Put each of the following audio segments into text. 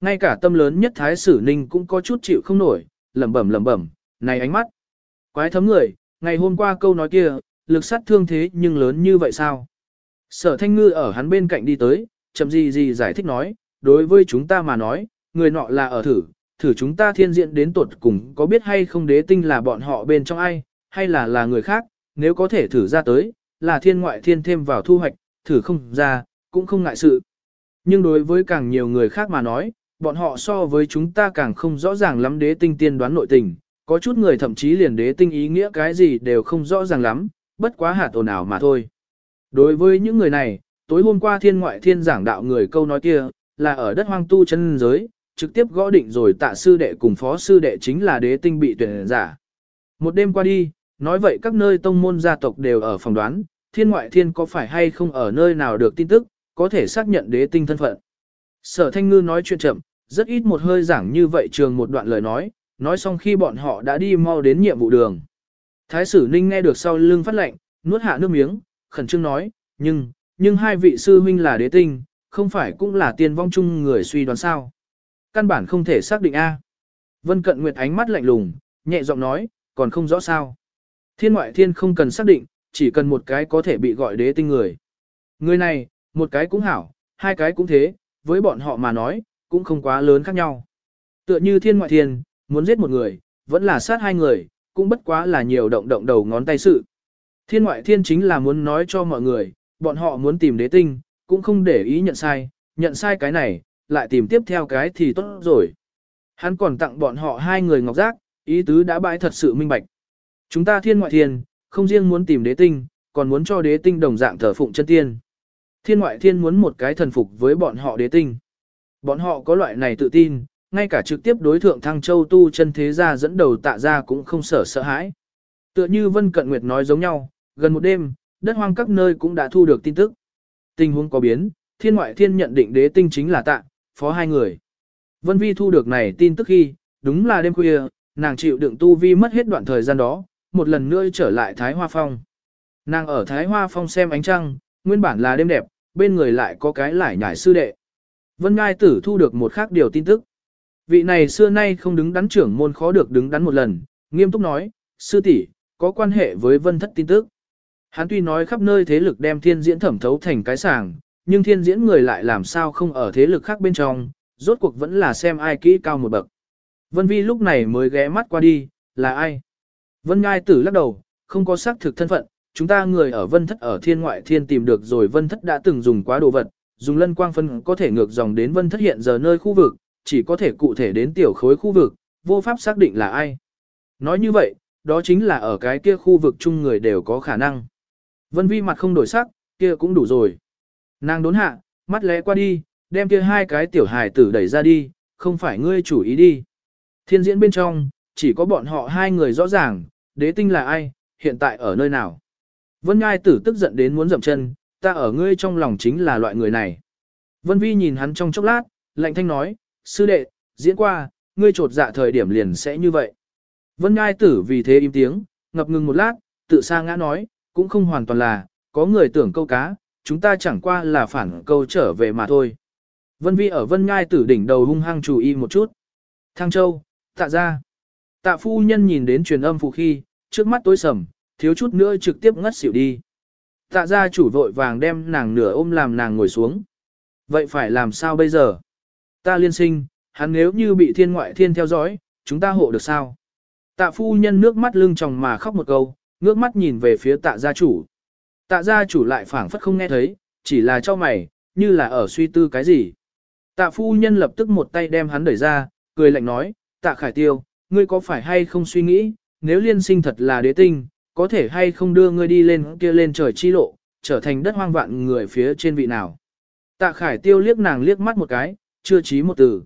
Ngay cả tâm lớn nhất thái sử ninh cũng có chút chịu không nổi, lẩm bẩm lẩm bẩm, này ánh mắt. Quái thấm người, ngày hôm qua câu nói kia, lực sát thương thế nhưng lớn như vậy sao? Sở thanh ngư ở hắn bên cạnh đi tới, chậm gì gì giải thích nói, đối với chúng ta mà nói, người nọ là ở thử, thử chúng ta thiên diện đến tuột cùng có biết hay không đế tinh là bọn họ bên trong ai, hay là là người khác, nếu có thể thử ra tới, là thiên ngoại thiên thêm vào thu hoạch, thử không ra, cũng không ngại sự. Nhưng đối với càng nhiều người khác mà nói, bọn họ so với chúng ta càng không rõ ràng lắm đế tinh tiên đoán nội tình, có chút người thậm chí liền đế tinh ý nghĩa cái gì đều không rõ ràng lắm, bất quá hạt ồn ào mà thôi. Đối với những người này, tối hôm qua thiên ngoại thiên giảng đạo người câu nói kia, là ở đất hoang tu chân giới, trực tiếp gõ định rồi tạ sư đệ cùng phó sư đệ chính là đế tinh bị tuyển giả. Một đêm qua đi, nói vậy các nơi tông môn gia tộc đều ở phòng đoán, thiên ngoại thiên có phải hay không ở nơi nào được tin tức, có thể xác nhận đế tinh thân phận. Sở Thanh Ngư nói chuyện chậm, rất ít một hơi giảng như vậy trường một đoạn lời nói, nói xong khi bọn họ đã đi mau đến nhiệm vụ đường. Thái sử Ninh nghe được sau lưng phát lệnh, nuốt hạ nước miếng, khẩn trương nói, nhưng, nhưng hai vị sư huynh là đế tinh, không phải cũng là tiên vong chung người suy đoán sao. Căn bản không thể xác định A. Vân Cận Nguyệt ánh mắt lạnh lùng, nhẹ giọng nói, còn không rõ sao. Thiên ngoại thiên không cần xác định, chỉ cần một cái có thể bị gọi đế tinh người. Người này, một cái cũng hảo, hai cái cũng thế, với bọn họ mà nói, cũng không quá lớn khác nhau. Tựa như thiên ngoại thiên, muốn giết một người, vẫn là sát hai người, cũng bất quá là nhiều động động đầu ngón tay sự. Thiên ngoại thiên chính là muốn nói cho mọi người, bọn họ muốn tìm đế tinh, cũng không để ý nhận sai, nhận sai cái này, lại tìm tiếp theo cái thì tốt rồi. Hắn còn tặng bọn họ hai người ngọc giác, ý tứ đã bãi thật sự minh bạch. Chúng ta thiên ngoại thiên, không riêng muốn tìm đế tinh, còn muốn cho đế tinh đồng dạng thờ phụng chân tiên. Thiên ngoại thiên muốn một cái thần phục với bọn họ đế tinh. Bọn họ có loại này tự tin, ngay cả trực tiếp đối thượng thăng châu tu chân thế gia dẫn đầu tạ ra cũng không sợ sợ hãi. Tựa như Vân Cận Nguyệt nói giống nhau, gần một đêm, đất hoang các nơi cũng đã thu được tin tức. Tình huống có biến, thiên ngoại thiên nhận định đế tinh chính là tạ, phó hai người. Vân Vi thu được này tin tức khi, đúng là đêm khuya, nàng chịu đựng tu vi mất hết đoạn thời gian đó, một lần nữa trở lại Thái Hoa Phong. Nàng ở Thái Hoa Phong xem ánh trăng, nguyên bản là đêm đẹp, bên người lại có cái lải nhải sư đệ. Vân Ngai tử thu được một khác điều tin tức. Vị này xưa nay không đứng đắn trưởng môn khó được đứng đắn một lần, nghiêm túc nói, sư tỷ có quan hệ với vân thất tin tức. Hắn tuy nói khắp nơi thế lực đem thiên diễn thẩm thấu thành cái sàng, nhưng thiên diễn người lại làm sao không ở thế lực khác bên trong, rốt cuộc vẫn là xem ai kỹ cao một bậc. Vân Vi lúc này mới ghé mắt qua đi, là ai? Vân Ngai tử lắc đầu, không có xác thực thân phận, chúng ta người ở vân thất ở thiên ngoại thiên tìm được rồi vân thất đã từng dùng quá đồ vật, dùng lân quang phân có thể ngược dòng đến vân thất hiện giờ nơi khu vực, chỉ có thể cụ thể đến tiểu khối khu vực, vô pháp xác định là ai. Nói như vậy, đó chính là ở cái kia khu vực chung người đều có khả năng. Vân vi mặt không đổi sắc, kia cũng đủ rồi. Nàng đốn hạ, mắt lẽ qua đi, đem kia hai cái tiểu hài tử đẩy ra đi, không phải ngươi chủ ý đi. Thiên diễn bên trong, chỉ có bọn họ hai người rõ ràng, đế tinh là ai, hiện tại ở nơi nào. Vân Ngai tử tức giận đến muốn dậm chân, ta ở ngươi trong lòng chính là loại người này. Vân Vi nhìn hắn trong chốc lát, lạnh thanh nói, sư đệ, diễn qua, ngươi trột dạ thời điểm liền sẽ như vậy. Vân Ngai tử vì thế im tiếng, ngập ngừng một lát, tự sa ngã nói, cũng không hoàn toàn là, có người tưởng câu cá, chúng ta chẳng qua là phản câu trở về mà thôi. Vân Vi ở Vân Ngai tử đỉnh đầu hung hăng chú ý một chút. Thăng Châu, tạ ra. Tạ phu nhân nhìn đến truyền âm phụ khi, trước mắt tối sầm, thiếu chút nữa trực tiếp ngất xỉu đi. Tạ gia chủ vội vàng đem nàng nửa ôm làm nàng ngồi xuống. Vậy phải làm sao bây giờ? Ta liên sinh, hắn nếu như bị thiên ngoại thiên theo dõi, chúng ta hộ được sao? Tạ phu nhân nước mắt lưng tròng mà khóc một câu, ngước mắt nhìn về phía tạ gia chủ. Tạ gia chủ lại phảng phất không nghe thấy, chỉ là cho mày, như là ở suy tư cái gì. Tạ phu nhân lập tức một tay đem hắn đẩy ra, cười lạnh nói, tạ khải tiêu, ngươi có phải hay không suy nghĩ, nếu liên sinh thật là đế tinh, có thể hay không đưa ngươi đi lên kia lên trời chi lộ, trở thành đất hoang vạn người phía trên vị nào. Tạ khải tiêu liếc nàng liếc mắt một cái, chưa chí một từ.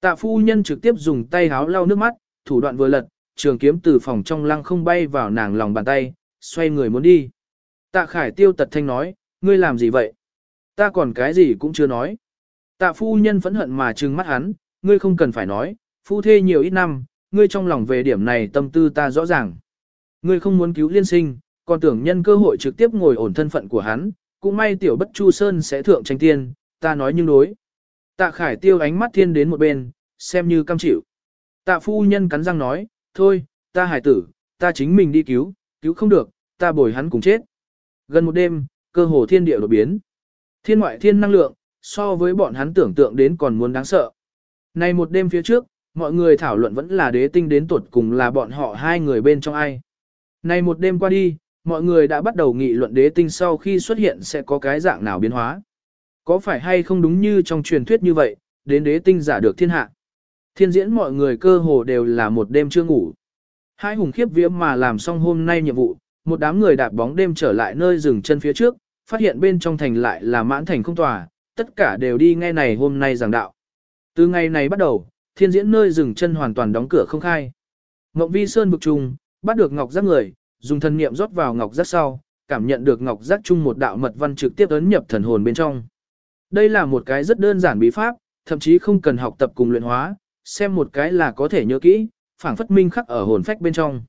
Tạ phu nhân trực tiếp dùng tay háo lau nước mắt, thủ đoạn vừa lật, trường kiếm từ phòng trong lăng không bay vào nàng lòng bàn tay, xoay người muốn đi. Tạ khải tiêu tật thanh nói, ngươi làm gì vậy? Ta còn cái gì cũng chưa nói. Tạ phu nhân phẫn hận mà trừng mắt hắn, ngươi không cần phải nói, phu thê nhiều ít năm, ngươi trong lòng về điểm này tâm tư ta rõ ràng. Ngươi không muốn cứu liên sinh, còn tưởng nhân cơ hội trực tiếp ngồi ổn thân phận của hắn, cũng may tiểu bất chu sơn sẽ thượng tranh tiên, ta nói nhưng đối. Tạ khải tiêu ánh mắt thiên đến một bên, xem như cam chịu. Tạ phu nhân cắn răng nói, thôi, ta hải tử, ta chính mình đi cứu, cứu không được, ta bồi hắn cùng chết. Gần một đêm, cơ hồ thiên địa đột biến. Thiên ngoại thiên năng lượng, so với bọn hắn tưởng tượng đến còn muốn đáng sợ. Nay một đêm phía trước, mọi người thảo luận vẫn là đế tinh đến tuột cùng là bọn họ hai người bên trong ai nay một đêm qua đi, mọi người đã bắt đầu nghị luận đế tinh sau khi xuất hiện sẽ có cái dạng nào biến hóa. Có phải hay không đúng như trong truyền thuyết như vậy, đến đế tinh giả được thiên hạ. Thiên diễn mọi người cơ hồ đều là một đêm chưa ngủ. Hai hùng khiếp vía mà làm xong hôm nay nhiệm vụ, một đám người đạp bóng đêm trở lại nơi dừng chân phía trước, phát hiện bên trong thành lại là mãn thành không tòa, tất cả đều đi nghe này hôm nay giảng đạo. Từ ngày này bắt đầu, thiên diễn nơi dừng chân hoàn toàn đóng cửa không khai. Ngọc Vi Sơn bực trùng, bắt được ngọc giác người, dùng thần niệm rót vào ngọc giác sau, cảm nhận được ngọc giác chung một đạo mật văn trực tiếp ấn nhập thần hồn bên trong. Đây là một cái rất đơn giản bí pháp, thậm chí không cần học tập cùng luyện hóa, xem một cái là có thể nhớ kỹ, phảng phất minh khắc ở hồn phách bên trong.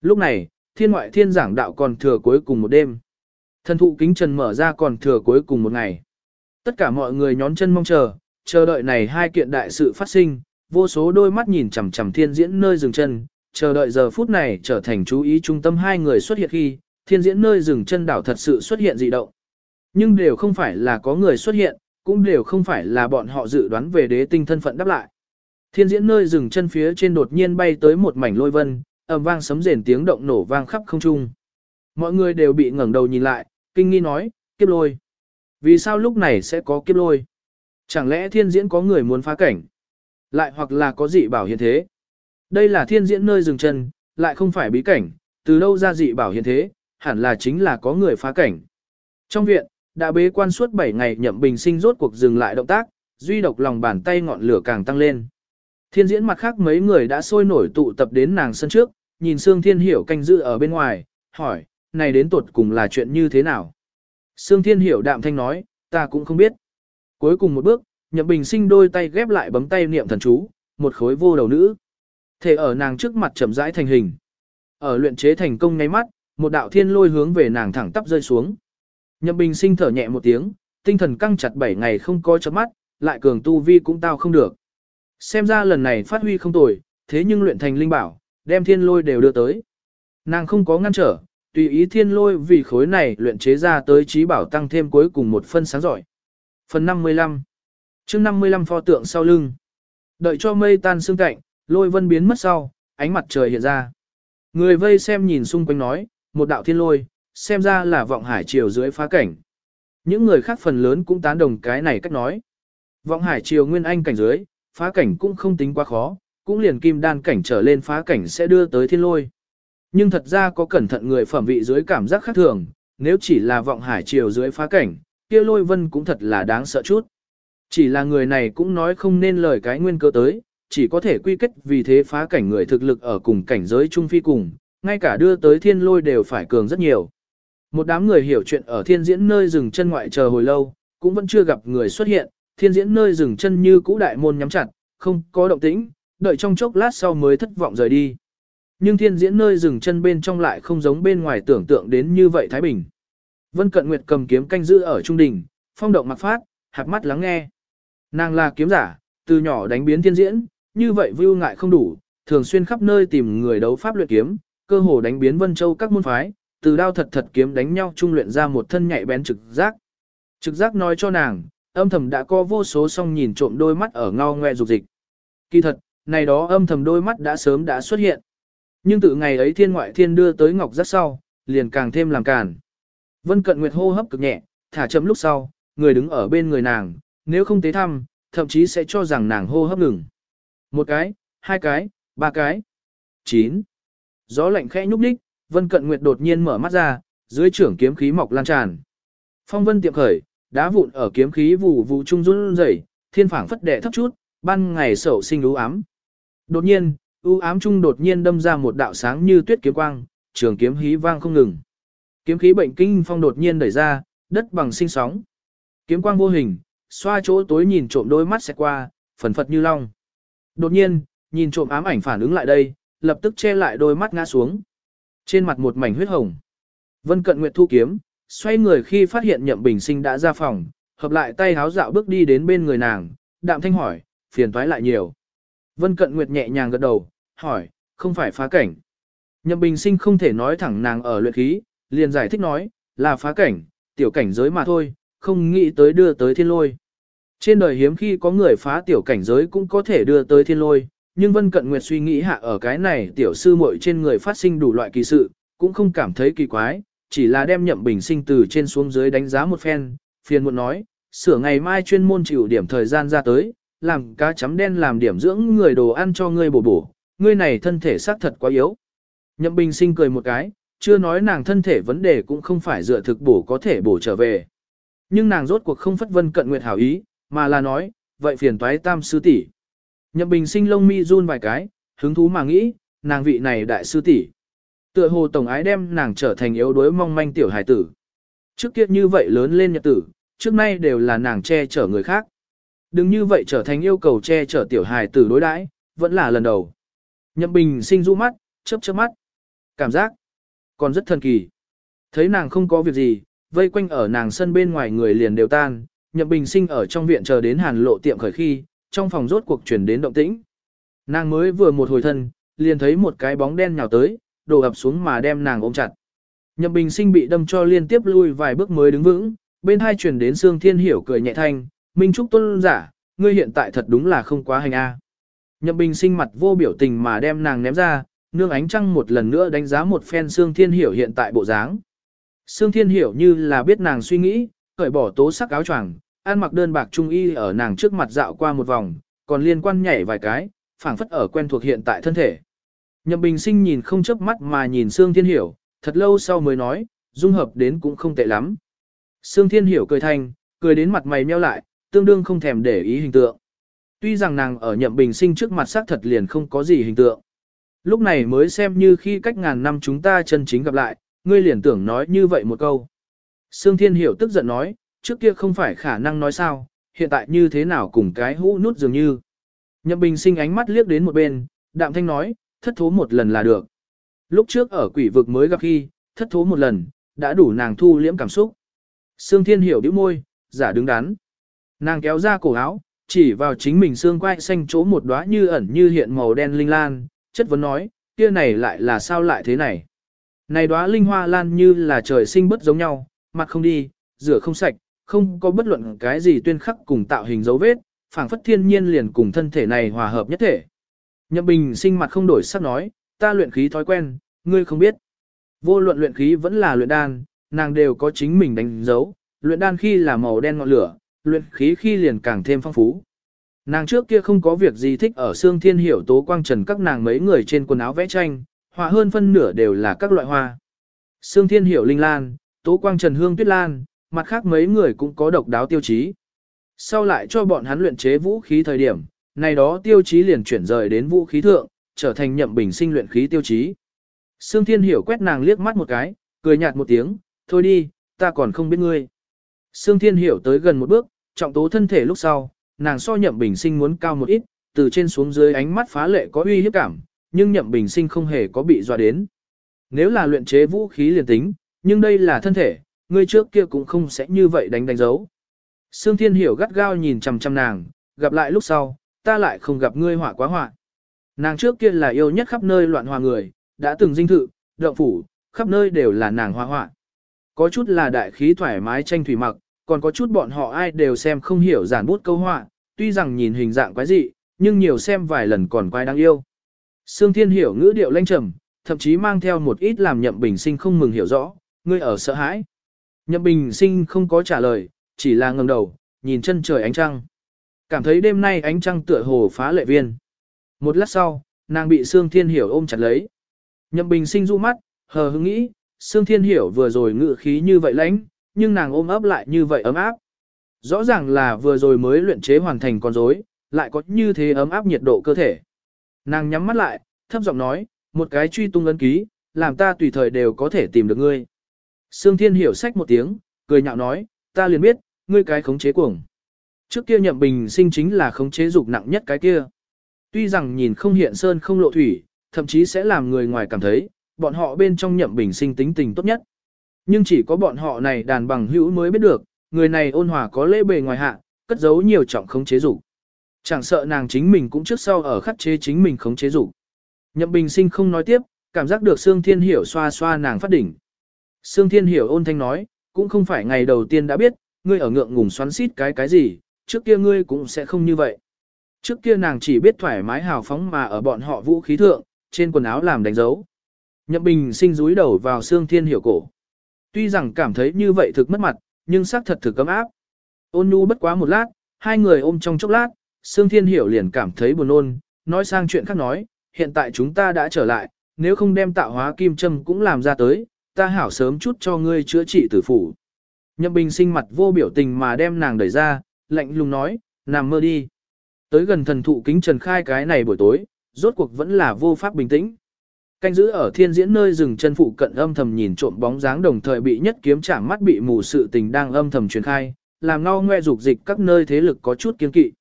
Lúc này, thiên ngoại thiên giảng đạo còn thừa cuối cùng một đêm. Thần thụ kính trần mở ra còn thừa cuối cùng một ngày. Tất cả mọi người nhón chân mong chờ, chờ đợi này hai kiện đại sự phát sinh, vô số đôi mắt nhìn chằm chằm thiên diễn nơi dừng chân, chờ đợi giờ phút này trở thành chú ý trung tâm hai người xuất hiện khi, thiên diễn nơi dừng chân đảo thật sự xuất hiện dị động. Nhưng đều không phải là có người xuất hiện, cũng đều không phải là bọn họ dự đoán về đế tinh thân phận đáp lại. Thiên diễn nơi dừng chân phía trên đột nhiên bay tới một mảnh lôi vân, ầm vang sấm rền tiếng động nổ vang khắp không trung. Mọi người đều bị ngẩng đầu nhìn lại, kinh nghi nói, kiếp lôi. Vì sao lúc này sẽ có kiếp lôi? Chẳng lẽ thiên diễn có người muốn phá cảnh? Lại hoặc là có dị bảo hiện thế? Đây là thiên diễn nơi dừng chân, lại không phải bí cảnh, từ đâu ra dị bảo hiện thế, hẳn là chính là có người phá cảnh. Trong viện, đã bế quan suốt 7 ngày nhậm bình sinh rốt cuộc dừng lại động tác, duy độc lòng bàn tay ngọn lửa càng tăng lên. Thiên diễn mặt khác mấy người đã sôi nổi tụ tập đến nàng sân trước, nhìn Sương Thiên Hiểu canh giữ ở bên ngoài, hỏi, này đến tuột cùng là chuyện như thế nào? Sương Thiên Hiểu đạm thanh nói, ta cũng không biết. Cuối cùng một bước, Nhậm Bình sinh đôi tay ghép lại bấm tay niệm thần chú, một khối vô đầu nữ. Thể ở nàng trước mặt chậm rãi thành hình. Ở luyện chế thành công ngay mắt, một đạo thiên lôi hướng về nàng thẳng tắp rơi xuống. Nhậm Bình sinh thở nhẹ một tiếng, tinh thần căng chặt 7 ngày không có chớp mắt, lại cường tu vi cũng tao không được. Xem ra lần này phát huy không tồi, thế nhưng luyện thành linh bảo, đem thiên lôi đều đưa tới. Nàng không có ngăn trở, tùy ý thiên lôi vì khối này luyện chế ra tới trí bảo tăng thêm cuối cùng một phân sáng giỏi. Phần 55 chương 55 pho tượng sau lưng. Đợi cho mây tan sương cạnh, lôi vân biến mất sau, ánh mặt trời hiện ra. Người vây xem nhìn xung quanh nói, một đạo thiên lôi, xem ra là vọng hải triều dưới phá cảnh. Những người khác phần lớn cũng tán đồng cái này cách nói. Vọng hải triều nguyên anh cảnh dưới, phá cảnh cũng không tính quá khó, cũng liền kim đan cảnh trở lên phá cảnh sẽ đưa tới thiên lôi. Nhưng thật ra có cẩn thận người phẩm vị dưới cảm giác khác thường, nếu chỉ là vọng hải triều dưới phá cảnh, kia lôi vân cũng thật là đáng sợ chút. Chỉ là người này cũng nói không nên lời cái nguyên cơ tới, chỉ có thể quy kết vì thế phá cảnh người thực lực ở cùng cảnh giới trung phi cùng, ngay cả đưa tới thiên lôi đều phải cường rất nhiều. Một đám người hiểu chuyện ở thiên diễn nơi rừng chân ngoại chờ hồi lâu, cũng vẫn chưa gặp người xuất hiện, thiên diễn nơi rừng chân như cũ đại môn nhắm chặt, không có động tĩnh, đợi trong chốc lát sau mới thất vọng rời đi. Nhưng thiên diễn nơi rừng chân bên trong lại không giống bên ngoài tưởng tượng đến như vậy Thái Bình. Vân Cận Nguyệt cầm kiếm canh giữ ở trung đỉnh, phong động mặc phát, hạt mắt lắng nghe. Nàng là kiếm giả, từ nhỏ đánh biến thiên diễn, như vậy vưu ngại không đủ, thường xuyên khắp nơi tìm người đấu pháp luyện kiếm, cơ hồ đánh biến Vân Châu các môn phái, từ đao thật thật kiếm đánh nhau trung luyện ra một thân nhạy bén trực giác. Trực giác nói cho nàng, âm thầm đã có vô số song nhìn trộm đôi mắt ở ngao ngoe dục dịch. Kỳ thật, này đó âm thầm đôi mắt đã sớm đã xuất hiện. Nhưng từ ngày ấy thiên ngoại thiên đưa tới ngọc rất sau, liền càng thêm làm càn. Vân cận nguyệt hô hấp cực nhẹ, thả chấm lúc sau, người đứng ở bên người nàng, nếu không tế thăm, thậm chí sẽ cho rằng nàng hô hấp ngừng. Một cái, hai cái, ba cái. Chín. Gió lạnh khẽ nhúc nhích, Vân Cận Nguyệt đột nhiên mở mắt ra, dưới trưởng kiếm khí mọc lan tràn. Phong vân tiệm khởi, đá vụn ở kiếm khí vụ vụ trung run rẩy, thiên phảng phất đệ thấp chút, ban ngày sầu sinh u ám. Đột nhiên, u ám trung đột nhiên đâm ra một đạo sáng như tuyết kiếm quang, trường kiếm hí vang không ngừng. Kiếm khí bệnh kinh phong đột nhiên đẩy ra, đất bằng sinh sóng. Kiếm quang vô hình, xoa chỗ tối nhìn trộm đôi mắt sẽ qua, phần phật như long. Đột nhiên, nhìn trộm ám ảnh phản ứng lại đây, lập tức che lại đôi mắt ngã xuống. Trên mặt một mảnh huyết hồng. Vân Cận Nguyệt thu kiếm, xoay người khi phát hiện Nhậm Bình Sinh đã ra phòng, hợp lại tay háo dạo bước đi đến bên người nàng, đạm thanh hỏi, phiền toái lại nhiều. Vân Cận Nguyệt nhẹ nhàng gật đầu, hỏi, không phải phá cảnh. Nhậm Bình Sinh không thể nói thẳng nàng ở luyện khí, liền giải thích nói, là phá cảnh, tiểu cảnh giới mà thôi, không nghĩ tới đưa tới thiên lôi. Trên đời hiếm khi có người phá tiểu cảnh giới cũng có thể đưa tới thiên lôi, nhưng Vân Cận Nguyệt suy nghĩ hạ ở cái này tiểu sư muội trên người phát sinh đủ loại kỳ sự, cũng không cảm thấy kỳ quái, chỉ là đem nhậm bình sinh từ trên xuống dưới đánh giá một phen, phiền muộn nói, sửa ngày mai chuyên môn chịu điểm thời gian ra tới, làm cá chấm đen làm điểm dưỡng người đồ ăn cho ngươi bổ bổ, ngươi này thân thể xác thật quá yếu. Nhậm bình sinh cười một cái, chưa nói nàng thân thể vấn đề cũng không phải dựa thực bổ có thể bổ trở về. Nhưng nàng rốt cuộc không phất vân cận nguyệt hảo ý, mà là nói, vậy phiền toái tam sư tỷ. Nhậm bình sinh lông mi run vài cái, hứng thú mà nghĩ, nàng vị này đại sư tỷ. Tựa hồ tổng ái đem nàng trở thành yếu đuối mong manh tiểu hài tử. Trước kia như vậy lớn lên nhật tử, trước nay đều là nàng che chở người khác. Đừng như vậy trở thành yêu cầu che chở tiểu hài tử đối đãi, vẫn là lần đầu. Nhậm bình sinh du mắt, chớp chớp mắt. Cảm giác còn rất thần kỳ. Thấy nàng không có việc gì, vây quanh ở nàng sân bên ngoài người liền đều tan, Nhậm Bình Sinh ở trong viện chờ đến Hàn Lộ tiệm khởi khi, trong phòng rốt cuộc chuyển đến động tĩnh. Nàng mới vừa một hồi thân, liền thấy một cái bóng đen nhào tới, đổ ập xuống mà đem nàng ôm chặt. Nhậm Bình Sinh bị đâm cho liên tiếp lui vài bước mới đứng vững, bên hai truyền đến Sương Thiên Hiểu cười nhẹ thanh, "Minh Trúc tôn giả, ngươi hiện tại thật đúng là không quá hành a." Nhậm Bình Sinh mặt vô biểu tình mà đem nàng ném ra, nương ánh trăng một lần nữa đánh giá một phen Sương Thiên Hiểu hiện tại bộ dáng. Sương Thiên Hiểu như là biết nàng suy nghĩ, cởi bỏ tố sắc áo choàng, ăn mặc đơn bạc trung y ở nàng trước mặt dạo qua một vòng, còn liên quan nhảy vài cái, phảng phất ở quen thuộc hiện tại thân thể. Nhậm Bình Sinh nhìn không chớp mắt mà nhìn Sương Thiên Hiểu, thật lâu sau mới nói, dung hợp đến cũng không tệ lắm. Sương Thiên Hiểu cười thanh, cười đến mặt mày meo lại, tương đương không thèm để ý hình tượng. Tuy rằng nàng ở Nhậm Bình Sinh trước mặt xác thật liền không có gì hình tượng. Lúc này mới xem như khi cách ngàn năm chúng ta chân chính gặp lại, ngươi liền tưởng nói như vậy một câu. Sương Thiên Hiểu tức giận nói, trước kia không phải khả năng nói sao, hiện tại như thế nào cùng cái hũ nút dường như. Nhậm Bình sinh ánh mắt liếc đến một bên, đạm thanh nói, thất thố một lần là được. Lúc trước ở quỷ vực mới gặp khi, thất thố một lần, đã đủ nàng thu liễm cảm xúc. Sương Thiên Hiểu đứa môi, giả đứng đắn. Nàng kéo ra cổ áo, chỉ vào chính mình xương quai xanh chỗ một đóa như ẩn như hiện màu đen linh lan, chất vấn nói, kia này lại là sao lại thế này. Này đóa linh hoa lan như là trời sinh bất giống nhau, mặt không đi, rửa không sạch, không có bất luận cái gì tuyên khắc cùng tạo hình dấu vết, phảng phất thiên nhiên liền cùng thân thể này hòa hợp nhất thể. Nhậm Bình sinh mặt không đổi sắc nói, ta luyện khí thói quen, ngươi không biết. Vô luận luyện khí vẫn là luyện đan, nàng đều có chính mình đánh dấu, luyện đan khi là màu đen ngọn lửa, luyện khí khi liền càng thêm phong phú. Nàng trước kia không có việc gì thích ở xương thiên hiểu tố quang trần các nàng mấy người trên quần áo vẽ tranh, họa hơn phân nửa đều là các loại hoa. Xương thiên hiểu linh lan, tố quang trần hương tuyết lan, mặt khác mấy người cũng có độc đáo tiêu chí. Sau lại cho bọn hắn luyện chế vũ khí thời điểm, này đó tiêu chí liền chuyển rời đến vũ khí thượng, trở thành nhậm bình sinh luyện khí tiêu chí. Sương Thiên Hiểu quét nàng liếc mắt một cái, cười nhạt một tiếng, thôi đi, ta còn không biết ngươi. Sương Thiên Hiểu tới gần một bước, trọng tố thân thể lúc sau, nàng so nhậm bình sinh muốn cao một ít, từ trên xuống dưới ánh mắt phá lệ có uy hiếp cảm, nhưng nhậm bình sinh không hề có bị dọa đến. Nếu là luyện chế vũ khí liền tính, nhưng đây là thân thể, ngươi trước kia cũng không sẽ như vậy đánh đánh dấu. Sương Thiên Hiểu gắt gao nhìn chằm chằm nàng, gặp lại lúc sau, ta lại không gặp ngươi hỏa quá hỏa. Nàng trước kia là yêu nhất khắp nơi loạn hòa người, đã từng dinh thự, động phủ, khắp nơi đều là nàng hoa hỏa. Có chút là đại khí thoải mái tranh thủy mặc, còn có chút bọn họ ai đều xem không hiểu giản bút câu họa, tuy rằng nhìn hình dạng quái dị, nhưng nhiều xem vài lần còn quái đáng yêu. Sương Thiên Hiểu ngữ điệu lanh trầm, thậm chí mang theo một ít làm nhậm bình sinh không mừng hiểu rõ, ngươi ở sợ hãi. Nhậm bình sinh không có trả lời, chỉ là ngẩng đầu, nhìn chân trời ánh trăng. Cảm thấy đêm nay ánh trăng tựa hồ phá lệ viên. Một lát sau, nàng bị Sương Thiên Hiểu ôm chặt lấy. Nhậm bình sinh du mắt, hờ hững nghĩ, Sương Thiên Hiểu vừa rồi ngự khí như vậy lãnh, nhưng nàng ôm ấp lại như vậy ấm áp. Rõ ràng là vừa rồi mới luyện chế hoàn thành con rối, lại có như thế ấm áp nhiệt độ cơ thể. Nàng nhắm mắt lại, thấp giọng nói, một cái truy tung ấn ký, làm ta tùy thời đều có thể tìm được ngươi. Sương Thiên hiểu sách một tiếng, cười nhạo nói, ta liền biết, ngươi cái khống chế cuồng. Trước kia nhậm bình sinh chính là khống chế dục nặng nhất cái kia. Tuy rằng nhìn không hiện sơn không lộ thủy, thậm chí sẽ làm người ngoài cảm thấy, bọn họ bên trong nhậm bình sinh tính tình tốt nhất. Nhưng chỉ có bọn họ này đàn bằng hữu mới biết được, người này ôn hòa có lễ bề ngoài hạ, cất giấu nhiều trọng khống chế dục. Chẳng sợ nàng chính mình cũng trước sau ở khắc chế chính mình khống chế dục. Nhậm Bình Sinh không nói tiếp, cảm giác được Sương Thiên Hiểu xoa xoa nàng phát đỉnh. Sương Thiên Hiểu ôn thanh nói, cũng không phải ngày đầu tiên đã biết, ngươi ở ngượng ngùng xoắn xít cái cái gì, trước kia ngươi cũng sẽ không như vậy. Trước kia nàng chỉ biết thoải mái hào phóng mà ở bọn họ vũ khí thượng, trên quần áo làm đánh dấu. Nhậm Bình sinh rúi đầu vào Sương Thiên Hiểu cổ. Tuy rằng cảm thấy như vậy thực mất mặt, nhưng xác thật thực cấm áp. Ôn nhu bất quá một lát, hai người ôm trong chốc lát, Sương Thiên Hiểu liền cảm thấy buồn ôn, nói sang chuyện khác nói, hiện tại chúng ta đã trở lại, nếu không đem tạo hóa kim châm cũng làm ra tới, ta hảo sớm chút cho ngươi chữa trị tử phủ. Nhậm Bình sinh mặt vô biểu tình mà đem nàng đẩy ra, lạnh lùng nói, nằm mơ đi. Tới gần thần thụ kính trần khai cái này buổi tối, rốt cuộc vẫn là vô pháp bình tĩnh. Canh giữ ở thiên diễn nơi rừng chân phụ cận âm thầm nhìn trộm bóng dáng đồng thời bị nhất kiếm chạm mắt bị mù sự tình đang âm thầm truyền khai, làm ngao ngoe dục dịch các nơi thế lực có chút kiên kỵ.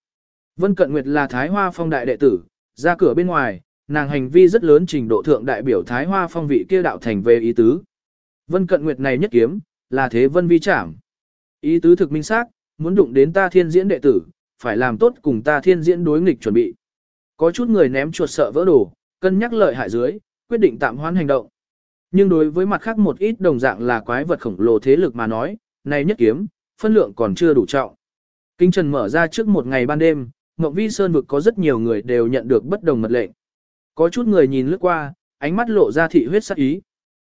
Vân Cận Nguyệt là Thái Hoa Phong đại đệ tử, ra cửa bên ngoài, nàng hành vi rất lớn trình độ thượng đại biểu Thái Hoa Phong vị kia đạo thành về ý tứ. Vân Cận Nguyệt này nhất kiếm, là thế vân vi chảm. Ý tứ thực minh xác, muốn đụng đến ta thiên diễn đệ tử, phải làm tốt cùng ta thiên diễn đối nghịch chuẩn bị. Có chút người ném chuột sợ vỡ đồ, cân nhắc lợi hại dưới, quyết định tạm hoãn hành động. Nhưng đối với mặt khác một ít đồng dạng là quái vật khổng lồ thế lực mà nói, này nhất kiếm, phân lượng còn chưa đủ trọng. Kinh Trần mở ra trước một ngày ban đêm, Ngọc Vi Sơn vực có rất nhiều người đều nhận được bất đồng mật lệnh. Có chút người nhìn lướt qua, ánh mắt lộ ra thị huyết sắc ý.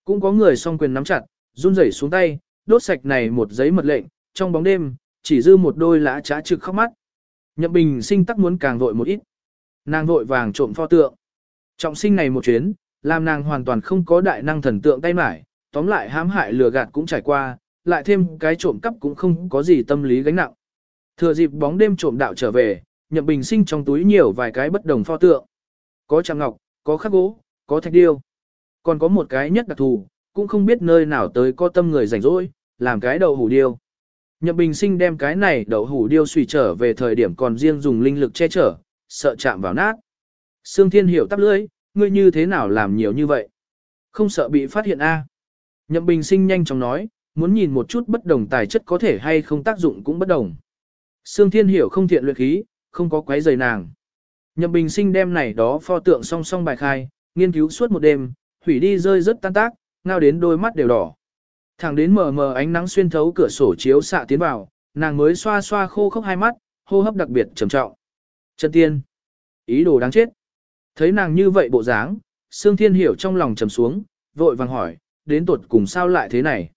Cũng có người song quyền nắm chặt, run rẩy xuống tay, đốt sạch này một giấy mật lệnh, trong bóng đêm, chỉ dư một đôi lã trá trực khóc mắt. Nhậm Bình sinh tắc muốn càng vội một ít. Nàng vội vàng trộm pho tượng. Trọng sinh này một chuyến, làm nàng hoàn toàn không có đại năng thần tượng tay mải, tóm lại hãm hại lừa gạt cũng trải qua, lại thêm cái trộm cắp cũng không có gì tâm lý gánh nặng. Thừa dịp bóng đêm trộm đạo trở về, Nhậm Bình sinh trong túi nhiều vài cái bất đồng pho tượng. Có chạm ngọc, có khắc gỗ, có thạch điêu. Còn có một cái nhất đặc thù, cũng không biết nơi nào tới có tâm người rảnh rỗi, làm cái đậu hủ điêu. Nhậm Bình Sinh đem cái này đậu hủ điêu suy trở về thời điểm còn riêng dùng linh lực che chở, sợ chạm vào nát. Sương Thiên hiểu tắp lưỡi, ngươi như thế nào làm nhiều như vậy? Không sợ bị phát hiện a? Nhậm Bình Sinh nhanh chóng nói, muốn nhìn một chút bất đồng tài chất có thể hay không tác dụng cũng bất đồng. Sương Thiên hiểu không thiện luyện khí, không có quấy rầy nàng. Nhậm Bình Sinh đem này đó pho tượng song song bài khai, nghiên cứu suốt một đêm, hủy đi rơi rất tan tác, ngao đến đôi mắt đều đỏ. Thẳng đến mờ mờ ánh nắng xuyên thấu cửa sổ chiếu xạ tiến vào, nàng mới xoa xoa khô khốc hai mắt, hô hấp đặc biệt trầm trọng. Trần tiên. Ý đồ đáng chết. Thấy nàng như vậy bộ dáng, Sương Thiên Hiểu trong lòng trầm xuống, vội vàng hỏi, đến tuột cùng sao lại thế này.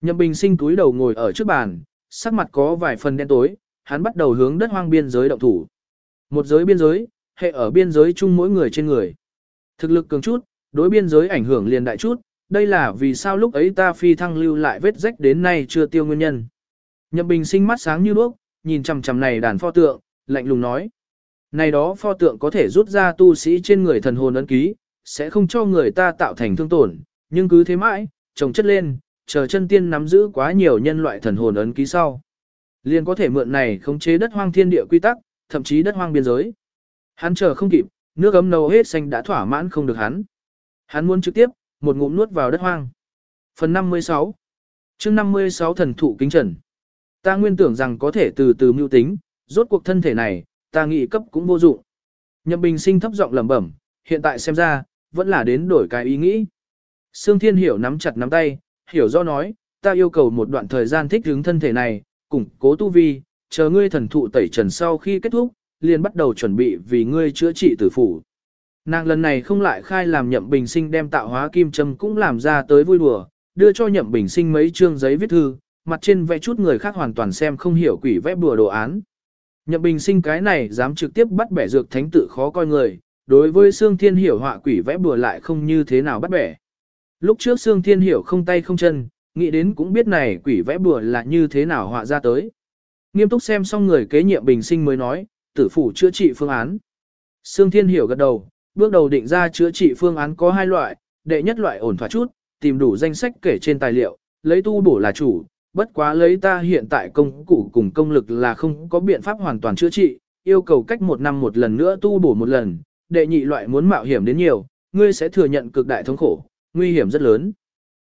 Nhậm Bình sinh túi đầu ngồi ở trước bàn, sắc mặt có vài phần đen tối, hắn bắt đầu hướng đất hoang biên giới động thủ. Một giới biên giới, hệ ở biên giới chung mỗi người trên người. Thực lực cường chút, đối biên giới ảnh hưởng liền đại chút, đây là vì sao lúc ấy ta phi thăng lưu lại vết rách đến nay chưa tiêu nguyên nhân. Nhậm Bình sinh mắt sáng như đuốc, nhìn chằm chằm này đàn pho tượng, lạnh lùng nói. Này đó pho tượng có thể rút ra tu sĩ trên người thần hồn ấn ký, sẽ không cho người ta tạo thành thương tổn, nhưng cứ thế mãi, trồng chất lên, chờ chân tiên nắm giữ quá nhiều nhân loại thần hồn ấn ký sau. Liền có thể mượn này khống chế đất hoang thiên địa quy tắc, thậm chí đất hoang biên giới. Hắn chờ không kịp, nước ấm nấu hết xanh đã thỏa mãn không được hắn. Hắn muốn trực tiếp, một ngụm nuốt vào đất hoang. Phần 56 chương 56 thần thụ kính trần. Ta nguyên tưởng rằng có thể từ từ mưu tính, rốt cuộc thân thể này, ta nghĩ cấp cũng vô dụng. Nhậm Bình sinh thấp giọng lẩm bẩm, hiện tại xem ra, vẫn là đến đổi cái ý nghĩ. Sương Thiên Hiểu nắm chặt nắm tay, hiểu do nói, ta yêu cầu một đoạn thời gian thích ứng thân thể này, củng cố tu vi, chờ ngươi thần thụ tẩy trần sau khi kết thúc, liền bắt đầu chuẩn bị vì ngươi chữa trị tử phủ. Nàng lần này không lại khai làm nhậm bình sinh đem tạo hóa kim châm cũng làm ra tới vui đùa, đưa cho nhậm bình sinh mấy chương giấy viết thư, mặt trên vẽ chút người khác hoàn toàn xem không hiểu quỷ vẽ bùa đồ án. Nhậm bình sinh cái này dám trực tiếp bắt bẻ dược thánh tự khó coi người, đối với Sương Thiên Hiểu họa quỷ vẽ bùa lại không như thế nào bắt bẻ. Lúc trước Sương Thiên Hiểu không tay không chân, nghĩ đến cũng biết này quỷ vẽ bùa là như thế nào họa ra tới. Nghiêm túc xem xong người kế nhiệm bình sinh mới nói, tử phủ chữa trị phương án. Sương Thiên Hiểu gật đầu, bước đầu định ra chữa trị phương án có hai loại, đệ nhất loại ổn thỏa chút, tìm đủ danh sách kể trên tài liệu, lấy tu bổ là chủ, bất quá lấy ta hiện tại công cụ cùng công lực là không có biện pháp hoàn toàn chữa trị, yêu cầu cách một năm một lần nữa tu bổ một lần, đệ nhị loại muốn mạo hiểm đến nhiều, ngươi sẽ thừa nhận cực đại thống khổ, nguy hiểm rất lớn.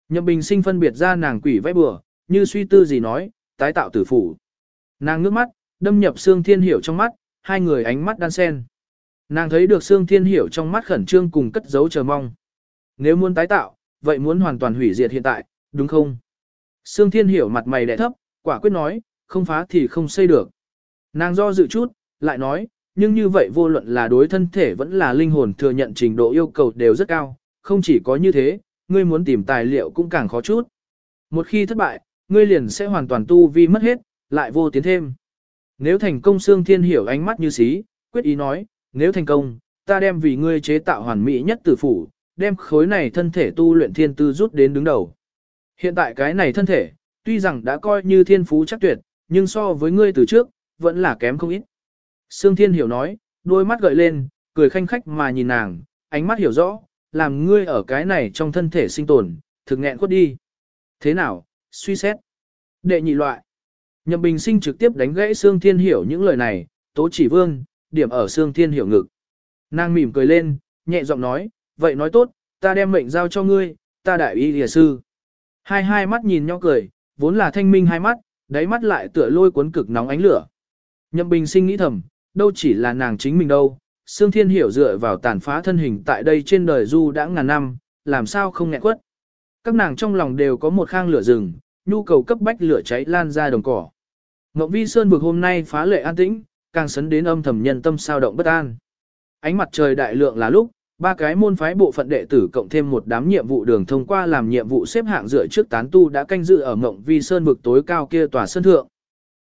Nhậm Bình Sinh phân biệt ra nàng quỷ vẽ bừa, như suy tư gì nói, tái tạo tử phủ. Nàng ngước mắt, đâm nhập xương thiên hiểu trong mắt, hai người ánh mắt đan sen. Nàng thấy được Sương Thiên Hiểu trong mắt khẩn trương cùng cất giấu chờ mong. Nếu muốn tái tạo, vậy muốn hoàn toàn hủy diệt hiện tại, đúng không? Sương Thiên Hiểu mặt mày đẻ thấp, quả quyết nói, không phá thì không xây được. Nàng do dự chút, lại nói, nhưng như vậy vô luận là đối thân thể vẫn là linh hồn thừa nhận trình độ yêu cầu đều rất cao, không chỉ có như thế, ngươi muốn tìm tài liệu cũng càng khó chút. Một khi thất bại, ngươi liền sẽ hoàn toàn tu vi mất hết, lại vô tiến thêm. Nếu thành công Sương Thiên hiểu ánh mắt như xí, quyết ý nói, nếu thành công, ta đem vì ngươi chế tạo hoàn mỹ nhất tử phủ, đem khối này thân thể tu luyện thiên tư rút đến đứng đầu. Hiện tại cái này thân thể, tuy rằng đã coi như thiên phú chắc tuyệt, nhưng so với ngươi từ trước, vẫn là kém không ít. Sương Thiên hiểu nói, đôi mắt gợi lên, cười khanh khách mà nhìn nàng, ánh mắt hiểu rõ, làm ngươi ở cái này trong thân thể sinh tồn, thực nghẹn khuất đi. Thế nào, suy xét. Đệ nhị loại. Nhậm Bình Sinh trực tiếp đánh gãy Sương Thiên Hiểu những lời này, tố chỉ vương, điểm ở xương Thiên Hiểu ngực. Nàng mỉm cười lên, nhẹ giọng nói, vậy nói tốt, ta đem mệnh giao cho ngươi, ta đại y lìa sư. Hai hai mắt nhìn nhau cười, vốn là thanh minh hai mắt, đáy mắt lại tựa lôi cuốn cực nóng ánh lửa. Nhậm Bình Sinh nghĩ thầm, đâu chỉ là nàng chính mình đâu, Sương Thiên Hiểu dựa vào tàn phá thân hình tại đây trên đời du đã ngàn năm, làm sao không nghẹn quất. Các nàng trong lòng đều có một khang lửa rừng, nhu cầu cấp bách lửa cháy lan ra đồng cỏ. Ngọc Vi Sơn vực hôm nay phá lệ an tĩnh, càng sấn đến âm thầm nhân tâm sao động bất an. Ánh mặt trời đại lượng là lúc, ba cái môn phái bộ phận đệ tử cộng thêm một đám nhiệm vụ đường thông qua làm nhiệm vụ xếp hạng dựa trước tán tu đã canh dự ở Ngộng Vi Sơn vực tối cao kia tòa sơn thượng.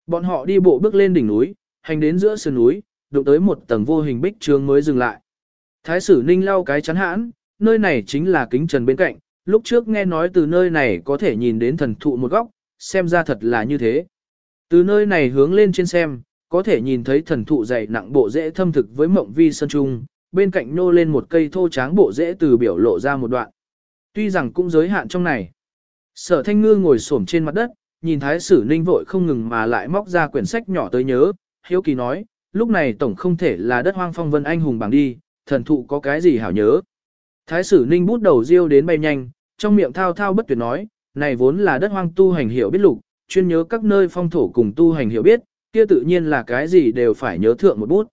Bọn họ đi bộ bước lên đỉnh núi, hành đến giữa sườn núi, đụng tới một tầng vô hình bích trướng mới dừng lại. Thái sử Ninh lau cái chắn hãn, nơi này chính là kính trần bên cạnh, lúc trước nghe nói từ nơi này có thể nhìn đến thần thụ một góc, xem ra thật là như thế. Từ nơi này hướng lên trên xem, có thể nhìn thấy thần thụ dày nặng bộ rễ thâm thực với mộng vi sơn trung, bên cạnh nô lên một cây thô tráng bộ rễ từ biểu lộ ra một đoạn. Tuy rằng cũng giới hạn trong này. Sở thanh ngư ngồi xổm trên mặt đất, nhìn thái sử ninh vội không ngừng mà lại móc ra quyển sách nhỏ tới nhớ, hiếu kỳ nói, lúc này tổng không thể là đất hoang phong vân anh hùng bằng đi, thần thụ có cái gì hảo nhớ. Thái sử ninh bút đầu riêu đến bay nhanh, trong miệng thao thao bất tuyệt nói, này vốn là đất hoang tu hành hiểu biết lục, chuyên nhớ các nơi phong thổ cùng tu hành hiểu biết, kia tự nhiên là cái gì đều phải nhớ thượng một bút.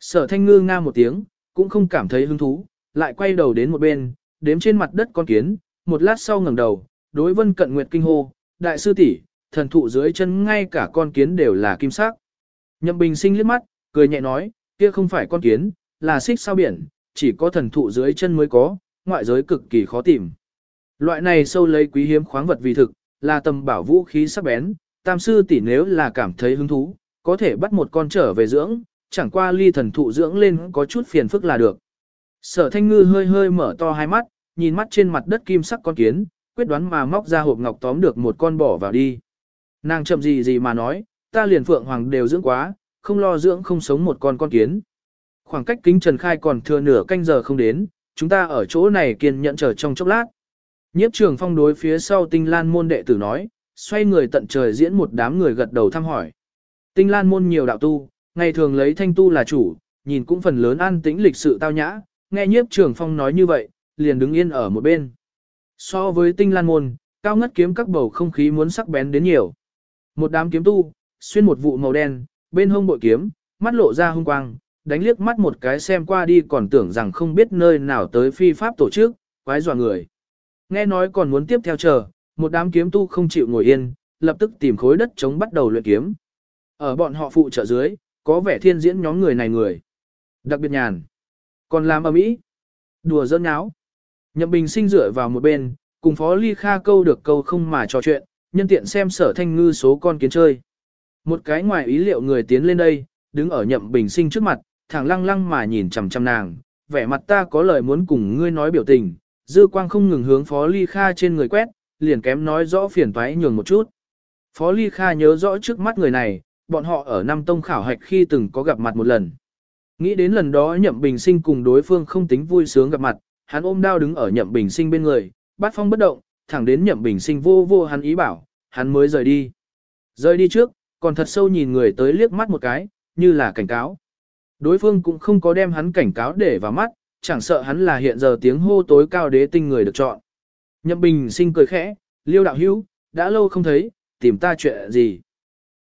Sở thanh ngư nga một tiếng, cũng không cảm thấy hứng thú, lại quay đầu đến một bên, đếm trên mặt đất con kiến, một lát sau ngẩng đầu, đối vân cận nguyệt kinh hô, đại sư tỷ, thần thụ dưới chân ngay cả con kiến đều là kim sắc. Nhậm bình sinh liếc mắt, cười nhẹ nói, kia không phải con kiến, là xích sao biển, chỉ có thần thụ dưới chân mới có, ngoại giới cực kỳ khó tìm. Loại này sâu lấy quý hiếm khoáng vật vì thực, là tầm bảo vũ khí sắc bén, tam sư tỷ nếu là cảm thấy hứng thú, có thể bắt một con trở về dưỡng, chẳng qua ly thần thụ dưỡng lên có chút phiền phức là được. Sở thanh ngư hơi hơi mở to hai mắt, nhìn mắt trên mặt đất kim sắc con kiến, quyết đoán mà móc ra hộp ngọc tóm được một con bỏ vào đi. Nàng chậm gì gì mà nói, ta liền phượng hoàng đều dưỡng quá, không lo dưỡng không sống một con con kiến. Khoảng cách kính trần khai còn thừa nửa canh giờ không đến, chúng ta ở chỗ này kiên nhẫn chờ trong chốc lát. Nhiếp trường phong đối phía sau tinh lan môn đệ tử nói, xoay người tận trời diễn một đám người gật đầu thăm hỏi. Tinh lan môn nhiều đạo tu, ngày thường lấy thanh tu là chủ, nhìn cũng phần lớn an tĩnh lịch sự tao nhã, nghe nhiếp trường phong nói như vậy, liền đứng yên ở một bên. So với tinh lan môn, cao ngất kiếm các bầu không khí muốn sắc bén đến nhiều. Một đám kiếm tu, xuyên một vụ màu đen, bên hông bội kiếm, mắt lộ ra hung quang, đánh liếc mắt một cái xem qua đi còn tưởng rằng không biết nơi nào tới phi pháp tổ chức, quái dọa người. Nghe nói còn muốn tiếp theo chờ, một đám kiếm tu không chịu ngồi yên, lập tức tìm khối đất chống bắt đầu luyện kiếm. Ở bọn họ phụ trợ dưới, có vẻ thiên diễn nhóm người này người. Đặc biệt nhàn. Còn làm ở mỹ Đùa giỡn nháo. Nhậm Bình sinh rửa vào một bên, cùng Phó Ly Kha câu được câu không mà trò chuyện, nhân tiện xem sở thanh ngư số con kiến chơi. Một cái ngoài ý liệu người tiến lên đây, đứng ở Nhậm Bình sinh trước mặt, thẳng lăng lăng mà nhìn chằm chằm nàng, vẻ mặt ta có lời muốn cùng ngươi nói biểu tình, dư quang không ngừng hướng Phó Ly Kha trên người quét, liền kém nói rõ phiền toái nhường một chút. Phó Ly Kha nhớ rõ trước mắt người này, bọn họ ở Nam Tông khảo hạch khi từng có gặp mặt một lần. Nghĩ đến lần đó Nhậm Bình Sinh cùng đối phương không tính vui sướng gặp mặt, hắn ôm đao đứng ở Nhậm Bình Sinh bên người, bắt phong bất động, thẳng đến Nhậm Bình Sinh vô vô hắn ý bảo, hắn mới rời đi. Rời đi trước, còn thật sâu nhìn người tới liếc mắt một cái, như là cảnh cáo. Đối phương cũng không có đem hắn cảnh cáo để vào mắt, chẳng sợ hắn là hiện giờ tiếng hô tối cao đế tinh người được chọn. Nhậm Bình sinh cười khẽ, liêu đạo hữu, đã lâu không thấy, tìm ta chuyện gì.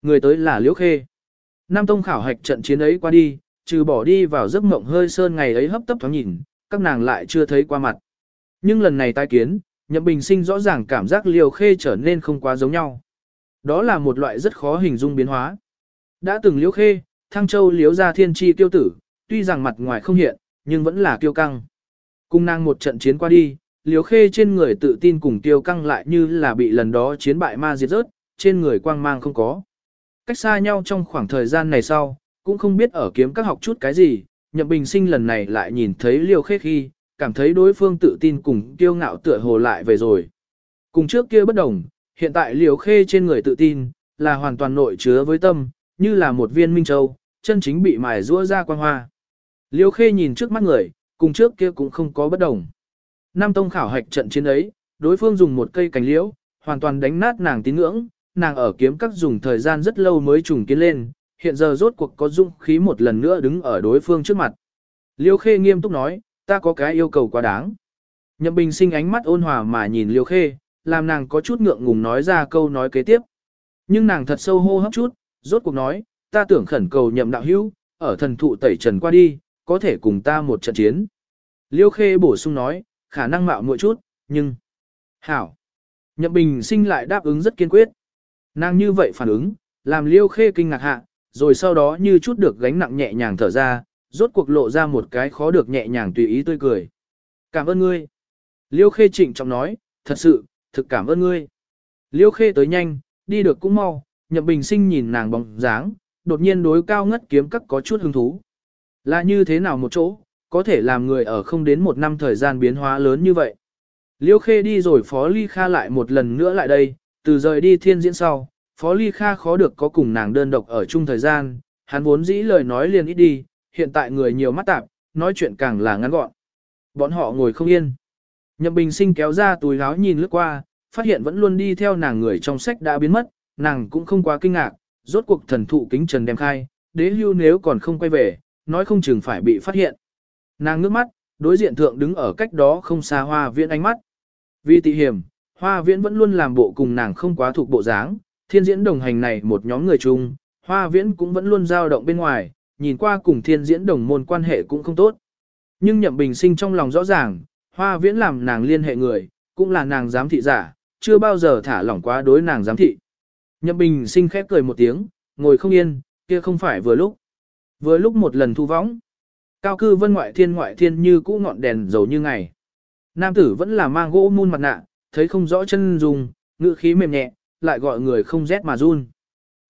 Người tới là liễu khê. Nam Tông khảo hạch trận chiến ấy qua đi, trừ bỏ đi vào giấc mộng hơi sơn ngày ấy hấp tấp thoáng nhìn, các nàng lại chưa thấy qua mặt. Nhưng lần này tai kiến, Nhậm Bình Sinh rõ ràng cảm giác Liêu Khê trở nên không quá giống nhau. Đó là một loại rất khó hình dung biến hóa. Đã từng Liễu Khê, Thăng Châu Liễu Gia thiên tri tiêu tử, tuy rằng mặt ngoài không hiện, nhưng vẫn là kiêu căng. Cung nàng một trận chiến qua đi, Liễu Khê trên người tự tin cùng tiêu căng lại như là bị lần đó chiến bại ma diệt rớt, trên người quang mang không có. Cách xa nhau trong khoảng thời gian này sau, cũng không biết ở kiếm các học chút cái gì, Nhậm Bình Sinh lần này lại nhìn thấy Liêu Khê khi, cảm thấy đối phương tự tin cùng kiêu ngạo tựa hồ lại về rồi. Cùng trước kia bất đồng, hiện tại Liêu Khê trên người tự tin, là hoàn toàn nội chứa với tâm, như là một viên minh châu, chân chính bị mài rũa ra quang hoa. Liêu Khê nhìn trước mắt người, cùng trước kia cũng không có bất đồng. Nam Tông khảo hạch trận chiến ấy, đối phương dùng một cây cành liễu, hoàn toàn đánh nát nàng tín ngưỡng, nàng ở kiếm các dùng thời gian rất lâu mới trùng kiến lên, hiện giờ rốt cuộc có dung khí một lần nữa đứng ở đối phương trước mặt. Liêu Khê nghiêm túc nói, ta có cái yêu cầu quá đáng. Nhậm Bình sinh ánh mắt ôn hòa mà nhìn Liêu Khê, làm nàng có chút ngượng ngùng nói ra câu nói kế tiếp. Nhưng nàng thật sâu hô hấp chút, rốt cuộc nói, ta tưởng khẩn cầu nhậm đạo hữu, ở thần thụ tẩy trần qua đi, có thể cùng ta một trận chiến. Liêu Khê bổ sung nói, khả năng mạo muội chút, nhưng... Hảo. Nhậm Bình sinh lại đáp ứng rất kiên quyết. Nàng như vậy phản ứng, làm Liêu Khê kinh ngạc hạ, rồi sau đó như chút được gánh nặng nhẹ nhàng thở ra, rốt cuộc lộ ra một cái khó được nhẹ nhàng tùy ý tươi cười. Cảm ơn ngươi. Liêu Khê trịnh trọng nói, thật sự, thực cảm ơn ngươi. Liêu Khê tới nhanh, đi được cũng mau, Nhậm Bình Sinh nhìn nàng bóng dáng, đột nhiên đối cao ngất kiếm các có chút hứng thú. Là như thế nào một chỗ, có thể làm người ở không đến một năm thời gian biến hóa lớn như vậy. Liêu Khê đi rồi Phó Ly Kha lại một lần nữa lại đây, từ rời đi thiên diễn sau, Phó Ly Kha khó được có cùng nàng đơn độc ở chung thời gian, hắn vốn dĩ lời nói liền ít đi, hiện tại người nhiều mắt tạp, nói chuyện càng là ngắn gọn. Bọn họ ngồi không yên. Nhậm Bình Sinh kéo ra túi áo nhìn lướt qua, phát hiện vẫn luôn đi theo nàng người trong sách đã biến mất, nàng cũng không quá kinh ngạc, rốt cuộc thần thụ kính trần đem khai, đế hưu nếu còn không quay về, nói không chừng phải bị phát hiện. Nàng ngước mắt, đối diện thượng đứng ở cách đó không xa hoa viễn ánh mắt. Vì tị hiểm, hoa viễn vẫn luôn làm bộ cùng nàng không quá thuộc bộ dáng, thiên diễn đồng hành này một nhóm người chung, hoa viễn cũng vẫn luôn dao động bên ngoài, nhìn qua cùng thiên diễn đồng môn quan hệ cũng không tốt. Nhưng nhậm bình sinh trong lòng rõ ràng, hoa viễn làm nàng liên hệ người, cũng là nàng giám thị giả, chưa bao giờ thả lỏng quá đối nàng giám thị. Nhậm bình sinh khép cười một tiếng, ngồi không yên, kia không phải vừa lúc. Vừa lúc một lần thu võng. Cao cư vân ngoại thiên ngoại thiên như cũ ngọn đèn dầu như ngày. Nam tử vẫn là mang gỗ mun mặt nạ, thấy không rõ chân dùng, ngữ khí mềm nhẹ, lại gọi người không rét mà run.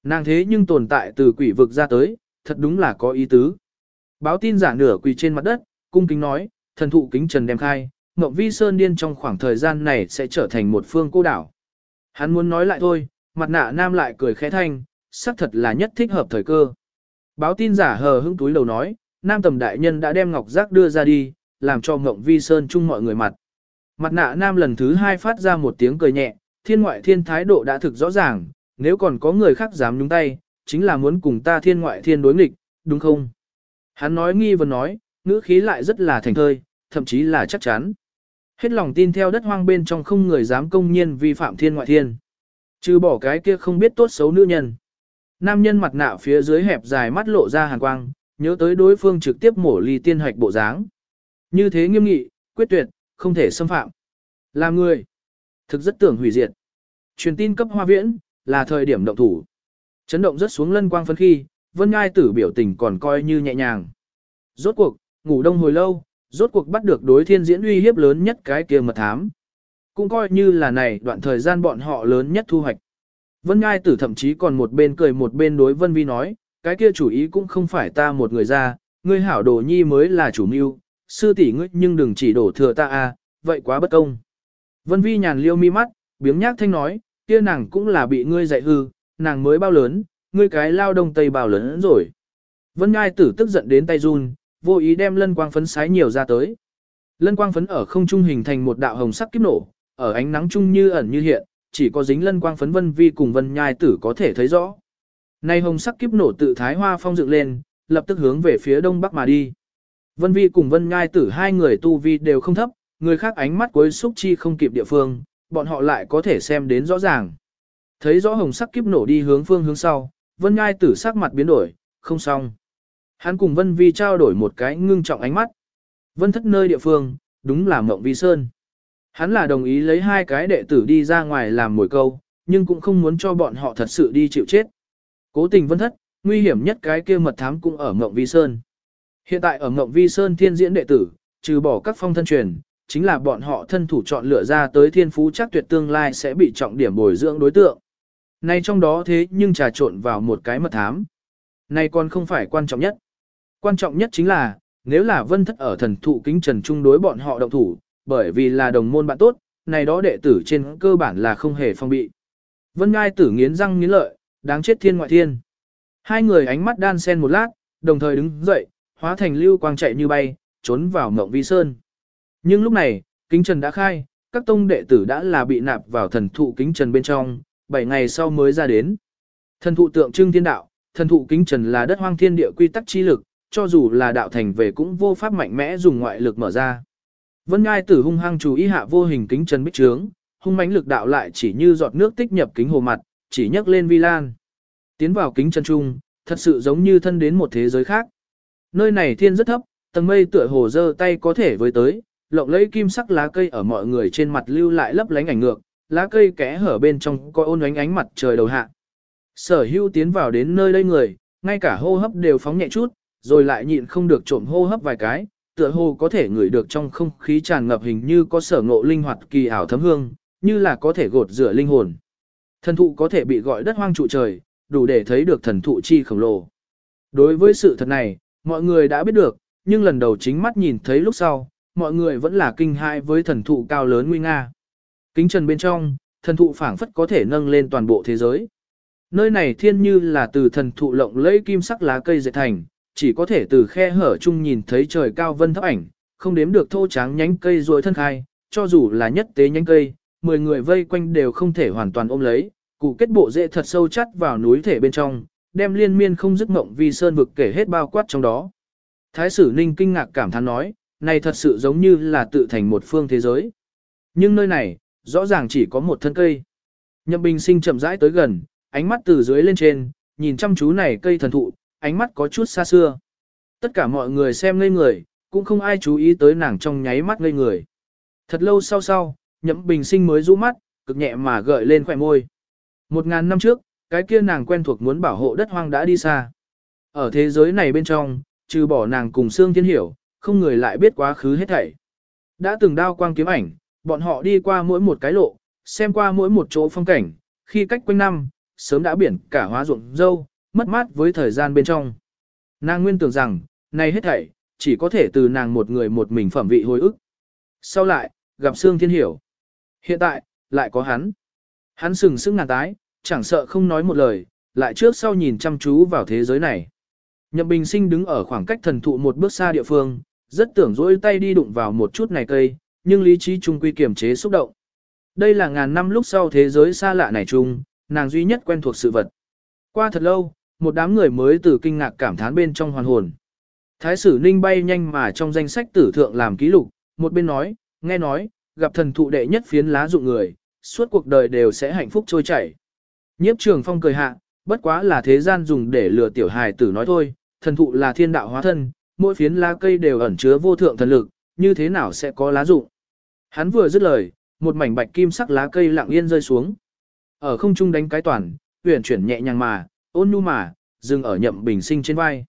Nàng thế nhưng tồn tại từ quỷ vực ra tới, thật đúng là có ý tứ. Báo tin giả nửa quỳ trên mặt đất, cung kính nói, thần thụ kính trần đem khai, Ngọc Vi Sơn Điên trong khoảng thời gian này sẽ trở thành một phương cô đảo. Hắn muốn nói lại thôi, mặt nạ nam lại cười khẽ thanh, xác thật là nhất thích hợp thời cơ. Báo tin giả hờ hững túi đầu nói, nam tầm đại nhân đã đem ngọc giác đưa ra đi, làm cho Ngộng Vi Sơn chung mọi người mặt. Mặt nạ nam lần thứ hai phát ra một tiếng cười nhẹ, thiên ngoại thiên thái độ đã thực rõ ràng, nếu còn có người khác dám nhúng tay, chính là muốn cùng ta thiên ngoại thiên đối nghịch, đúng không? Hắn nói nghi vấn nói, ngữ khí lại rất là thành thơi, thậm chí là chắc chắn. Hết lòng tin theo đất hoang bên trong không người dám công nhiên vi phạm thiên ngoại thiên. Trừ bỏ cái kia không biết tốt xấu nữ nhân. Nam nhân mặt nạ phía dưới hẹp dài mắt lộ ra hàn quang, nhớ tới đối phương trực tiếp mổ ly tiên hoạch bộ dáng. Như thế nghiêm nghị, quyết tuyệt, không thể xâm phạm. Là người, thực rất tưởng hủy diệt. Truyền tin cấp hoa viễn, là thời điểm động thủ. Chấn động rất xuống lân quang phân khi, vân ngai tử biểu tình còn coi như nhẹ nhàng. Rốt cuộc, ngủ đông hồi lâu, rốt cuộc bắt được đối thiên diễn uy hiếp lớn nhất cái kia mật thám. Cũng coi như là này đoạn thời gian bọn họ lớn nhất thu hoạch. Vân ngai tử thậm chí còn một bên cười một bên đối vân vi nói, cái kia chủ ý cũng không phải ta một người ra, ngươi hảo đồ nhi mới là chủ mưu, sư tỷ ngươi nhưng đừng chỉ đổ thừa ta a, vậy quá bất công. Vân vi nhàn liêu mi mắt, biếng nhác thanh nói, kia nàng cũng là bị ngươi dạy hư, nàng mới bao lớn, ngươi cái lao đông tây bao lớn rồi. Vân Ngai tử tức giận đến tay run, vô ý đem lân quang phấn sái nhiều ra tới. Lân quang phấn ở không trung hình thành một đạo hồng sắc kiếp nổ, ở ánh nắng trung như ẩn như hiện, chỉ có dính lân quang phấn vân vi cùng vân nhai tử có thể thấy rõ. Nay hồng sắc kiếp nổ tự thái hoa phong dựng lên, lập tức hướng về phía đông bắc mà đi. Vân vi cùng vân nhai tử hai người tu vi đều không thấp, người khác ánh mắt cuối xúc chi không kịp địa phương, bọn họ lại có thể xem đến rõ ràng. Thấy rõ hồng sắc kiếp nổ đi hướng phương hướng sau, Vân Ngai tử sắc mặt biến đổi, không xong. Hắn cùng Vân Vi trao đổi một cái ngưng trọng ánh mắt. Vân thất nơi địa phương, đúng là Mộng Vi Sơn. Hắn là đồng ý lấy hai cái đệ tử đi ra ngoài làm mồi câu, nhưng cũng không muốn cho bọn họ thật sự đi chịu chết. Cố tình Vân thất, nguy hiểm nhất cái kia mật thám cũng ở Ngộng Vi Sơn. Hiện tại ở Ngộng Vi Sơn thiên diễn đệ tử, trừ bỏ các phong thân truyền, chính là bọn họ thân thủ chọn lựa ra tới thiên phú chắc tuyệt tương lai sẽ bị trọng điểm bồi dưỡng đối tượng. Nay trong đó thế nhưng trà trộn vào một cái mật thám. Này còn không phải quan trọng nhất. Quan trọng nhất chính là, nếu là vân thất ở thần thụ kính trần trung đối bọn họ động thủ, bởi vì là đồng môn bạn tốt, này đó đệ tử trên cơ bản là không hề phong bị. Vân Ngai tử nghiến răng nghiến lợi, đáng chết thiên ngoại thiên. Hai người ánh mắt đan sen một lát, đồng thời đứng dậy, hóa thành lưu quang chạy như bay, trốn vào mộng vi sơn. Nhưng lúc này, kính trần đã khai, các tông đệ tử đã là bị nạp vào thần thụ kính trần bên trong, 7 ngày sau mới ra đến. Thần thụ tượng trưng thiên đạo, thần thụ kính trần là đất hoang thiên địa quy tắc chi lực, cho dù là đạo thành về cũng vô pháp mạnh mẽ dùng ngoại lực mở ra. Vân Ngai tử hung hăng chú ý hạ vô hình kính trần bích trướng, hung mãnh lực đạo lại chỉ như giọt nước tích nhập kính hồ mặt, chỉ nhấc lên vi lan. Tiến vào kính chân trung, thật sự giống như thân đến một thế giới khác. Nơi này thiên rất thấp, tầng mây tựa hồ dơ tay có thể với tới, lộng lấy kim sắc lá cây ở mọi người trên mặt lưu lại lấp lánh ảnh ngược, lá cây kẽ hở bên trong coi ôn ánh ánh mặt trời đầu hạ. Sở hưu tiến vào đến nơi đây người, ngay cả hô hấp đều phóng nhẹ chút, rồi lại nhịn không được trộm hô hấp vài cái, tựa hồ có thể ngửi được trong không khí tràn ngập hình như có sở ngộ linh hoạt kỳ ảo thấm hương, như là có thể gột rửa linh hồn. Thần thụ có thể bị gọi đất hoang trụ trời, đủ để thấy được thần thụ chi khổng lồ. Đối với sự thật này, mọi người đã biết được, nhưng lần đầu chính mắt nhìn thấy lúc sau, mọi người vẫn là kinh hãi với thần thụ cao lớn nguy nga. Kính trần bên trong, thần thụ phảng phất có thể nâng lên toàn bộ thế giới. Nơi này thiên như là từ thần thụ lộng lẫy kim sắc lá cây dệt thành, chỉ có thể từ khe hở chung nhìn thấy trời cao vân thấp ảnh, không đếm được thô tráng nhánh cây rồi thân khai, cho dù là nhất tế nhánh cây, 10 người vây quanh đều không thể hoàn toàn ôm lấy, cụ kết bộ dễ thật sâu chắt vào núi thể bên trong, đem liên miên không dứt mộng vì sơn vực kể hết bao quát trong đó. Thái sử ninh kinh ngạc cảm thán nói, này thật sự giống như là tự thành một phương thế giới. Nhưng nơi này, rõ ràng chỉ có một thân cây. Nhậm bình sinh chậm rãi tới gần, ánh mắt từ dưới lên trên, nhìn chăm chú này cây thần thụ, ánh mắt có chút xa xưa. Tất cả mọi người xem ngây người, cũng không ai chú ý tới nàng trong nháy mắt ngây người. Thật lâu sau sau, nhậm bình sinh mới rũ mắt, cực nhẹ mà gợi lên khỏe môi. Một ngàn năm trước, cái kia nàng quen thuộc muốn bảo hộ đất hoang đã đi xa. Ở thế giới này bên trong, trừ bỏ nàng cùng xương Thiên Hiểu, không người lại biết quá khứ hết thảy. Đã từng đao quang kiếm ảnh, bọn họ đi qua mỗi một cái lộ, xem qua mỗi một chỗ phong cảnh, khi cách quanh năm, sớm đã biển cả hóa ruộng dâu, mất mát với thời gian bên trong. Nàng nguyên tưởng rằng, này hết thảy, chỉ có thể từ nàng một người một mình phẩm vị hồi ức. Sau lại, gặp Sương Thiên Hiểu. Hiện tại, lại có hắn. Hắn sừng sững ngàn tái, chẳng sợ không nói một lời, lại trước sau nhìn chăm chú vào thế giới này. Nhậm Bình Sinh đứng ở khoảng cách thần thụ một bước xa địa phương, rất tưởng dỗi tay đi đụng vào một chút này cây, nhưng lý trí trung quy kiềm chế xúc động. Đây là ngàn năm lúc sau thế giới xa lạ này chung, nàng duy nhất quen thuộc sự vật. Qua thật lâu, một đám người mới từ kinh ngạc cảm thán bên trong hoàn hồn. Thái sử ninh bay nhanh mà trong danh sách tử thượng làm ký lục, một bên nói, nghe nói, gặp thần thụ đệ nhất phiến lá dụng người, suốt cuộc đời đều sẽ hạnh phúc trôi chảy. Nhiếp trường phong cười hạ, bất quá là thế gian dùng để lừa tiểu hài tử nói thôi, thần thụ là thiên đạo hóa thân, mỗi phiến lá cây đều ẩn chứa vô thượng thần lực, như thế nào sẽ có lá dụng. Hắn vừa dứt lời, một mảnh bạch kim sắc lá cây lặng yên rơi xuống. Ở không trung đánh cái toàn, uyển chuyển nhẹ nhàng mà, ôn nhu mà, dừng ở nhậm bình sinh trên vai.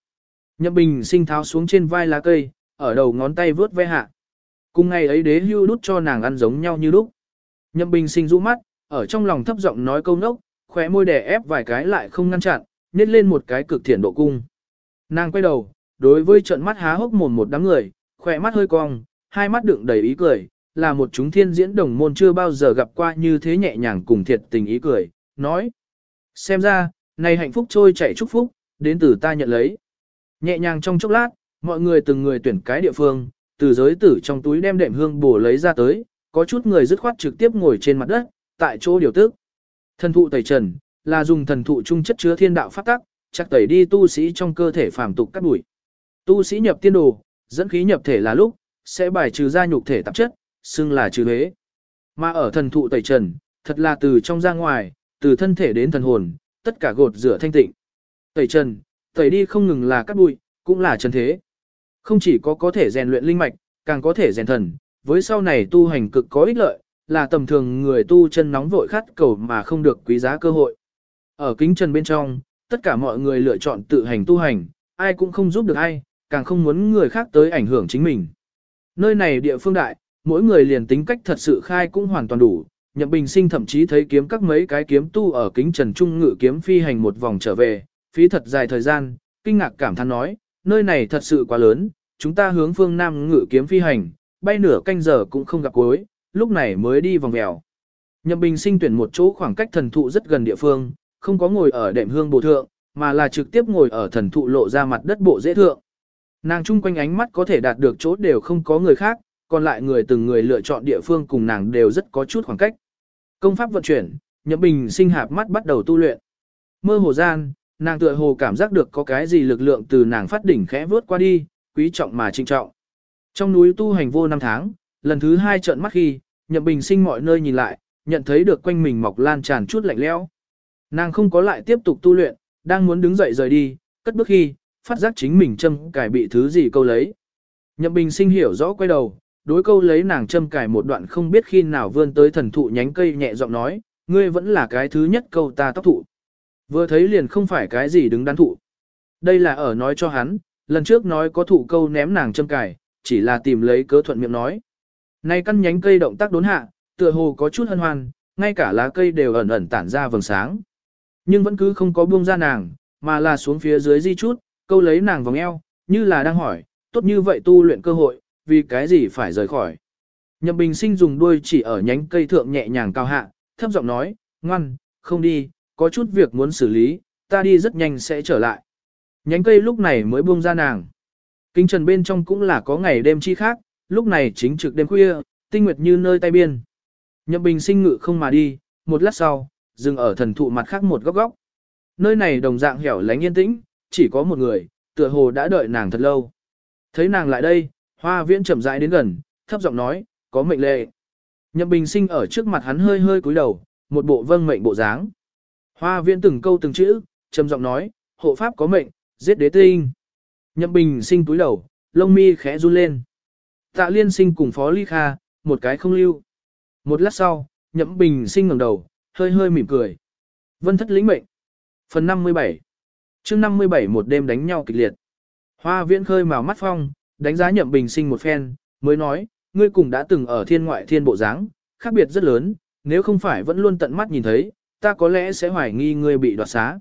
Nhậm bình sinh tháo xuống trên vai lá cây, ở đầu ngón tay vướt ve hạ. Cùng ngày ấy đế hưu đút cho nàng ăn giống nhau như lúc. Nhậm bình sinh rũ mắt, ở trong lòng thấp giọng nói câu nốc, khóe môi đè ép vài cái lại không ngăn chặn, nhét lên một cái cực thiện độ cung. Nàng quay đầu, đối với trận mắt há hốc mồm một đám người, khỏe mắt hơi cong, hai mắt đựng đầy ý cười, là một chúng thiên diễn đồng môn chưa bao giờ gặp qua như thế nhẹ nhàng cùng thiệt tình ý cười, nói. Xem ra, này hạnh phúc trôi chảy chúc phúc, đến từ ta nhận lấy. Nhẹ nhàng trong chốc lát, mọi người từng người tuyển cái địa phương, từ giới tử trong túi đem đệm hương bổ lấy ra tới, có chút người dứt khoát trực tiếp ngồi trên mặt đất, tại chỗ điều tức. Thần thụ tẩy trần, là dùng thần thụ trung chất chứa thiên đạo phát tắc, chắc tẩy đi tu sĩ trong cơ thể phàm tục cắt đuổi. Tu sĩ nhập tiên đồ, dẫn khí nhập thể là lúc, sẽ bài trừ ra nhục thể tạp chất, xưng là trừ huế. Mà ở thần thụ tẩy trần, thật là từ trong ra ngoài, từ thân thể đến thần hồn, tất cả gột rửa thanh tịnh. Tẩy trần, tẩy đi không ngừng là cát bụi, cũng là chân thế. Không chỉ có có thể rèn luyện linh mạch, càng có thể rèn thần, với sau này tu hành cực có ích lợi, là tầm thường người tu chân nóng vội khát cầu mà không được quý giá cơ hội. Ở kính trần bên trong, tất cả mọi người lựa chọn tự hành tu hành, ai cũng không giúp được ai, càng không muốn người khác tới ảnh hưởng chính mình. Nơi này địa phương đại, mỗi người liền tính cách thật sự khai cũng hoàn toàn đủ, Nhậm Bình Sinh thậm chí thấy kiếm các mấy cái kiếm tu ở kính trần trung ngự kiếm phi hành một vòng trở về, phí thật dài thời gian, kinh ngạc cảm thán nói, nơi này thật sự quá lớn, chúng ta hướng phương Nam ngự kiếm phi hành, bay nửa canh giờ cũng không gặp cuối, lúc này mới đi vòng mèo. Nhậm Bình Sinh tuyển một chỗ khoảng cách thần thụ rất gần địa phương, không có ngồi ở đệm hương bộ thượng, mà là trực tiếp ngồi ở thần thụ lộ ra mặt đất bộ dễ thượng. Nàng chung quanh ánh mắt có thể đạt được chỗ đều không có người khác, còn lại người từng người lựa chọn địa phương cùng nàng đều rất có chút khoảng cách. Công pháp vận chuyển, Nhậm Bình sinh hạp mắt bắt đầu tu luyện. Mơ hồ gian, nàng tựa hồ cảm giác được có cái gì lực lượng từ nàng phát đỉnh khẽ vướt qua đi, quý trọng mà trinh trọng. Trong núi tu hành vô năm tháng, lần thứ hai trợn mắt khi, Nhậm Bình sinh mọi nơi nhìn lại, nhận thấy được quanh mình mọc lan tràn chút lạnh lẽo. Nàng không có lại tiếp tục tu luyện, đang muốn đứng dậy rời đi, cất bước khi, phát giác chính mình châm cài bị thứ gì câu lấy. Nhậm Bình sinh hiểu rõ quay đầu, đối câu lấy nàng châm cài một đoạn không biết khi nào vươn tới thần thụ nhánh cây nhẹ giọng nói, ngươi vẫn là cái thứ nhất câu ta tóc thụ. Vừa thấy liền không phải cái gì đứng đắn thụ. Đây là ở nói cho hắn, lần trước nói có thụ câu ném nàng châm cài, chỉ là tìm lấy cớ thuận miệng nói. Nay căn nhánh cây động tác đốn hạ, tựa hồ có chút hân hoan, ngay cả lá cây đều ẩn ẩn tản ra vầng sáng. Nhưng vẫn cứ không có buông ra nàng, mà là xuống phía dưới di chút, câu lấy nàng vòng eo, như là đang hỏi, tốt như vậy tu luyện cơ hội, vì cái gì phải rời khỏi. Nhậm Bình Sinh dùng đuôi chỉ ở nhánh cây thượng nhẹ nhàng cao hạ, thấp giọng nói, ngoan, không đi, có chút việc muốn xử lý, ta đi rất nhanh sẽ trở lại. Nhánh cây lúc này mới buông ra nàng. Kính trần bên trong cũng là có ngày đêm chi khác, lúc này chính trực đêm khuya, tinh nguyệt như nơi tay biên. Nhậm Bình Sinh ngự không mà đi, một lát sau, dừng ở thần thụ mặt khác một góc góc. Nơi này đồng dạng hẻo lánh yên tĩnh, chỉ có một người, tựa hồ đã đợi nàng thật lâu. Thấy nàng lại đây, hoa viễn chậm rãi đến gần, thấp giọng nói, có mệnh lệ. Nhậm bình sinh ở trước mặt hắn hơi hơi cúi đầu, một bộ vâng mệnh bộ dáng. Hoa viễn từng câu từng chữ, trầm giọng nói, hộ pháp có mệnh, giết đế tinh. Nhậm bình sinh túi đầu, lông mi khẽ run lên. Tạ liên sinh cùng phó ly kha, một cái không lưu. Một lát sau, nhậm bình sinh ngẩng đầu, hơi hơi mỉm cười. Vân thất lĩnh mệnh. Phần 57 chương 57 một đêm đánh nhau kịch liệt. Hoa viễn khơi màu mắt phong, đánh giá nhậm bình sinh một phen, mới nói, ngươi cùng đã từng ở thiên ngoại thiên bộ dáng, khác biệt rất lớn, nếu không phải vẫn luôn tận mắt nhìn thấy, ta có lẽ sẽ hoài nghi ngươi bị đoạt xá.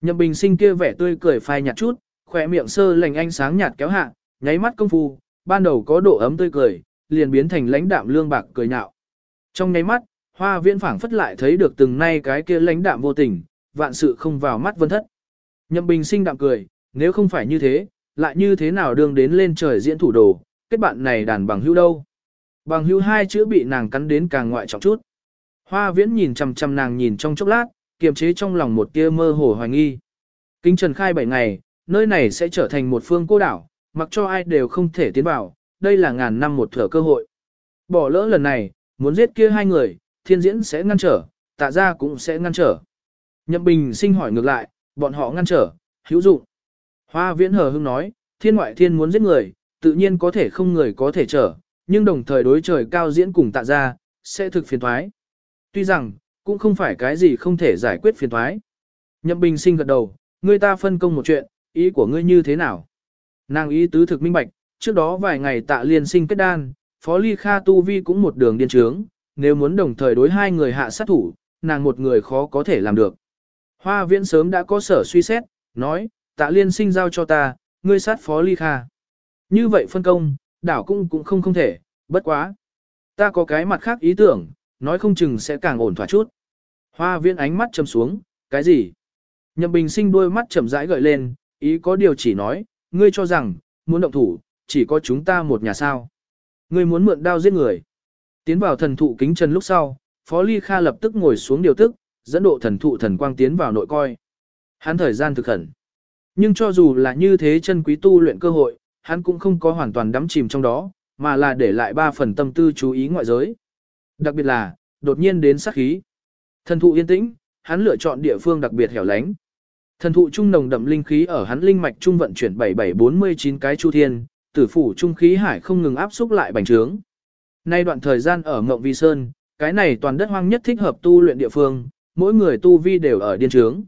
Nhậm bình sinh kia vẻ tươi cười phai nhạt chút, khỏe miệng sơ lành ánh sáng nhạt kéo hạ, nháy mắt công phu, ban đầu có độ ấm tươi cười, liền biến thành lãnh đạm lương bạc cười nhạo. Trong nháy mắt, hoa viễn phảng phất lại thấy được từng nay cái kia lãnh đạm vô tình, vạn sự không vào mắt vân thất. Nhậm bình sinh đạm cười, nếu không phải như thế, lại như thế nào đương đến lên trời diễn thủ đồ, kết bạn này đàn bằng hữu đâu. Bằng hữu hai chữ bị nàng cắn đến càng ngoại trọng chút. Hoa viễn nhìn chằm chằm nàng nhìn trong chốc lát, kiềm chế trong lòng một tia mơ hồ hoài nghi. Kính trần khai bảy ngày, nơi này sẽ trở thành một phương cô đảo, mặc cho ai đều không thể tiến vào, đây là ngàn năm một thở cơ hội. Bỏ lỡ lần này, muốn giết kia hai người, thiên diễn sẽ ngăn trở, tạ ra cũng sẽ ngăn trở. Nhậm bình sinh hỏi ngược lại, bọn họ ngăn trở, hữu dụng. Hoa viễn hờ hưng nói, thiên ngoại thiên muốn giết người, tự nhiên có thể không người có thể trở, nhưng đồng thời đối trời cao diễn cùng tạ ra, sẽ thực phiền thoái. Tuy rằng, cũng không phải cái gì không thể giải quyết phiền thoái. Nhậm bình sinh gật đầu, người ta phân công một chuyện, ý của ngươi như thế nào? Nàng ý tứ thực minh bạch, trước đó vài ngày tạ liên sinh kết đan, phó ly kha tu vi cũng một đường điên trướng, nếu muốn đồng thời đối hai người hạ sát thủ, nàng một người khó có thể làm được. Hoa viễn sớm đã có sở suy xét, nói, tạ liên sinh giao cho ta, ngươi sát phó ly kha. Như vậy phân công, đảo cũng cũng không không thể, bất quá. Ta có cái mặt khác ý tưởng, nói không chừng sẽ càng ổn thỏa chút. Hoa viễn ánh mắt chầm xuống, cái gì? Nhậm bình sinh đôi mắt chậm rãi gợi lên, ý có điều chỉ nói, ngươi cho rằng, muốn động thủ, chỉ có chúng ta một nhà sao. Ngươi muốn mượn đao giết người. Tiến vào thần thụ kính trần lúc sau, Phó Ly Kha lập tức ngồi xuống điều tức, dẫn độ thần thụ thần quang tiến vào nội coi. Hắn thời gian thực khẩn. Nhưng cho dù là như thế chân quý tu luyện cơ hội, hắn cũng không có hoàn toàn đắm chìm trong đó, mà là để lại ba phần tâm tư chú ý ngoại giới. Đặc biệt là, đột nhiên đến sát khí. Thần thụ yên tĩnh, hắn lựa chọn địa phương đặc biệt hẻo lánh. Thần thụ trung nồng đậm linh khí ở hắn linh mạch trung vận chuyển 7749 cái chu thiên, tử phủ trung khí hải không ngừng áp xúc lại bành trướng. Nay đoạn thời gian ở Ngộng Vi Sơn, cái này toàn đất hoang nhất thích hợp tu luyện địa phương, mỗi người tu vi đều ở điên trướng.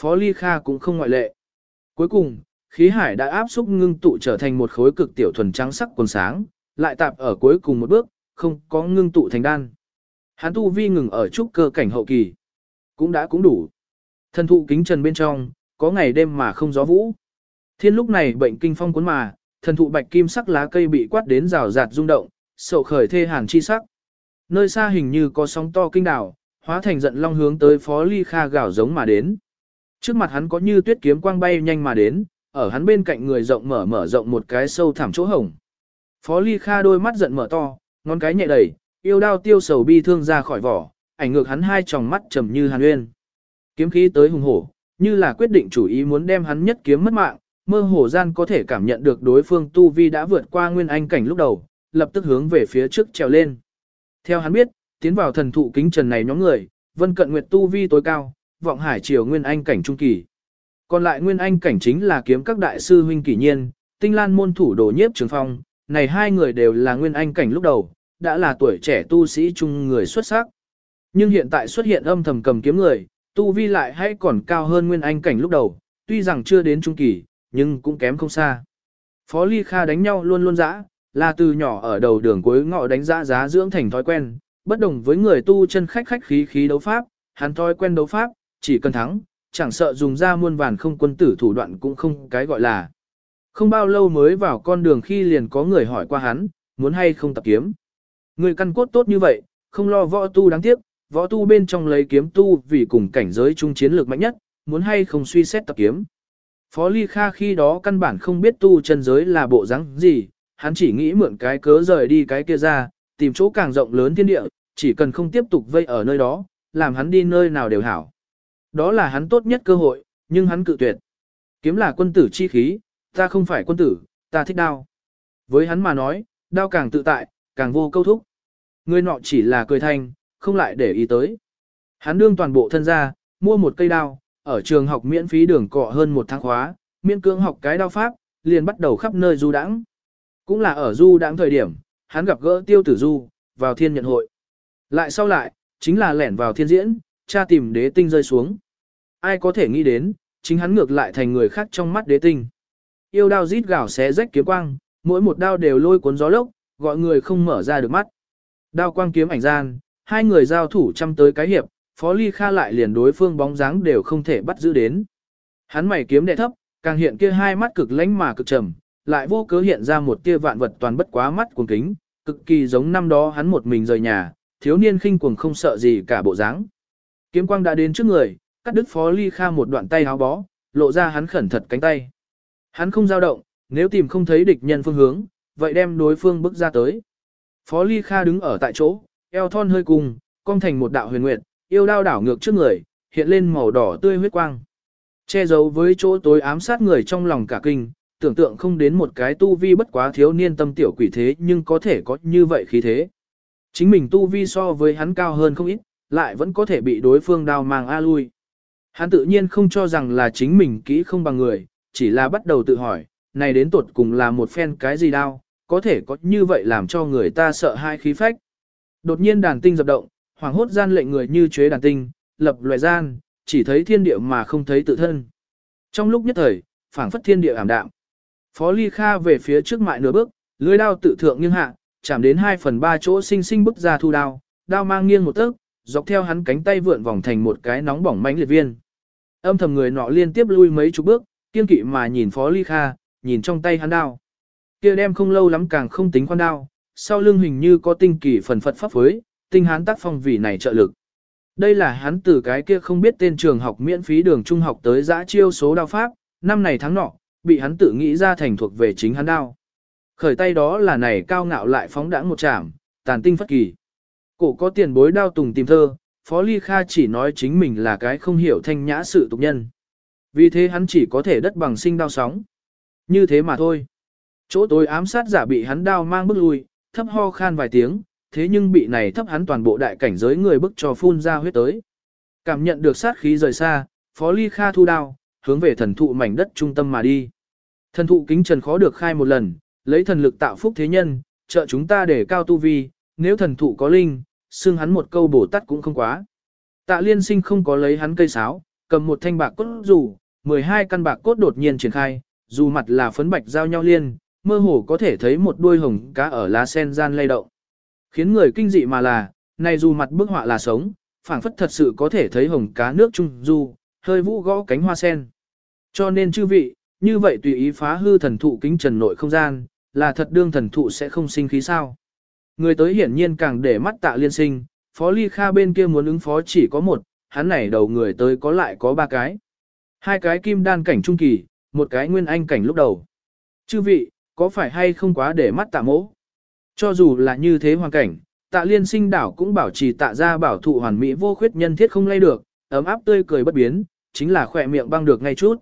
Phó Ly Kha cũng không ngoại lệ. Cuối cùng, khí hải đã áp xúc ngưng tụ trở thành một khối cực tiểu thuần trắng sắc quần sáng, lại tạp ở cuối cùng một bước, không có ngưng tụ thành đan. Hắn tu vi ngừng ở trúc cơ cảnh hậu kỳ. Cũng đã cũng đủ. Thần thụ kính trần bên trong, có ngày đêm mà không gió vũ. Thiên lúc này bệnh kinh phong cuốn mà, thần thụ bạch kim sắc lá cây bị quát đến rào rạt rung động, sầu khởi thê hàn chi sắc. Nơi xa hình như có sóng to kinh đảo, hóa thành giận long hướng tới phó ly kha gạo giống mà đến. Trước mặt hắn có như tuyết kiếm quang bay nhanh mà đến, ở hắn bên cạnh người rộng mở mở rộng một cái sâu thẳm chỗ hổng. Phó ly kha đôi mắt giận mở to, ngón cái nhẹ đẩy, yêu đao tiêu sầu bi thương ra khỏi vỏ, ảnh ngược hắn hai tròng mắt trầm như hàn uyên. Kiếm khí tới hùng hổ, như là quyết định chủ ý muốn đem hắn nhất kiếm mất mạng, mơ hồ gian có thể cảm nhận được đối phương tu vi đã vượt qua nguyên anh cảnh lúc đầu, lập tức hướng về phía trước trèo lên. Theo hắn biết, tiến vào thần thụ kính trần này nhóm người, vân cận nguyệt tu vi tối cao, vọng hải triều nguyên anh cảnh trung kỳ. Còn lại nguyên anh cảnh chính là kiếm các đại sư huynh kỷ nhiên, tinh lan môn thủ đồ nhiếp trường phong, này hai người đều là nguyên anh cảnh lúc đầu, đã là tuổi trẻ tu sĩ chung người xuất sắc. Nhưng hiện tại xuất hiện âm thầm cầm kiếm người, tu vi lại hay còn cao hơn nguyên anh cảnh lúc đầu, tuy rằng chưa đến trung kỳ, nhưng cũng kém không xa. Phó Ly Kha đánh nhau luôn luôn dã, là từ nhỏ ở đầu đường cuối ngọ đánh giá giá dưỡng thành thói quen, bất đồng với người tu chân khách khách khí khí đấu pháp, hắn thói quen đấu pháp, chỉ cần thắng, chẳng sợ dùng ra muôn vàn không quân tử thủ đoạn cũng không cái gọi là. Không bao lâu mới vào con đường khi liền có người hỏi qua hắn, muốn hay không tập kiếm. Người căn cốt tốt như vậy, không lo võ tu đáng tiếc, võ tu bên trong lấy kiếm tu vì cùng cảnh giới chung chiến lược mạnh nhất, muốn hay không suy xét tập kiếm. Phó Ly Kha khi đó căn bản không biết tu chân giới là bộ dáng gì, hắn chỉ nghĩ mượn cái cớ rời đi cái kia ra, tìm chỗ càng rộng lớn thiên địa, chỉ cần không tiếp tục vây ở nơi đó, làm hắn đi nơi nào đều hảo. Đó là hắn tốt nhất cơ hội, nhưng hắn cự tuyệt. Kiếm là quân tử chi khí, ta không phải quân tử, ta thích đao. Với hắn mà nói, đao càng tự tại, càng vô câu thúc. Người nọ chỉ là cười thanh, không lại để ý tới. Hắn đương toàn bộ thân ra, mua một cây đao, ở trường học miễn phí đường cọ hơn một tháng khóa, miễn cưỡng học cái đao pháp, liền bắt đầu khắp nơi du đãng. Cũng là ở du đãng thời điểm, hắn gặp gỡ tiêu tử du, vào thiên nhận hội. Lại sau lại, chính là lẻn vào thiên diễn, cha tìm đế tinh rơi xuống. Ai có thể nghĩ đến, chính hắn ngược lại thành người khác trong mắt đế tinh. Yêu đao rít gào xé rách kiếm quang, mỗi một đao đều lôi cuốn gió lốc, gọi người không mở ra được mắt. Đao quang kiếm ảnh gian, hai người giao thủ chăm tới cái hiệp, Phó Ly Kha lại liền đối phương bóng dáng đều không thể bắt giữ đến. Hắn mày kiếm đệ thấp, càng hiện kia hai mắt cực lánh mà cực trầm, lại vô cớ hiện ra một tia vạn vật toàn bất quá mắt cuồng kính, cực kỳ giống năm đó hắn một mình rời nhà, thiếu niên khinh cuồng không sợ gì cả bộ dáng. Kiếm quang đã đến trước người, cắt đứt Phó Ly Kha một đoạn tay áo bó, lộ ra hắn khẩn thật cánh tay. Hắn không dao động, nếu tìm không thấy địch nhân phương hướng, vậy đem đối phương bước ra tới. Phó Ly Kha đứng ở tại chỗ, eo thon hơi cùng, cong thành một đạo huyền nguyệt, yêu đao đảo ngược trước người, hiện lên màu đỏ tươi huyết quang. Che giấu với chỗ tối ám sát người trong lòng cả kinh, tưởng tượng không đến một cái tu vi bất quá thiếu niên tâm tiểu quỷ thế nhưng có thể có như vậy khí thế. Chính mình tu vi so với hắn cao hơn không ít, lại vẫn có thể bị đối phương đao mang a lui. Hắn tự nhiên không cho rằng là chính mình kỹ không bằng người, chỉ là bắt đầu tự hỏi, này đến tuột cùng là một phen cái gì đao, có thể có như vậy làm cho người ta sợ hai khí phách. Đột nhiên đàn tinh dập động, hoàng hốt gian lệnh người như chế đàn tinh, lập loài gian, chỉ thấy thiên địa mà không thấy tự thân. Trong lúc nhất thời, phảng phất thiên địa ảm đạm. Phó Ly Kha về phía trước mại nửa bước, lưới đao tự thượng nghiêng hạ, chạm đến 2 phần 3 chỗ sinh sinh bức ra thu đao, đao mang nghiêng một tấc, dọc theo hắn cánh tay vượn vòng thành một cái nóng bỏng mãnh liệt viên. Âm thầm người nọ liên tiếp lui mấy chục bước, kiên kỵ mà nhìn Phó Ly Kha, nhìn trong tay hắn đao. Kia đem không lâu lắm càng không tính quan đao, sau lưng hình như có tinh kỳ phần phật pháp phối, tinh hán tác phong vì này trợ lực. Đây là hắn từ cái kia không biết tên trường học miễn phí đường trung học tới giã chiêu số đao pháp, năm này tháng nọ, bị hắn tự nghĩ ra thành thuộc về chính hắn đao. Khởi tay đó là này cao ngạo lại phóng đãng một chạm, tàn tinh phất kỳ. Cổ có tiền bối đao tùng tìm thơ, Phó Ly Kha chỉ nói chính mình là cái không hiểu thanh nhã sự tục nhân. Vì thế hắn chỉ có thể đất bằng sinh đao sóng. Như thế mà thôi. Chỗ tối ám sát giả bị hắn đao mang bước lui, thấp ho khan vài tiếng, thế nhưng bị này thấp hắn toàn bộ đại cảnh giới người bức cho phun ra huyết tới. Cảm nhận được sát khí rời xa, Phó Ly Kha thu đao, hướng về thần thụ mảnh đất trung tâm mà đi. Thần thụ kính trần khó được khai một lần, lấy thần lực tạo phúc thế nhân, trợ chúng ta để cao tu vi, nếu thần thụ có linh, xưng hắn một câu bổ tát cũng không quá. Tạ liên sinh không có lấy hắn cây sáo, cầm một thanh bạc cốt dù, 12 căn bạc cốt đột nhiên triển khai, dù mặt là phấn bạch giao nhau liên, mơ hồ có thể thấy một đuôi hồng cá ở lá sen gian lay động. Khiến người kinh dị mà là, này dù mặt bức họa là sống, phảng phất thật sự có thể thấy hồng cá nước trung du, hơi vũ gõ cánh hoa sen. Cho nên chư vị, như vậy tùy ý phá hư thần thụ kính trần nội không gian, là thật đương thần thụ sẽ không sinh khí sao. Người tới hiển nhiên càng để mắt tạ liên sinh, phó ly kha bên kia muốn ứng phó chỉ có một, hắn này đầu người tới có lại có ba cái. Hai cái kim đan cảnh trung kỳ, một cái nguyên anh cảnh lúc đầu. Chư vị, có phải hay không quá để mắt tạ mỗ? Cho dù là như thế hoàn cảnh, tạ liên sinh đảo cũng bảo trì tạ ra bảo thụ hoàn mỹ vô khuyết nhân thiết không lay được, ấm áp tươi cười bất biến, chính là khỏe miệng băng được ngay chút.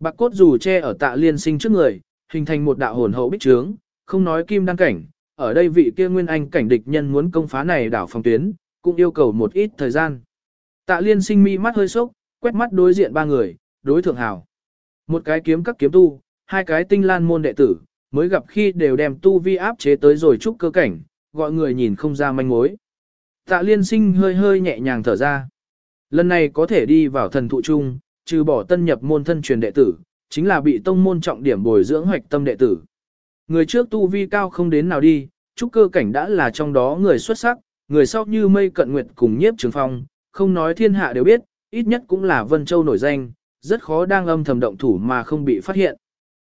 Bạc cốt dù che ở tạ liên sinh trước người, hình thành một đạo hồn hậu bích trướng, không nói kim đăng cảnh, ở đây vị kia nguyên anh cảnh địch nhân muốn công phá này đảo phòng tuyến, cũng yêu cầu một ít thời gian. Tạ liên sinh mi mắt hơi sốc, quét mắt đối diện ba người, đối thượng hào. Một cái kiếm các kiếm tu, hai cái tinh lan môn đệ tử, mới gặp khi đều đem tu vi áp chế tới rồi trúc cơ cảnh, gọi người nhìn không ra manh mối. Tạ liên sinh hơi hơi nhẹ nhàng thở ra. Lần này có thể đi vào thần thụ chung, trừ bỏ tân nhập môn thân truyền đệ tử, chính là bị tông môn trọng điểm bồi dưỡng hoạch tâm đệ tử. Người trước tu vi cao không đến nào đi, trúc cơ cảnh đã là trong đó người xuất sắc, người sau như mây cận nguyệt cùng nhiếp trường phong, không nói thiên hạ đều biết, ít nhất cũng là Vân Châu nổi danh, rất khó đang âm thầm động thủ mà không bị phát hiện.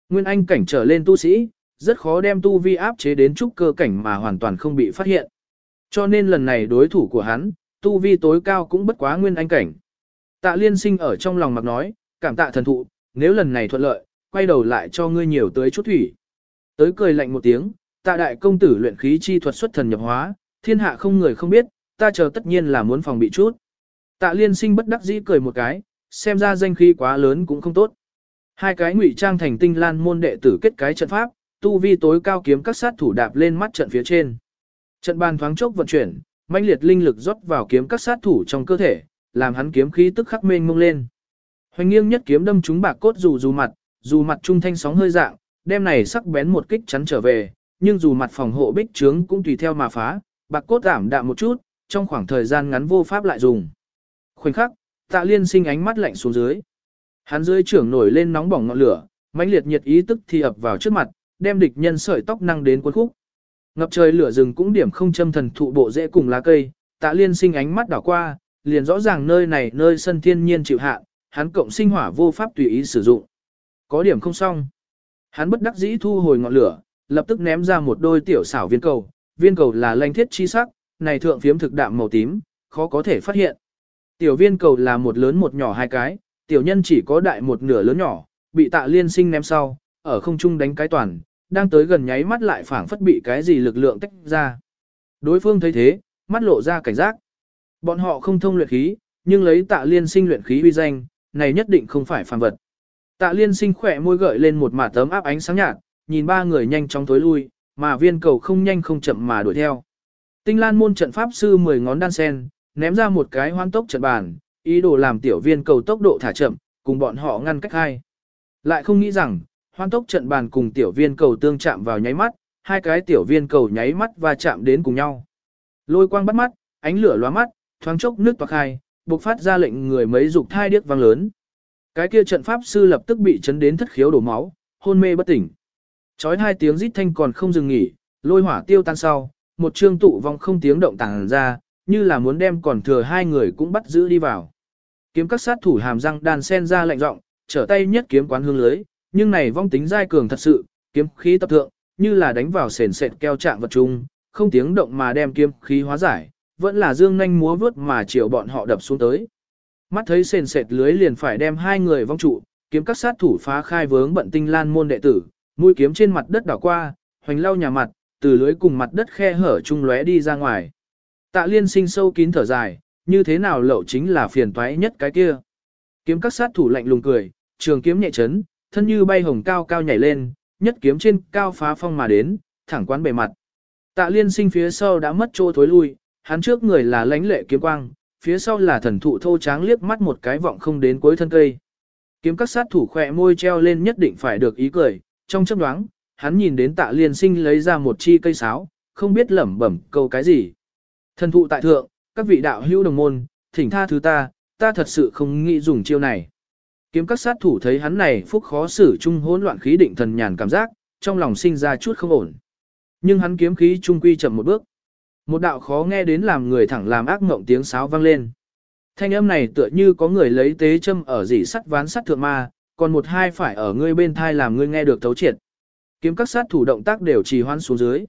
Nguyên Anh cảnh trở lên tu sĩ, rất khó đem tu vi áp chế đến trúc cơ cảnh mà hoàn toàn không bị phát hiện. Cho nên lần này đối thủ của hắn, tu vi tối cao cũng bất quá Nguyên Anh cảnh. Tạ liên sinh ở trong lòng mặc nói, cảm tạ thần thụ, nếu lần này thuận lợi, quay đầu lại cho ngươi nhiều tới chút thủy. Tới cười lạnh một tiếng, tạ đại công tử luyện khí chi thuật xuất thần nhập hóa, thiên hạ không người không biết, ta chờ tất nhiên là muốn phòng bị chút. Tạ liên sinh bất đắc dĩ cười một cái, xem ra danh khí quá lớn cũng không tốt. Hai cái ngụy trang thành tinh lan môn đệ tử kết cái trận pháp, tu vi tối cao kiếm các sát thủ đạp lên mắt trận phía trên. Trận bàn thoáng chốc vận chuyển, mãnh liệt linh lực rót vào kiếm các sát thủ trong cơ thể, làm hắn kiếm khí tức khắc mênh mông lên. Hoành nghiêng nhất kiếm đâm trúng bạc cốt dù dù mặt, dù mặt trung thanh sóng hơi dạng, đem này sắc bén một kích chắn trở về, nhưng dù mặt phòng hộ bích trướng cũng tùy theo mà phá, bạc cốt giảm đạm một chút, trong khoảng thời gian ngắn vô pháp lại dùng. Khoảnh khắc, tạ liên sinh ánh mắt lạnh xuống dưới. Hắn dưới trưởng nổi lên nóng bỏng ngọn lửa, mãnh liệt nhiệt ý tức thì ập vào trước mặt, đem địch nhân sợi tóc năng đến cuốn khúc. Ngập trời lửa rừng cũng điểm không châm thần thụ bộ dễ cùng lá cây, tạ liên sinh ánh mắt đảo qua, liền rõ ràng nơi này nơi sân thiên nhiên chịu hạ, hắn cộng sinh hỏa vô pháp tùy ý sử dụng. Có điểm không xong. Hắn bất đắc dĩ thu hồi ngọn lửa, lập tức ném ra một đôi tiểu xảo viên cầu, viên cầu là lanh thiết chi sắc, này thượng phiếm thực đạm màu tím, khó có thể phát hiện. Tiểu viên cầu là một lớn một nhỏ hai cái, tiểu nhân chỉ có đại một nửa lớn nhỏ, bị tạ liên sinh ném sau, ở không trung đánh cái toàn, đang tới gần nháy mắt lại phảng phất bị cái gì lực lượng tách ra. Đối phương thấy thế, mắt lộ ra cảnh giác. Bọn họ không thông luyện khí, nhưng lấy tạ liên sinh luyện khí uy danh, này nhất định không phải phàm vật. Tạ liên sinh khỏe môi gợi lên một mả tấm áp ánh sáng nhạt, nhìn ba người nhanh chóng tối lui, mà viên cầu không nhanh không chậm mà đuổi theo. Tinh lan môn trận pháp sư 10 ngón đan sen, ném ra một cái hoan tốc trận bàn, ý đồ làm tiểu viên cầu tốc độ thả chậm, cùng bọn họ ngăn cách hai. Lại không nghĩ rằng, hoan tốc trận bàn cùng tiểu viên cầu tương chạm vào nháy mắt, hai cái tiểu viên cầu nháy mắt và chạm đến cùng nhau. Lôi quang bắt mắt, ánh lửa lóa mắt, thoáng chốc nước toạc hai, bộc phát ra lệnh người mấy dục thai điếc vang lớn. Cái kia trận pháp sư lập tức bị chấn đến thất khiếu đổ máu, hôn mê bất tỉnh. Chói hai tiếng rít thanh còn không dừng nghỉ, lôi hỏa tiêu tan sau, một trương tụ vong không tiếng động tàng ra, như là muốn đem còn thừa hai người cũng bắt giữ đi vào. Kiếm các sát thủ hàm răng đàn sen ra lạnh giọng, trở tay nhất kiếm quán hương lưới, nhưng này vong tính dai cường thật sự, kiếm khí tập thượng, như là đánh vào sền sệt keo trạng vật chung, không tiếng động mà đem kiếm khí hóa giải, vẫn là dương nhanh múa vớt mà chiều bọn họ đập xuống tới. Mắt thấy sền sệt lưới liền phải đem hai người vong trụ, kiếm các sát thủ phá khai vướng bận tinh lan môn đệ tử, mũi kiếm trên mặt đất đảo qua, hoành lau nhà mặt, từ lưới cùng mặt đất khe hở chung lóe đi ra ngoài. Tạ liên sinh sâu kín thở dài, như thế nào lậu chính là phiền toái nhất cái kia. Kiếm các sát thủ lạnh lùng cười, trường kiếm nhẹ chấn, thân như bay hồng cao cao nhảy lên, nhất kiếm trên cao phá phong mà đến, thẳng quán bề mặt. Tạ liên sinh phía sau đã mất chỗ thối lui, hắn trước người là lãnh lệ kiếm quang, phía sau là thần thụ thô tráng liếc mắt một cái vọng không đến cuối thân cây. Kiếm các sát thủ khỏe môi treo lên nhất định phải được ý cười, trong chấp đoáng, hắn nhìn đến tạ liên sinh lấy ra một chi cây sáo, không biết lẩm bẩm câu cái gì. Thần thụ tại thượng, các vị đạo hữu đồng môn, thỉnh tha thứ ta, ta thật sự không nghĩ dùng chiêu này. Kiếm các sát thủ thấy hắn này phúc khó xử chung hỗn loạn khí định thần nhàn cảm giác, trong lòng sinh ra chút không ổn. Nhưng hắn kiếm khí trung quy chậm một bước. Một đạo khó nghe đến làm người thẳng làm ác mộng tiếng sáo vang lên. Thanh âm này tựa như có người lấy tế châm ở dỉ sắt ván sắt thượng ma, còn một hai phải ở ngươi bên thai làm ngươi nghe được thấu triệt. Kiếm các sát thủ động tác đều trì hoãn xuống dưới.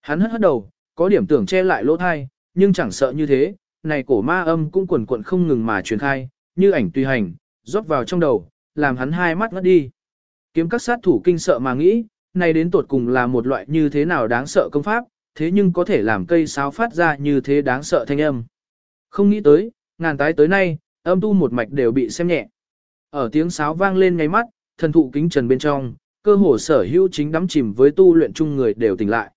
Hắn hất hất đầu, có điểm tưởng che lại lỗ thai, nhưng chẳng sợ như thế, này cổ ma âm cũng quần quận không ngừng mà truyền khai, như ảnh tùy hành, rót vào trong đầu, làm hắn hai mắt ngất đi. Kiếm các sát thủ kinh sợ mà nghĩ, này đến tột cùng là một loại như thế nào đáng sợ công pháp, thế nhưng có thể làm cây sáo phát ra như thế đáng sợ thanh âm. Không nghĩ tới, ngàn tái tới nay, âm tu một mạch đều bị xem nhẹ. Ở tiếng sáo vang lên ngay mắt, thần thụ kính trần bên trong, cơ hồ sở hữu chính đắm chìm với tu luyện chung người đều tỉnh lại.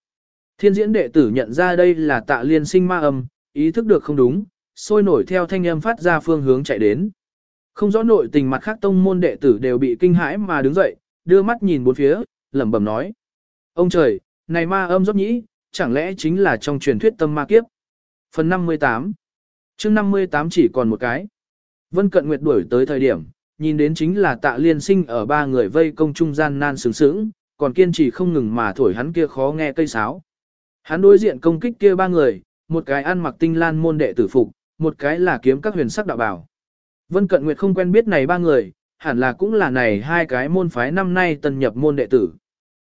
Thiên diễn đệ tử nhận ra đây là tạ liên sinh ma âm, ý thức được không đúng, sôi nổi theo thanh âm phát ra phương hướng chạy đến. Không rõ nội tình mặt khác tông môn đệ tử đều bị kinh hãi mà đứng dậy, đưa mắt nhìn bốn phía, lẩm bẩm nói. Ông trời, này ma âm dốc nhĩ, chẳng lẽ chính là trong truyền thuyết tâm ma kiếp? Phần 58 chương 58 chỉ còn một cái. Vân Cận Nguyệt đuổi tới thời điểm, nhìn đến chính là tạ liên sinh ở ba người vây công trung gian nan sướng sướng, còn kiên trì không ngừng mà thổi hắn kia khó nghe cây sáo. Hắn đối diện công kích kia ba người, một cái ăn mặc tinh lan môn đệ tử phục, một cái là kiếm các huyền sắc đạo bảo. Vân Cận Nguyệt không quen biết này ba người, hẳn là cũng là này hai cái môn phái năm nay tần nhập môn đệ tử.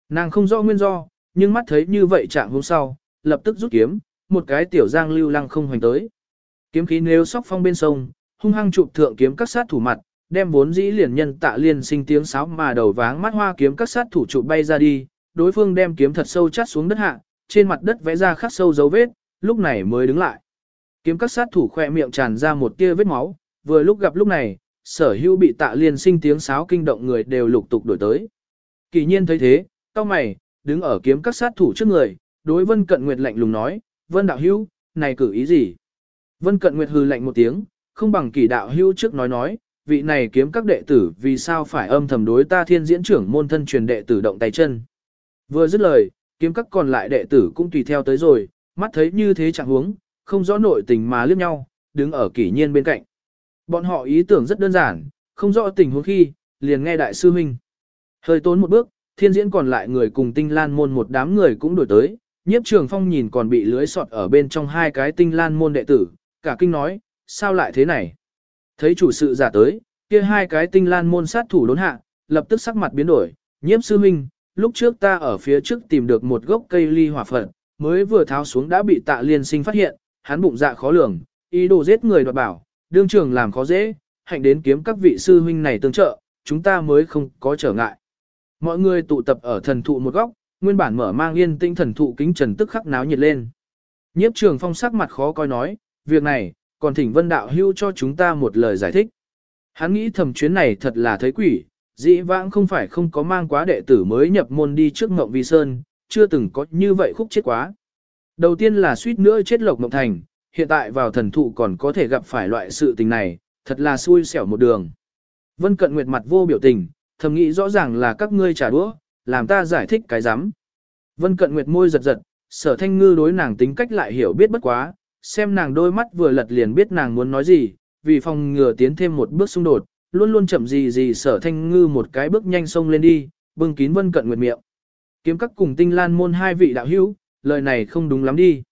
Nàng không rõ nguyên do, nhưng mắt thấy như vậy trạng hôm sau, lập tức rút kiếm, một cái tiểu giang lưu lăng không hoành tới. Kiếm khí nếu sóc phong bên sông, hung hăng chụp thượng kiếm các sát thủ mặt, đem vốn dĩ liền nhân tạ liên sinh tiếng sáo mà đầu váng mắt hoa kiếm các sát thủ trụ bay ra đi, đối phương đem kiếm thật sâu chát xuống đất hạ, trên mặt đất vẽ ra khắc sâu dấu vết, lúc này mới đứng lại. Kiếm các sát thủ khỏe miệng tràn ra một tia vết máu, vừa lúc gặp lúc này, sở hữu bị tạ liên sinh tiếng sáo kinh động người đều lục tục đổi tới. Kỳ nhiên thấy thế, cao mày, đứng ở kiếm các sát thủ trước người, đối vân cận nguyệt lạnh lùng nói, vân đạo hữu, này cử ý gì? Vân cận nguyệt hừ lạnh một tiếng, không bằng kỳ đạo hữu trước nói nói, vị này kiếm các đệ tử vì sao phải âm thầm đối ta thiên diễn trưởng môn thân truyền đệ tử động tay chân. Vừa dứt lời, kiếm các còn lại đệ tử cũng tùy theo tới rồi, mắt thấy như thế chẳng huống, không rõ nội tình mà liếc nhau, đứng ở kỷ nhiên bên cạnh. Bọn họ ý tưởng rất đơn giản, không rõ tình huống khi, liền nghe đại sư huynh. Hơi tốn một bước, thiên diễn còn lại người cùng tinh lan môn một đám người cũng đổi tới, nhiếp trường phong nhìn còn bị lưới sọt ở bên trong hai cái tinh lan môn đệ tử, cả kinh nói, sao lại thế này? Thấy chủ sự giả tới, kia hai cái tinh lan môn sát thủ đốn hạ, lập tức sắc mặt biến đổi, nhiếp sư huynh, lúc trước ta ở phía trước tìm được một gốc cây ly hỏa phận, mới vừa tháo xuống đã bị tạ liên sinh phát hiện, hắn bụng dạ khó lường, ý đồ giết người đoạt bảo, đương trường làm khó dễ, hạnh đến kiếm các vị sư huynh này tương trợ, chúng ta mới không có trở ngại. Mọi người tụ tập ở thần thụ một góc, nguyên bản mở mang yên tĩnh thần thụ kính trần tức khắc náo nhiệt lên. Nhiếp trường phong sắc mặt khó coi nói, việc này, còn thỉnh vân đạo hưu cho chúng ta một lời giải thích. Hắn nghĩ thầm chuyến này thật là thấy quỷ, dĩ vãng không phải không có mang quá đệ tử mới nhập môn đi trước Ngộng Vi Sơn, chưa từng có như vậy khúc chết quá. Đầu tiên là suýt nữa chết lộc Ngộng Thành, hiện tại vào thần thụ còn có thể gặp phải loại sự tình này, thật là xui xẻo một đường. Vân Cận Nguyệt mặt vô biểu tình, thầm nghĩ rõ ràng là các ngươi trả đũa, làm ta giải thích cái rắm Vân Cận Nguyệt môi giật giật, sở thanh ngư đối nàng tính cách lại hiểu biết bất quá, xem nàng đôi mắt vừa lật liền biết nàng muốn nói gì, vì phòng ngừa tiến thêm một bước xung đột, luôn luôn chậm gì gì sở thanh ngư một cái bước nhanh xông lên đi, bưng kín Vân Cận Nguyệt miệng. Kiếm các cùng tinh lan môn hai vị đạo hữu, lời này không đúng lắm đi.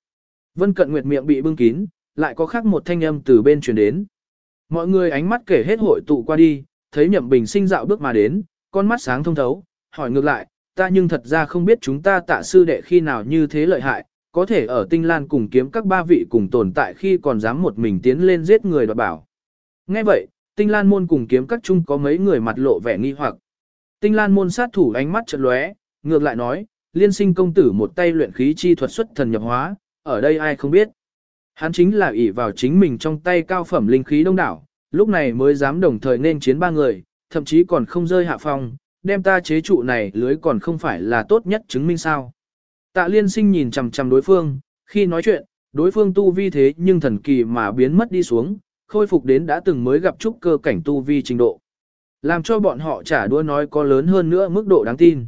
Vân Cận Nguyệt miệng bị bưng kín, lại có khác một thanh âm từ bên truyền đến. Mọi người ánh mắt kể hết hội tụ qua đi, thấy Nhậm Bình sinh dạo bước mà đến, con mắt sáng thông thấu, hỏi ngược lại, ta nhưng thật ra không biết chúng ta tạ sư đệ khi nào như thế lợi hại, có thể ở tinh lan cùng kiếm các ba vị cùng tồn tại khi còn dám một mình tiến lên giết người đoạt bảo. Nghe vậy, tinh lan môn cùng kiếm các chung có mấy người mặt lộ vẻ nghi hoặc. Tinh lan môn sát thủ ánh mắt chợt lóe, ngược lại nói, liên sinh công tử một tay luyện khí chi thuật xuất thần nhập hóa, ở đây ai không biết. Hắn chính là ỷ vào chính mình trong tay cao phẩm linh khí đông đảo, lúc này mới dám đồng thời nên chiến ba người, thậm chí còn không rơi hạ phong, đem ta chế trụ này lưới còn không phải là tốt nhất chứng minh sao. Tạ liên sinh nhìn chằm chằm đối phương, khi nói chuyện, đối phương tu vi thế nhưng thần kỳ mà biến mất đi xuống, khôi phục đến đã từng mới gặp trúc cơ cảnh tu vi trình độ. Làm cho bọn họ trả đũa nói có lớn hơn nữa mức độ đáng tin.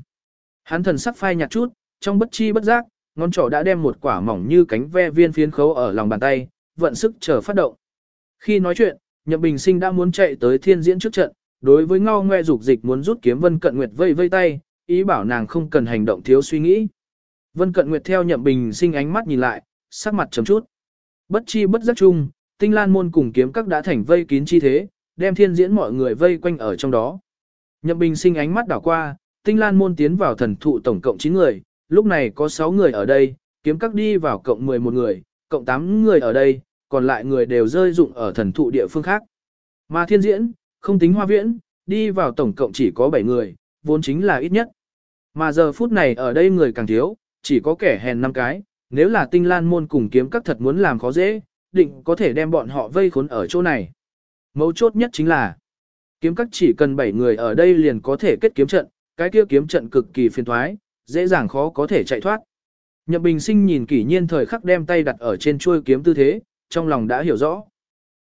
Hắn thần sắc phai nhạt chút, trong bất chi bất giác, ngón trỏ đã đem một quả mỏng như cánh ve viên phiến khấu ở lòng bàn tay, vận sức chờ phát động. Khi nói chuyện, Nhậm Bình Sinh đã muốn chạy tới thiên diễn trước trận, đối với ngao ngoe dục dịch muốn rút kiếm Vân Cận Nguyệt vây vây tay, ý bảo nàng không cần hành động thiếu suy nghĩ. Vân Cận Nguyệt theo Nhậm Bình Sinh ánh mắt nhìn lại, sắc mặt chấm chút. Bất chi bất giác chung, Tinh Lan môn cùng kiếm các đã thành vây kín chi thế, đem thiên diễn mọi người vây quanh ở trong đó. Nhậm Bình Sinh ánh mắt đảo qua, Tinh Lan môn tiến vào thần thụ tổng cộng 9 người, lúc này có 6 người ở đây, kiếm các đi vào cộng 11 người, cộng 8 người ở đây, còn lại người đều rơi dụng ở thần thụ địa phương khác. Mà thiên diễn, không tính hoa viễn, đi vào tổng cộng chỉ có 7 người, vốn chính là ít nhất. Mà giờ phút này ở đây người càng thiếu, chỉ có kẻ hèn năm cái, nếu là tinh lan môn cùng kiếm các thật muốn làm khó dễ, định có thể đem bọn họ vây khốn ở chỗ này. Mấu chốt nhất chính là, kiếm các chỉ cần 7 người ở đây liền có thể kết kiếm trận, cái kia kiếm trận cực kỳ phiền thoái, dễ dàng khó có thể chạy thoát. Nhậm Bình Sinh nhìn kỷ nhiên thời khắc đem tay đặt ở trên chuôi kiếm tư thế, trong lòng đã hiểu rõ.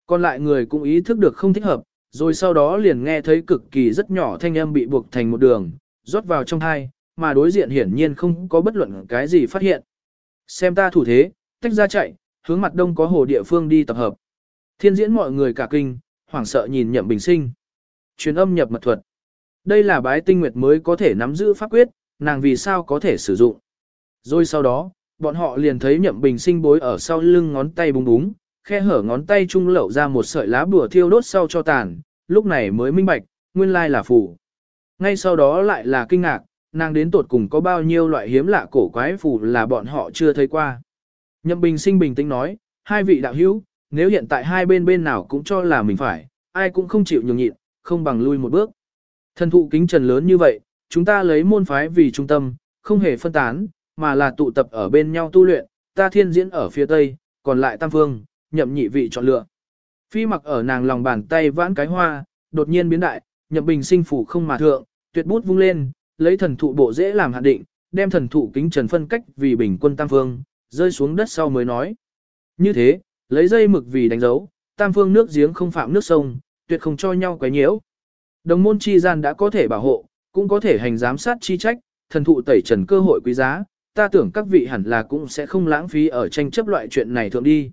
Còn lại người cũng ý thức được không thích hợp, rồi sau đó liền nghe thấy cực kỳ rất nhỏ thanh âm bị buộc thành một đường, rót vào trong hai, mà đối diện hiển nhiên không có bất luận cái gì phát hiện. Xem ta thủ thế, tách ra chạy, hướng mặt đông có hồ địa phương đi tập hợp. Thiên diễn mọi người cả kinh, hoảng sợ nhìn nhậm bình sinh. Truyền âm nhập mật thuật. Đây là bái tinh nguyệt mới có thể nắm giữ pháp quyết, nàng vì sao có thể sử dụng. Rồi sau đó, bọn họ liền thấy nhậm bình sinh bối ở sau lưng ngón tay búng búng, khe hở ngón tay trung lậu ra một sợi lá bùa thiêu đốt sau cho tàn, lúc này mới minh bạch, nguyên lai là phù. Ngay sau đó lại là kinh ngạc, nàng đến tột cùng có bao nhiêu loại hiếm lạ cổ quái phù là bọn họ chưa thấy qua. Nhậm bình sinh bình tĩnh nói, hai vị đạo hữu, nếu hiện tại hai bên bên nào cũng cho là mình phải, ai cũng không chịu nhường nhịn, không bằng lui một bước. Thần thụ kính trần lớn như vậy, chúng ta lấy môn phái vì trung tâm, không hề phân tán, mà là tụ tập ở bên nhau tu luyện, ta thiên diễn ở phía tây, còn lại tam phương, nhậm nhị vị chọn lựa. Phi mặc ở nàng lòng bàn tay vãn cái hoa, đột nhiên biến đại, nhậm bình sinh phủ không mà thượng, tuyệt bút vung lên, lấy thần thụ bộ dễ làm hạn định, đem thần thụ kính trần phân cách vì bình quân tam phương, rơi xuống đất sau mới nói. Như thế, lấy dây mực vì đánh dấu, tam phương nước giếng không phạm nước sông, tuyệt không cho nhau quấy nhiễu. Đồng môn chi gian đã có thể bảo hộ, cũng có thể hành giám sát chi trách, thần thụ tẩy trần cơ hội quý giá, ta tưởng các vị hẳn là cũng sẽ không lãng phí ở tranh chấp loại chuyện này thượng đi.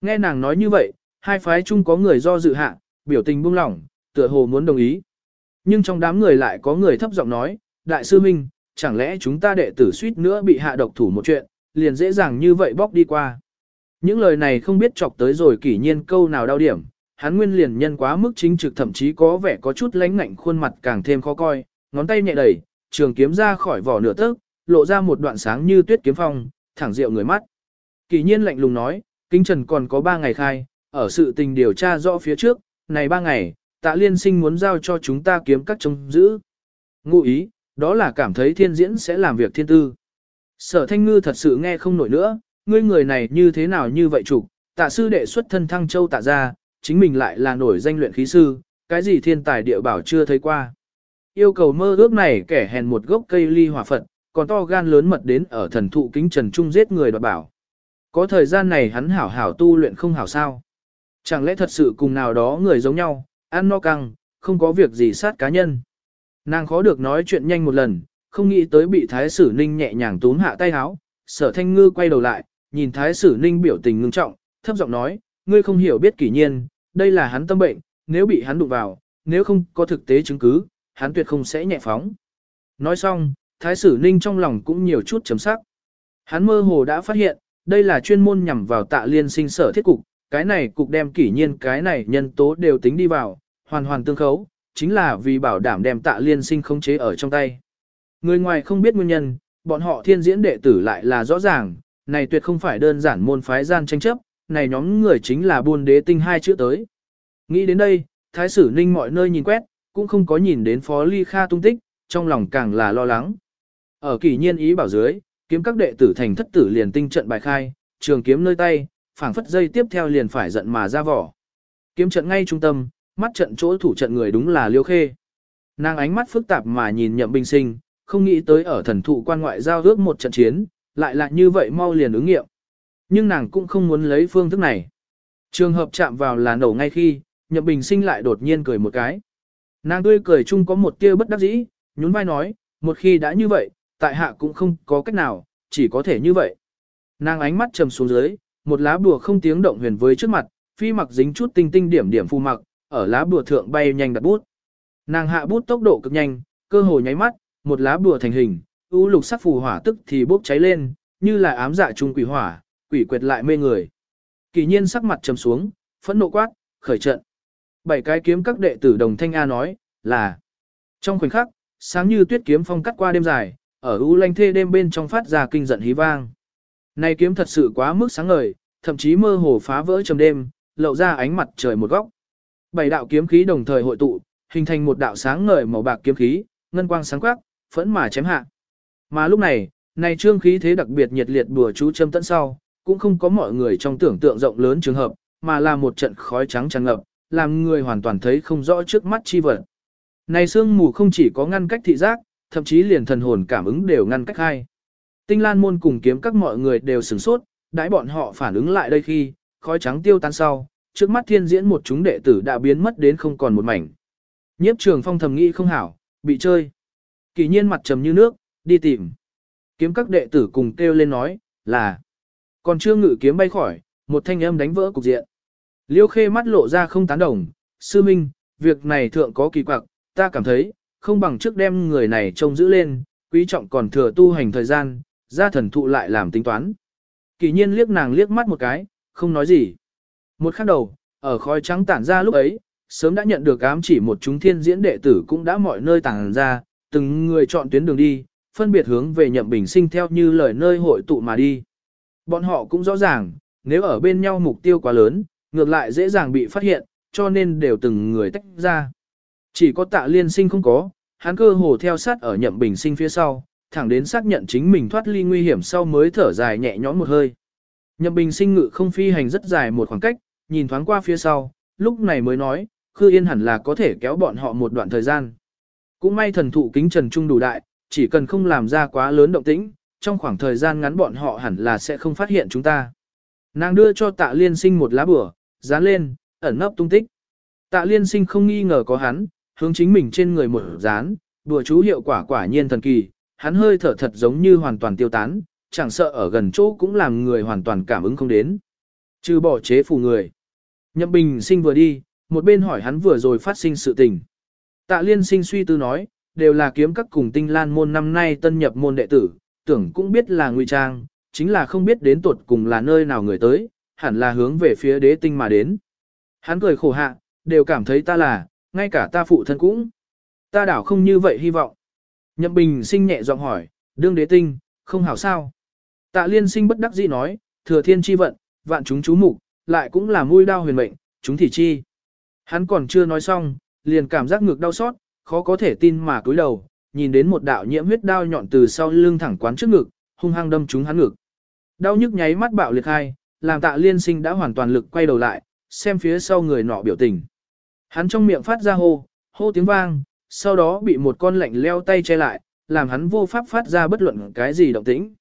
Nghe nàng nói như vậy, hai phái chung có người do dự hạ, biểu tình buông lỏng, tựa hồ muốn đồng ý. Nhưng trong đám người lại có người thấp giọng nói, Đại sư Minh, chẳng lẽ chúng ta đệ tử suýt nữa bị hạ độc thủ một chuyện, liền dễ dàng như vậy bóc đi qua. Những lời này không biết chọc tới rồi kỷ nhiên câu nào đau điểm, hắn nguyên liền nhân quá mức chính trực thậm chí có vẻ có chút lánh ngạnh khuôn mặt càng thêm khó coi, ngón tay nhẹ đẩy, trường kiếm ra khỏi vỏ nửa tấc, lộ ra một đoạn sáng như tuyết kiếm phong, thẳng rượu người mắt. kỳ nhiên lạnh lùng nói, kinh trần còn có ba ngày khai, ở sự tình điều tra rõ phía trước, này ba ngày, tạ liên sinh muốn giao cho chúng ta kiếm các trông giữ. Ngụ ý, đó là cảm thấy thiên diễn sẽ làm việc thiên tư. Sở thanh ngư thật sự nghe không nổi nữa, ngươi người này như thế nào như vậy chủ, tạ sư đệ xuất thân thăng châu tạ ra, chính mình lại là nổi danh luyện khí sư, cái gì thiên tài địa bảo chưa thấy qua. Yêu cầu mơ ước này kẻ hèn một gốc cây ly hỏa phật, còn to gan lớn mật đến ở thần thụ kính trần trung giết người đoạt bảo. Có thời gian này hắn hảo hảo tu luyện không hảo sao. Chẳng lẽ thật sự cùng nào đó người giống nhau, ăn no căng, không có việc gì sát cá nhân. Nàng khó được nói chuyện nhanh một lần, không nghĩ tới bị thái sử ninh nhẹ nhàng túm hạ tay háo. Sở thanh ngư quay đầu lại, nhìn thái sử ninh biểu tình ngưng trọng, thấp giọng nói, ngươi không hiểu biết kỷ nhiên, đây là hắn tâm bệnh, nếu bị hắn đụng vào, nếu không có thực tế chứng cứ, hắn tuyệt không sẽ nhẹ phóng. Nói xong, thái sử ninh trong lòng cũng nhiều chút chấm sắc. Hắn mơ hồ đã phát hiện, đây là chuyên môn nhằm vào tạ liên sinh sở thiết cục, cái này cục đem kỷ nhiên cái này nhân tố đều tính đi vào, hoàn hoàn tương khấu, chính là vì bảo đảm đem tạ liên sinh khống chế ở trong tay. Người ngoài không biết nguyên nhân, bọn họ thiên diễn đệ tử lại là rõ ràng, này tuyệt không phải đơn giản môn phái gian tranh chấp, này nhóm người chính là buôn đế tinh hai chữ tới. Nghĩ đến đây, thái sử ninh mọi nơi nhìn quét, cũng không có nhìn đến phó ly kha tung tích, trong lòng càng là lo lắng. Ở kỳ nhiên ý bảo dưới, kiếm các đệ tử thành thất tử liền tinh trận bài khai, trường kiếm nơi tay, phảng phất dây tiếp theo liền phải giận mà ra vỏ. Kiếm trận ngay trung tâm, mắt trận chỗ thủ trận người đúng là Liêu Khê. Nàng ánh mắt phức tạp mà nhìn Nhậm Bình Sinh, không nghĩ tới ở thần thụ quan ngoại giao ước một trận chiến, lại là như vậy mau liền ứng nghiệm. Nhưng nàng cũng không muốn lấy phương thức này. Trường hợp chạm vào là nổ ngay khi, Nhậm Bình Sinh lại đột nhiên cười một cái. Nàng tươi cười chung có một tia bất đắc dĩ, nhún vai nói, một khi đã như vậy, tại hạ cũng không có cách nào, chỉ có thể như vậy. Nàng ánh mắt trầm xuống dưới, một lá bùa không tiếng động huyền với trước mặt, phi mặc dính chút tinh tinh điểm điểm phù mặc, ở lá bùa thượng bay nhanh đặt bút. Nàng hạ bút tốc độ cực nhanh, cơ hồ nháy mắt, một lá bùa thành hình, u lục sắc phù hỏa tức thì bốc cháy lên, như là ám dạ trung quỷ hỏa, quỷ quyệt lại mê người. Kỳ nhiên sắc mặt trầm xuống, phẫn nộ quát, khởi trận. Bảy cái kiếm các đệ tử đồng thanh A nói, là. Trong khoảnh khắc, sáng như tuyết kiếm phong cắt qua đêm dài, ở u lanh thê đêm bên trong phát ra kinh giận hí vang. Này kiếm thật sự quá mức sáng ngời, thậm chí mơ hồ phá vỡ trầm đêm, lộ ra ánh mặt trời một góc. Bảy đạo kiếm khí đồng thời hội tụ, hình thành một đạo sáng ngời màu bạc kiếm khí, ngân quang sáng quắc, phẫn mà chém hạ. Mà lúc này, này trương khí thế đặc biệt nhiệt liệt bùa chú châm tận sau, cũng không có mọi người trong tưởng tượng rộng lớn trường hợp, mà là một trận khói trắng tràn ngập, làm người hoàn toàn thấy không rõ trước mắt chi vật. Này sương mù không chỉ có ngăn cách thị giác, thậm chí liền thần hồn cảm ứng đều ngăn cách hai. Tinh Lan môn cùng kiếm các mọi người đều sửng sốt, đãi bọn họ phản ứng lại đây khi, khói trắng tiêu tan sau, trước mắt thiên diễn một chúng đệ tử đã biến mất đến không còn một mảnh. Nhiếp trường phong thầm nghĩ không hảo, bị chơi. Kỳ nhiên mặt trầm như nước, đi tìm. Kiếm các đệ tử cùng kêu lên nói, là. Còn chưa ngự kiếm bay khỏi, một thanh âm đánh vỡ cục diện. Liêu khê mắt lộ ra không tán đồng, sư minh, việc này thượng có kỳ quặc, ta cảm thấy, không bằng trước đem người này trông giữ lên, quý trọng còn thừa tu hành thời gian, ra thần thụ lại làm tính toán. Kỳ nhiên liếc nàng liếc mắt một cái, không nói gì. Một khắc đầu, ở khói trắng tản ra lúc ấy, sớm đã nhận được ám chỉ một chúng thiên diễn đệ tử cũng đã mọi nơi tản ra, từng người chọn tuyến đường đi, phân biệt hướng về nhậm bình sinh theo như lời nơi hội tụ mà đi. Bọn họ cũng rõ ràng, nếu ở bên nhau mục tiêu quá lớn, ngược lại dễ dàng bị phát hiện, cho nên đều từng người tách ra. Chỉ có tạ liên sinh không có, hắn cơ hồ theo sát ở nhậm bình sinh phía sau, thẳng đến xác nhận chính mình thoát ly nguy hiểm sau mới thở dài nhẹ nhõm một hơi. Nhậm bình sinh ngự không phi hành rất dài một khoảng cách, nhìn thoáng qua phía sau, lúc này mới nói, Khư Yên hẳn là có thể kéo bọn họ một đoạn thời gian. Cũng may thần thụ kính trần trung đủ đại, chỉ cần không làm ra quá lớn động tĩnh, trong khoảng thời gian ngắn bọn họ hẳn là sẽ không phát hiện chúng ta. Nàng đưa cho tạ liên sinh một lá bửa, dán lên, ẩn nấp tung tích. Tạ liên sinh không nghi ngờ có hắn, hướng chính mình trên người một dán, đùa chú hiệu quả quả nhiên thần kỳ, hắn hơi thở thật giống như hoàn toàn tiêu tán, chẳng sợ ở gần chỗ cũng làm người hoàn toàn cảm ứng không đến. Trừ bỏ chế phù người. Nhậm bình sinh vừa đi, một bên hỏi hắn vừa rồi phát sinh sự tình. Tạ liên sinh suy tư nói, đều là kiếm các cùng tinh lan môn năm nay tân nhập môn đệ tử, tưởng cũng biết là ngụy trang, chính là không biết đến tuột cùng là nơi nào người tới, hẳn là hướng về phía đế tinh mà đến. Hắn cười khổ hạ, đều cảm thấy ta là, ngay cả ta phụ thân cũng. Ta đảo không như vậy hy vọng. Nhậm bình sinh nhẹ giọng hỏi, đương đế tinh, không hảo sao. Tạ liên sinh bất đắc dĩ nói, thừa thiên chi vận, vạn chúng chú mục, lại cũng là mũi đao huyền mệnh, chúng thì chi. Hắn còn chưa nói xong, liền cảm giác ngược đau xót, khó có thể tin mà cúi đầu, nhìn đến một đạo nhiễm huyết đao nhọn từ sau lưng thẳng quán trước ngực, hung hăng đâm trúng hắn ngực. Đau nhức nháy mắt bạo liệt hai, làm tạ liên sinh đã hoàn toàn lực quay đầu lại, xem phía sau người nọ biểu tình. Hắn trong miệng phát ra hô, hô tiếng vang, sau đó bị một con lạnh leo tay che lại, làm hắn vô pháp phát ra bất luận cái gì động tĩnh.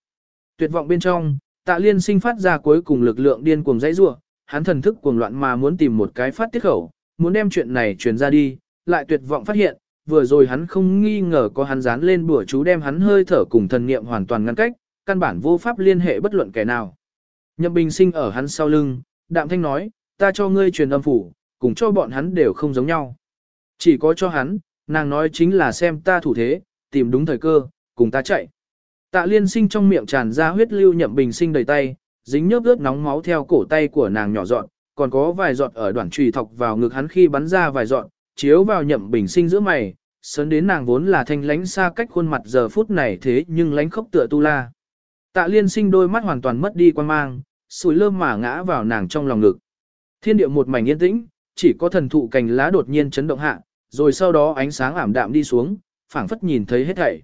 Tuyệt vọng bên trong, tạ liên sinh phát ra cuối cùng lực lượng điên cuồng dãy rủa, hắn thần thức cuồng loạn mà muốn tìm một cái phát tiết khẩu, muốn đem chuyện này truyền ra đi, lại tuyệt vọng phát hiện, vừa rồi hắn không nghi ngờ có hắn dán lên bùa chú đem hắn hơi thở cùng thần niệm hoàn toàn ngăn cách, căn bản vô pháp liên hệ bất luận kẻ nào. Nhậm Bình Sinh ở hắn sau lưng, đạm thanh nói, ta cho ngươi truyền âm phủ, cùng cho bọn hắn đều không giống nhau. Chỉ có cho hắn, nàng nói chính là xem ta thủ thế, tìm đúng thời cơ, cùng ta chạy. Tạ liên sinh trong miệng tràn ra huyết lưu nhậm bình sinh đầy tay, dính nhớp ướt nóng máu theo cổ tay của nàng nhỏ dọn, còn có vài giọt ở đoạn trùy thọc vào ngực hắn khi bắn ra vài giọt, chiếu vào nhậm bình sinh giữa mày, sớn đến nàng vốn là thanh lánh xa cách khuôn mặt giờ phút này thế nhưng lánh khóc tựa tu la. Tạ liên sinh đôi mắt hoàn toàn mất đi quan mang, sùi lơm mà ngã vào nàng trong lòng ngực. Thiên địa một mảnh yên tĩnh, chỉ có thần thụ cành lá đột nhiên chấn động hạ, rồi sau đó ánh sáng ảm đạm đi xuống, phảng phất nhìn thấy hết thảy.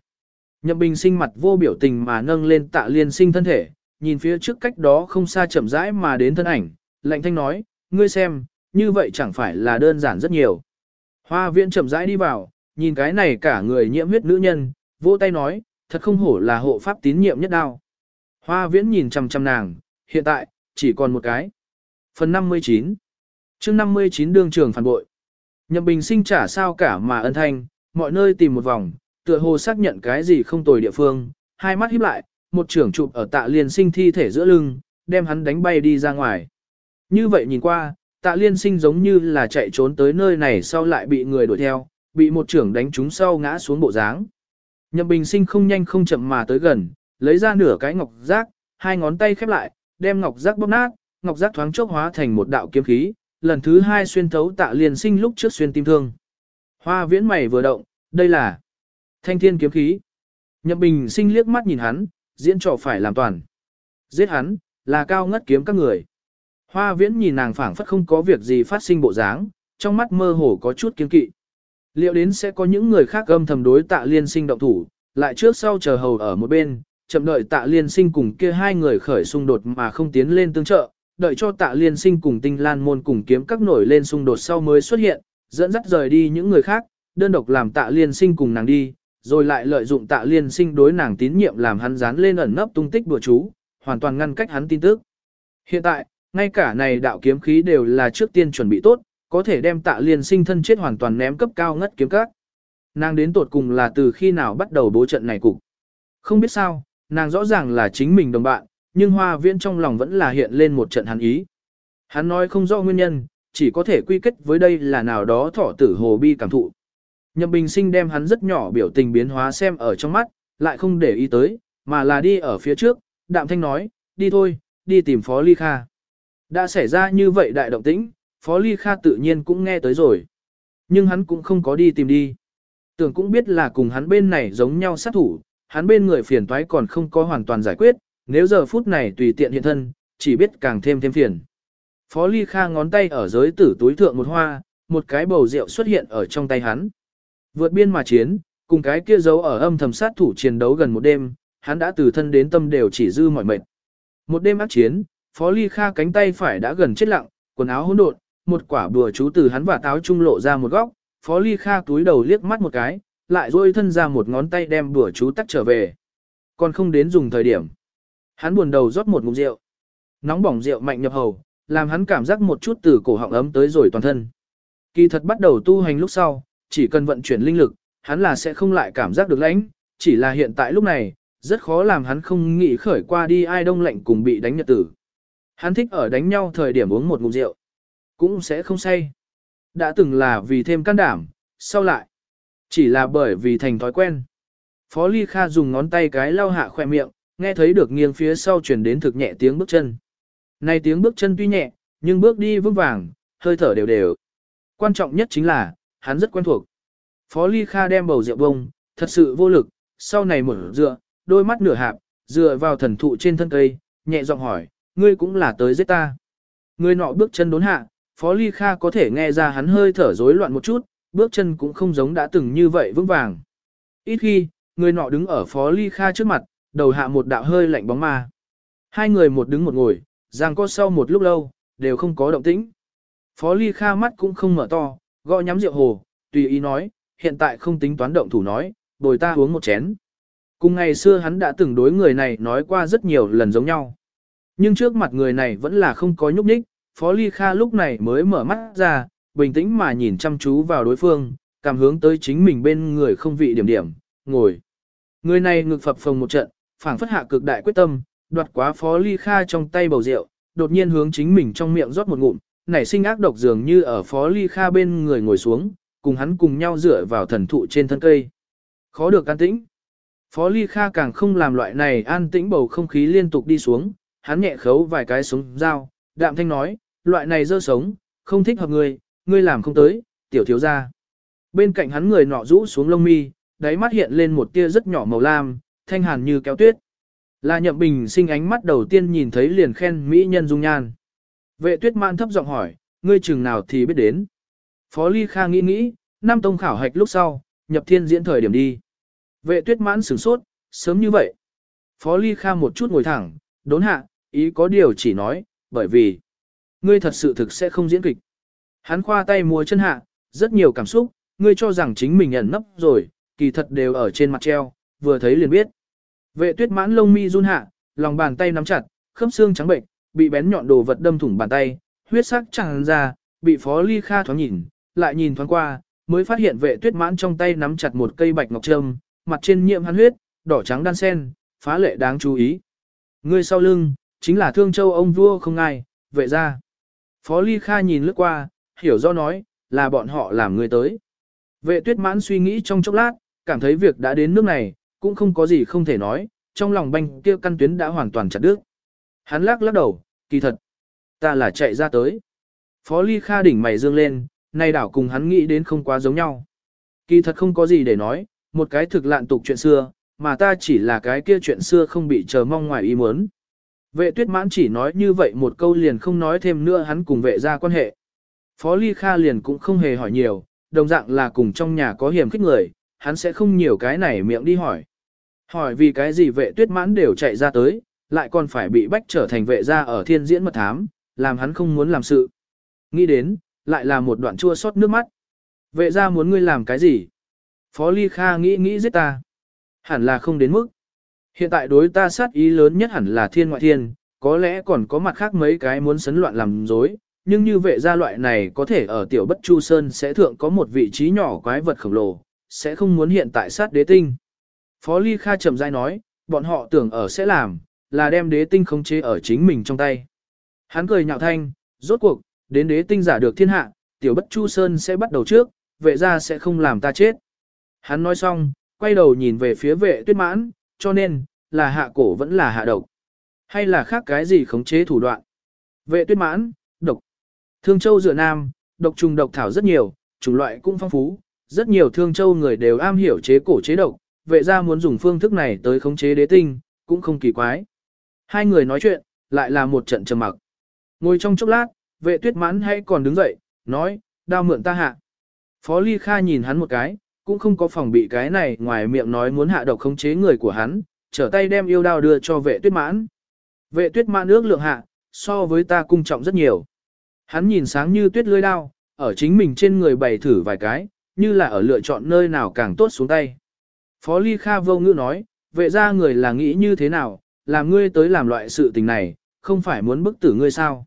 Nhậm Bình sinh mặt vô biểu tình mà nâng lên tạ liên sinh thân thể, nhìn phía trước cách đó không xa chậm rãi mà đến thân ảnh, lạnh thanh nói, ngươi xem, như vậy chẳng phải là đơn giản rất nhiều. Hoa viễn chậm rãi đi vào, nhìn cái này cả người nhiễm huyết nữ nhân, vỗ tay nói, thật không hổ là hộ pháp tín nhiệm nhất đao. Hoa viễn nhìn chằm chằm nàng, hiện tại, chỉ còn một cái. Phần 59 chương 59 đương trường phản bội. Nhậm Bình sinh trả sao cả mà ân thanh, mọi nơi tìm một vòng, tựa hồ xác nhận cái gì không tồi địa phương, hai mắt híp lại, một trưởng chụp ở tạ liên sinh thi thể giữa lưng, đem hắn đánh bay đi ra ngoài. Như vậy nhìn qua, tạ liên sinh giống như là chạy trốn tới nơi này sau lại bị người đuổi theo, bị một trưởng đánh trúng sau ngã xuống bộ dáng. Nhậm bình sinh không nhanh không chậm mà tới gần, lấy ra nửa cái ngọc giác, hai ngón tay khép lại, đem ngọc giác bóp nát, ngọc giác thoáng chốc hóa thành một đạo kiếm khí, lần thứ hai xuyên thấu tạ liên sinh lúc trước xuyên tim thương. Hoa viễn mày vừa động, đây là thanh thiên kiếm khí. Nhậm bình sinh liếc mắt nhìn hắn, diễn trò phải làm toàn. Giết hắn, là cao ngất kiếm các người. Hoa viễn nhìn nàng phảng phất không có việc gì phát sinh bộ dáng, trong mắt mơ hồ có chút kiếm kỵ. Liệu đến sẽ có những người khác âm thầm đối tạ liên sinh động thủ, lại trước sau chờ hầu ở một bên, chậm đợi tạ liên sinh cùng kia hai người khởi xung đột mà không tiến lên tương trợ, đợi cho tạ liên sinh cùng tinh lan môn cùng kiếm các nổi lên xung đột sau mới xuất hiện, dẫn dắt rời đi những người khác, đơn độc làm tạ liên sinh cùng nàng đi, rồi lại lợi dụng tạ liên sinh đối nàng tín nhiệm làm hắn dán lên ẩn nấp tung tích bừa chú, hoàn toàn ngăn cách hắn tin tức. Hiện tại, ngay cả này đạo kiếm khí đều là trước tiên chuẩn bị tốt, có thể đem tạ liên sinh thân chết hoàn toàn ném cấp cao ngất kiếm các. Nàng đến tột cùng là từ khi nào bắt đầu bố trận này cục. Không biết sao, nàng rõ ràng là chính mình đồng bạn, nhưng hoa viễn trong lòng vẫn là hiện lên một trận hắn ý. Hắn nói không rõ nguyên nhân, chỉ có thể quy kết với đây là nào đó thỏ tử hồ bi cảm thụ. Nhậm Bình Sinh đem hắn rất nhỏ biểu tình biến hóa xem ở trong mắt, lại không để ý tới, mà là đi ở phía trước, đạm thanh nói, đi thôi, đi tìm Phó Ly Kha. Đã xảy ra như vậy đại động tĩnh, Phó Ly Kha tự nhiên cũng nghe tới rồi. Nhưng hắn cũng không có đi tìm đi. Tưởng cũng biết là cùng hắn bên này giống nhau sát thủ, hắn bên người phiền toái còn không có hoàn toàn giải quyết, nếu giờ phút này tùy tiện hiện thân, chỉ biết càng thêm thêm phiền. Phó Ly Kha ngón tay ở giới tử túi thượng một hoa, một cái bầu rượu xuất hiện ở trong tay hắn. Vượt biên mà chiến, cùng cái kia giấu ở âm thầm sát thủ chiến đấu gần một đêm, hắn đã từ thân đến tâm đều chỉ dư mỏi mệt. Một đêm ác chiến, Phó Ly Kha cánh tay phải đã gần chết lặng, quần áo hỗn độn, một quả bùa chú từ hắn và táo trung lộ ra một góc, Phó Ly Kha túi đầu liếc mắt một cái, lại duỗi thân ra một ngón tay đem bữa chú tắt trở về. Còn không đến dùng thời điểm. Hắn buồn đầu rót một ngụm rượu. Nóng bỏng rượu mạnh nhập hầu, làm hắn cảm giác một chút từ cổ họng ấm tới rồi toàn thân. Kỳ thật bắt đầu tu hành lúc sau, chỉ cần vận chuyển linh lực, hắn là sẽ không lại cảm giác được lãnh, chỉ là hiện tại lúc này, rất khó làm hắn không nghĩ khởi qua đi ai đông lạnh cùng bị đánh nhật tử. Hắn thích ở đánh nhau thời điểm uống một ngụm rượu, cũng sẽ không say. Đã từng là vì thêm can đảm, sau lại, chỉ là bởi vì thành thói quen. Phó Ly Kha dùng ngón tay cái lau hạ khoe miệng, nghe thấy được nghiêng phía sau truyền đến thực nhẹ tiếng bước chân. Này tiếng bước chân tuy nhẹ, nhưng bước đi vững vàng, hơi thở đều đều. Quan trọng nhất chính là, hắn rất quen thuộc. Phó Ly Kha đem bầu rượu bông, thật sự vô lực, sau này mở dựa, đôi mắt nửa hạp, dựa vào thần thụ trên thân cây, nhẹ giọng hỏi, ngươi cũng là tới giết ta. Người nọ bước chân đốn hạ, Phó Ly Kha có thể nghe ra hắn hơi thở rối loạn một chút, bước chân cũng không giống đã từng như vậy vững vàng. Ít khi, người nọ đứng ở Phó Ly Kha trước mặt, đầu hạ một đạo hơi lạnh bóng ma. Hai người một đứng một ngồi, giang có sau một lúc lâu, đều không có động tĩnh. Phó Ly Kha mắt cũng không mở to, gõ nhắm rượu hồ, tùy ý nói, hiện tại không tính toán động thủ nói, bồi ta uống một chén. Cùng ngày xưa hắn đã từng đối người này nói qua rất nhiều lần giống nhau. Nhưng trước mặt người này vẫn là không có nhúc nhích, Phó Ly Kha lúc này mới mở mắt ra, bình tĩnh mà nhìn chăm chú vào đối phương, cảm hướng tới chính mình bên người không vị điểm điểm, ngồi. Người này ngực phập phồng một trận, phảng phất hạ cực đại quyết tâm, đoạt quá Phó Ly Kha trong tay bầu rượu, đột nhiên hướng chính mình trong miệng rót một ngụm, nảy sinh ác độc dường như ở Phó Ly Kha bên người ngồi xuống, cùng hắn cùng nhau dựa vào thần thụ trên thân cây. Khó được an tĩnh. Phó Ly Kha càng không làm loại này an tĩnh bầu không khí liên tục đi xuống, hắn nhẹ khấu vài cái súng dao, đạm thanh nói, loại này dơ sống, không thích hợp người ngươi làm không tới, tiểu thiếu ra. Bên cạnh hắn người nọ rũ xuống lông mi, đáy mắt hiện lên một tia rất nhỏ màu lam, thanh hàn như kéo tuyết. Là nhậm bình sinh ánh mắt đầu tiên nhìn thấy liền khen mỹ nhân dung nhan. Vệ tuyết mạn thấp giọng hỏi, ngươi chừng nào thì biết đến. Phó Ly Kha nghĩ nghĩ, năm tông khảo hạch lúc sau, nhập thiên diễn thời điểm đi. Vệ tuyết mãn sửng sốt, sớm như vậy. Phó Ly Kha một chút ngồi thẳng, đốn hạ, ý có điều chỉ nói, bởi vì, ngươi thật sự thực sẽ không diễn kịch. Hắn khoa tay mua chân hạ, rất nhiều cảm xúc, ngươi cho rằng chính mình ẩn nấp rồi, kỳ thật đều ở trên mặt treo, vừa thấy liền biết. Vệ tuyết mãn lông mi run hạ, lòng bàn tay nắm chặt, khớp xương trắng bệnh, bị bén nhọn đồ vật đâm thủng bàn tay, huyết sắc tràn ra, bị Phó Ly Kha thoáng nhìn, lại nhìn thoáng qua, mới phát hiện vệ tuyết mãn trong tay nắm chặt một cây bạch ngọc trâm, mặt trên nhiễm hắn huyết, đỏ trắng đan sen, phá lệ đáng chú ý. Người sau lưng, chính là thương châu ông vua không ai, vệ ra. Phó Ly Kha nhìn lướt qua, hiểu do nói, là bọn họ làm người tới. Vệ tuyết mãn suy nghĩ trong chốc lát, cảm thấy việc đã đến nước này, cũng không có gì không thể nói, trong lòng banh kia căn tuyến đã hoàn toàn chặt đứt. Hắn lắc lắc đầu, kỳ thật. Ta là chạy ra tới. Phó Ly Kha đỉnh mày dương lên, nay đảo cùng hắn nghĩ đến không quá giống nhau. Kỳ thật không có gì để nói, một cái thực lạn tục chuyện xưa, mà ta chỉ là cái kia chuyện xưa không bị chờ mong ngoài ý muốn. Vệ tuyết mãn chỉ nói như vậy một câu liền không nói thêm nữa hắn cùng vệ ra quan hệ. Phó Ly Kha liền cũng không hề hỏi nhiều, đồng dạng là cùng trong nhà có hiểm khích người, hắn sẽ không nhiều cái này miệng đi hỏi. Hỏi vì cái gì vệ tuyết mãn đều chạy ra tới, lại còn phải bị bách trở thành vệ gia ở thiên diễn mật thám, làm hắn không muốn làm sự. Nghĩ đến, lại là một đoạn chua xót nước mắt. Vệ gia muốn ngươi làm cái gì? Phó Ly Kha nghĩ nghĩ giết ta. Hẳn là không đến mức. Hiện tại đối ta sát ý lớn nhất hẳn là thiên ngoại thiên, có lẽ còn có mặt khác mấy cái muốn sấn loạn làm dối, nhưng như vệ gia loại này có thể ở tiểu bất chu sơn sẽ thượng có một vị trí nhỏ quái vật khổng lồ, sẽ không muốn hiện tại sát đế tinh. Phó Ly Kha chậm rãi nói, bọn họ tưởng ở sẽ làm, là đem đế tinh khống chế ở chính mình trong tay. Hắn cười nhạo thanh, rốt cuộc, đến đế tinh giả được thiên hạ, tiểu bất chu sơn sẽ bắt đầu trước, vệ gia sẽ không làm ta chết. Hắn nói xong, quay đầu nhìn về phía vệ tuyết mãn, cho nên, là hạ cổ vẫn là hạ độc. Hay là khác cái gì khống chế thủ đoạn. Vệ tuyết mãn, độc. Thương châu dựa nam, độc trùng độc thảo rất nhiều, chủng loại cũng phong phú. Rất nhiều thương châu người đều am hiểu chế cổ chế độc, vệ gia muốn dùng phương thức này tới khống chế đế tinh, cũng không kỳ quái. Hai người nói chuyện, lại là một trận trầm mặc. Ngồi trong chốc lát, vệ tuyết mãn hay còn đứng dậy, nói, đao mượn ta hạ. Phó Ly Kha nhìn hắn một cái, cũng không có phòng bị cái này ngoài miệng nói muốn hạ độc khống chế người của hắn, trở tay đem yêu đao đưa cho vệ tuyết mãn. Vệ tuyết mãn ước lượng hạ, so với ta cung trọng rất nhiều. Hắn nhìn sáng như tuyết lưỡi đao, ở chính mình trên người bày thử vài cái, như là ở lựa chọn nơi nào càng tốt xuống tay. Phó Ly Kha vô ngữ nói, vệ ra người là nghĩ như thế nào, làm ngươi tới làm loại sự tình này, không phải muốn bức tử ngươi sao.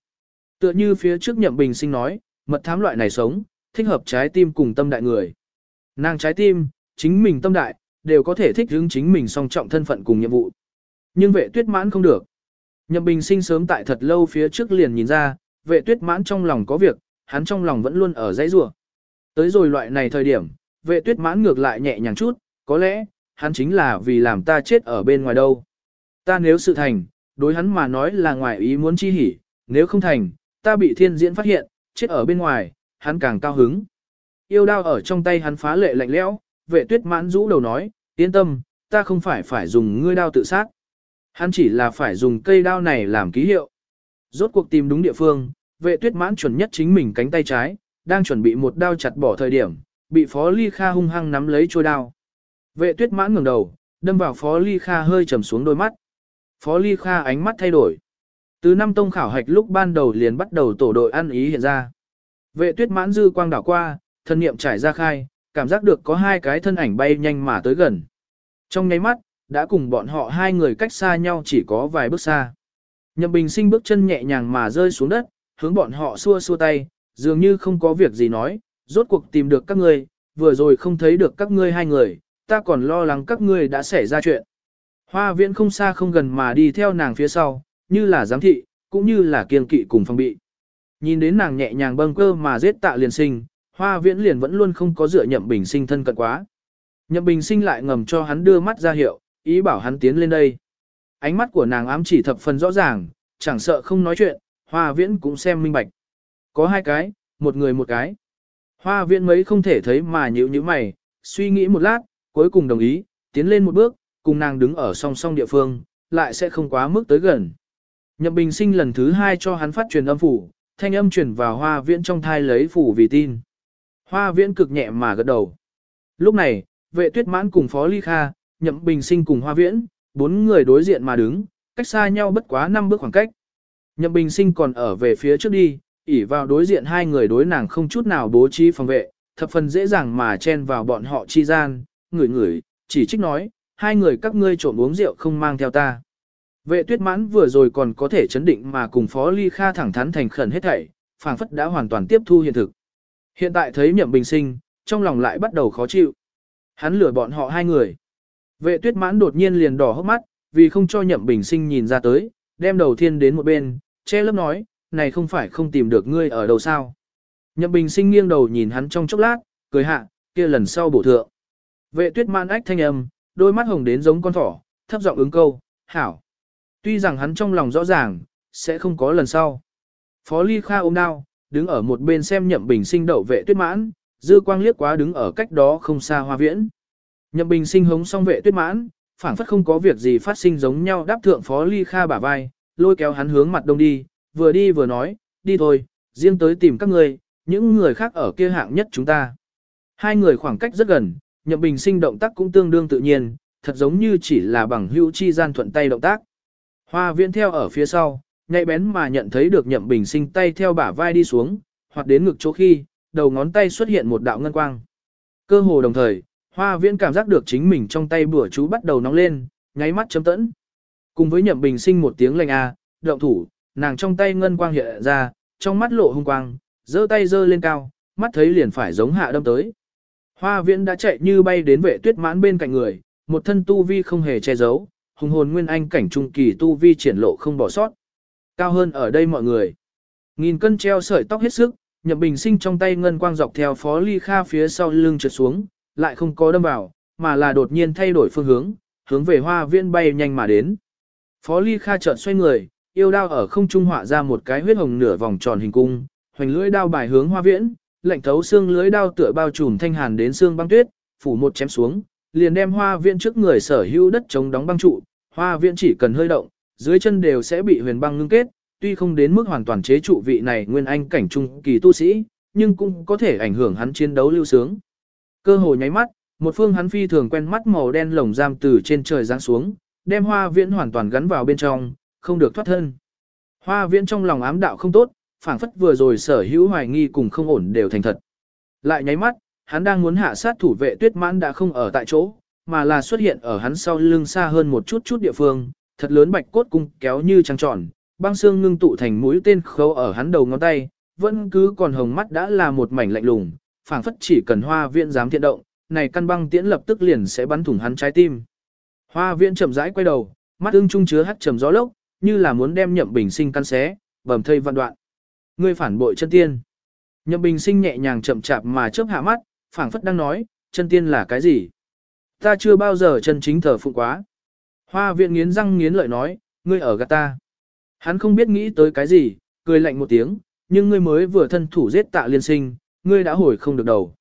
Tựa như phía trước nhậm bình sinh nói, mật thám loại này sống, thích hợp trái tim cùng tâm đại người. Nàng trái tim, chính mình tâm đại, đều có thể thích hướng chính mình song trọng thân phận cùng nhiệm vụ. Nhưng vệ tuyết mãn không được. Nhậm bình sinh sớm tại thật lâu phía trước liền nhìn ra, vệ tuyết mãn trong lòng có việc, hắn trong lòng vẫn luôn ở dãy rủa. Tới rồi loại này thời điểm, vệ tuyết mãn ngược lại nhẹ nhàng chút, có lẽ, hắn chính là vì làm ta chết ở bên ngoài đâu. Ta nếu sự thành, đối hắn mà nói là ngoài ý muốn chi hỉ, nếu không thành, ta bị thiên diễn phát hiện, chết ở bên ngoài, hắn càng cao hứng. Yêu đao ở trong tay hắn phá lệ lạnh lẽo, vệ tuyết mãn rũ đầu nói, yên tâm, ta không phải phải dùng ngươi đao tự sát. Hắn chỉ là phải dùng cây đao này làm ký hiệu. Rốt cuộc tìm đúng địa phương, vệ tuyết mãn chuẩn nhất chính mình cánh tay trái, đang chuẩn bị một đao chặt bỏ thời điểm, bị Phó Ly Kha hung hăng nắm lấy trôi đao. Vệ tuyết mãn ngẩng đầu, đâm vào Phó Ly Kha hơi trầm xuống đôi mắt. Phó Ly Kha ánh mắt thay đổi. Từ năm tông khảo hạch lúc ban đầu liền bắt đầu tổ đội ăn ý hiện ra. Vệ tuyết mãn dư quang đảo qua, thân niệm trải ra khai, cảm giác được có hai cái thân ảnh bay nhanh mà tới gần. Trong nháy mắt, đã cùng bọn họ hai người cách xa nhau chỉ có vài bước xa. Nhậm bình sinh bước chân nhẹ nhàng mà rơi xuống đất, hướng bọn họ xua xua tay, dường như không có việc gì nói, rốt cuộc tìm được các ngươi, vừa rồi không thấy được các ngươi hai người, ta còn lo lắng các ngươi đã xảy ra chuyện. Hoa viễn không xa không gần mà đi theo nàng phía sau, như là giám thị, cũng như là kiên kỵ cùng phong bị. Nhìn đến nàng nhẹ nhàng bâng cơ mà giết tạ liền sinh, hoa viễn liền vẫn luôn không có dựa nhậm bình sinh thân cận quá. Nhậm bình sinh lại ngầm cho hắn đưa mắt ra hiệu, ý bảo hắn tiến lên đây. Ánh mắt của nàng ám chỉ thập phần rõ ràng, chẳng sợ không nói chuyện, hoa viễn cũng xem minh bạch. Có hai cái, một người một cái. Hoa viễn mấy không thể thấy mà nhữ như mày, suy nghĩ một lát, cuối cùng đồng ý, tiến lên một bước, cùng nàng đứng ở song song địa phương, lại sẽ không quá mức tới gần. Nhậm Bình Sinh lần thứ hai cho hắn phát truyền âm phủ, thanh âm truyền vào Hoa Viễn trong thai lấy phủ vì tin. Hoa Viễn cực nhẹ mà gật đầu. Lúc này, vệ tuyết mãn cùng Phó Ly Kha, Nhậm Bình Sinh cùng Hoa Viễn, bốn người đối diện mà đứng, cách xa nhau bất quá năm bước khoảng cách. Nhậm Bình Sinh còn ở về phía trước đi, ỉ vào đối diện hai người đối nàng không chút nào bố trí phòng vệ, thập phần dễ dàng mà chen vào bọn họ chi gian, ngửi ngửi, chỉ trích nói, hai người các ngươi trộm uống rượu không mang theo ta. Vệ tuyết mãn vừa rồi còn có thể chấn định mà cùng Phó Ly Kha thẳng thắn thành khẩn hết thảy, phảng phất đã hoàn toàn tiếp thu hiện thực. Hiện tại thấy nhậm bình sinh, trong lòng lại bắt đầu khó chịu. Hắn lừa bọn họ hai người. Vệ tuyết mãn đột nhiên liền đỏ hốc mắt, vì không cho nhậm bình sinh nhìn ra tới, đem đầu thiên đến một bên, che lớp nói, này không phải không tìm được ngươi ở đâu sao. Nhậm bình sinh nghiêng đầu nhìn hắn trong chốc lát, cười hạ, kia lần sau bổ thượng. Vệ tuyết mãn ách thanh âm, đôi mắt hồng đến giống con thỏ, thấp giọng ứng câu, hảo. Tuy rằng hắn trong lòng rõ ràng, sẽ không có lần sau. Phó Ly Kha ôm đao, đứng ở một bên xem nhậm bình sinh đậu vệ tuyết mãn, dư quang liếc quá đứng ở cách đó không xa hoa viễn. Nhậm bình sinh hống xong vệ tuyết mãn, phảng phất không có việc gì phát sinh giống nhau đáp thượng Phó Ly Kha bả vai, lôi kéo hắn hướng mặt đông đi, vừa đi vừa nói, đi thôi, riêng tới tìm các người, những người khác ở kia hạng nhất chúng ta. Hai người khoảng cách rất gần, nhậm bình sinh động tác cũng tương đương tự nhiên, thật giống như chỉ là bằng hữu chi gian thuận tay động tác. Hoa viễn theo ở phía sau, nhạy bén mà nhận thấy được nhậm bình sinh tay theo bả vai đi xuống, hoặc đến ngực chỗ khi, đầu ngón tay xuất hiện một đạo ngân quang. Cơ hồ đồng thời, hoa viễn cảm giác được chính mình trong tay bữa chú bắt đầu nóng lên, nháy mắt chấm tẫn. Cùng với nhậm bình sinh một tiếng lệnh a, động thủ, nàng trong tay ngân quang hiện ra, trong mắt lộ hung quang, giơ tay giơ lên cao, mắt thấy liền phải giống hạ đâm tới. Hoa viễn đã chạy như bay đến vệ tuyết mãn bên cạnh người, một thân tu vi không hề che giấu, hùng hồn nguyên anh cảnh trung kỳ tu vi triển lộ không bỏ sót. Cao hơn ở đây mọi người. Nghìn cân treo sợi tóc hết sức, nhậm bình sinh trong tay ngân quang dọc theo phó ly kha phía sau lưng trượt xuống, lại không có đâm vào, mà là đột nhiên thay đổi phương hướng, hướng về hoa viên bay nhanh mà đến. Phó ly kha chợt xoay người, yêu đao ở không trung họa ra một cái huyết hồng nửa vòng tròn hình cung, hoành lưỡi đao bài hướng hoa viễn, lạnh thấu xương lưỡi đao tựa bao trùm thanh hàn đến xương băng tuyết, phủ một chém xuống, liền đem hoa viễn trước người sở hữu đất chống đóng băng trụ, hoa viễn chỉ cần hơi động, dưới chân đều sẽ bị huyền băng ngưng kết, tuy không đến mức hoàn toàn chế trụ vị này nguyên anh cảnh trung kỳ tu sĩ, nhưng cũng có thể ảnh hưởng hắn chiến đấu lưu sướng. Cơ hồ nháy mắt, một phương hắn phi thường quen mắt màu đen lồng giam từ trên trời giáng xuống, đem hoa viễn hoàn toàn gắn vào bên trong, không được thoát thân. Hoa viễn trong lòng ám đạo không tốt, phảng phất vừa rồi sở hữu hoài nghi cùng không ổn đều thành thật. Lại nháy mắt, hắn đang muốn hạ sát thủ vệ tuyết mãn đã không ở tại chỗ, mà là xuất hiện ở hắn sau lưng xa hơn một chút chút địa phương, thật lớn bạch cốt cung kéo như trăng tròn, băng xương ngưng tụ thành mũi tên khấu ở hắn đầu ngón tay, vẫn cứ còn hồng mắt đã là một mảnh lạnh lùng, phảng phất chỉ cần hoa Viễn dám thiện động, này căn băng tiễn lập tức liền sẽ bắn thủng hắn trái tim. Hoa Viễn chậm rãi quay đầu, mắt ưng trung chứa hắt trầm gió lốc, như là muốn đem nhậm bình sinh căn xé, bầm thây vạn đoạn. Ngươi phản bội chân tiên. Nhậm bình sinh nhẹ nhàng chậm chạp mà chớp hạ mắt, phảng phất đang nói, chân tiên là cái gì? Ta chưa bao giờ chân chính thờ phụ quá. Hoa viện nghiến răng nghiến lợi nói, ngươi ở gạt ta. Hắn không biết nghĩ tới cái gì, cười lạnh một tiếng, nhưng ngươi mới vừa thân thủ giết tạ liên sinh, ngươi đã hồi không được đầu.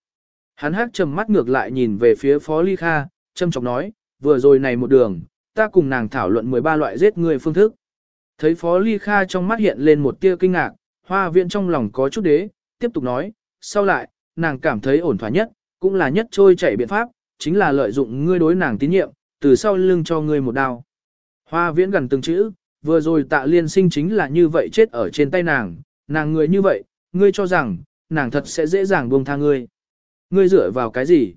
Hắn hát trầm mắt ngược lại nhìn về phía Phó Ly Kha, châm chọc nói, vừa rồi này một đường, ta cùng nàng thảo luận 13 loại giết người phương thức. Thấy Phó Ly Kha trong mắt hiện lên một tia kinh ngạc, hoa viện trong lòng có chút đế, tiếp tục nói, sau lại, nàng cảm thấy ổn thỏa nhất, cũng là nhất trôi chảy biện pháp, chính là lợi dụng ngươi đối nàng tín nhiệm, từ sau lưng cho ngươi một đao. Hoa viễn gần từng chữ, vừa rồi tạ liên sinh chính là như vậy chết ở trên tay nàng, nàng người như vậy, ngươi cho rằng, nàng thật sẽ dễ dàng buông tha ngươi. Ngươi dựa vào cái gì?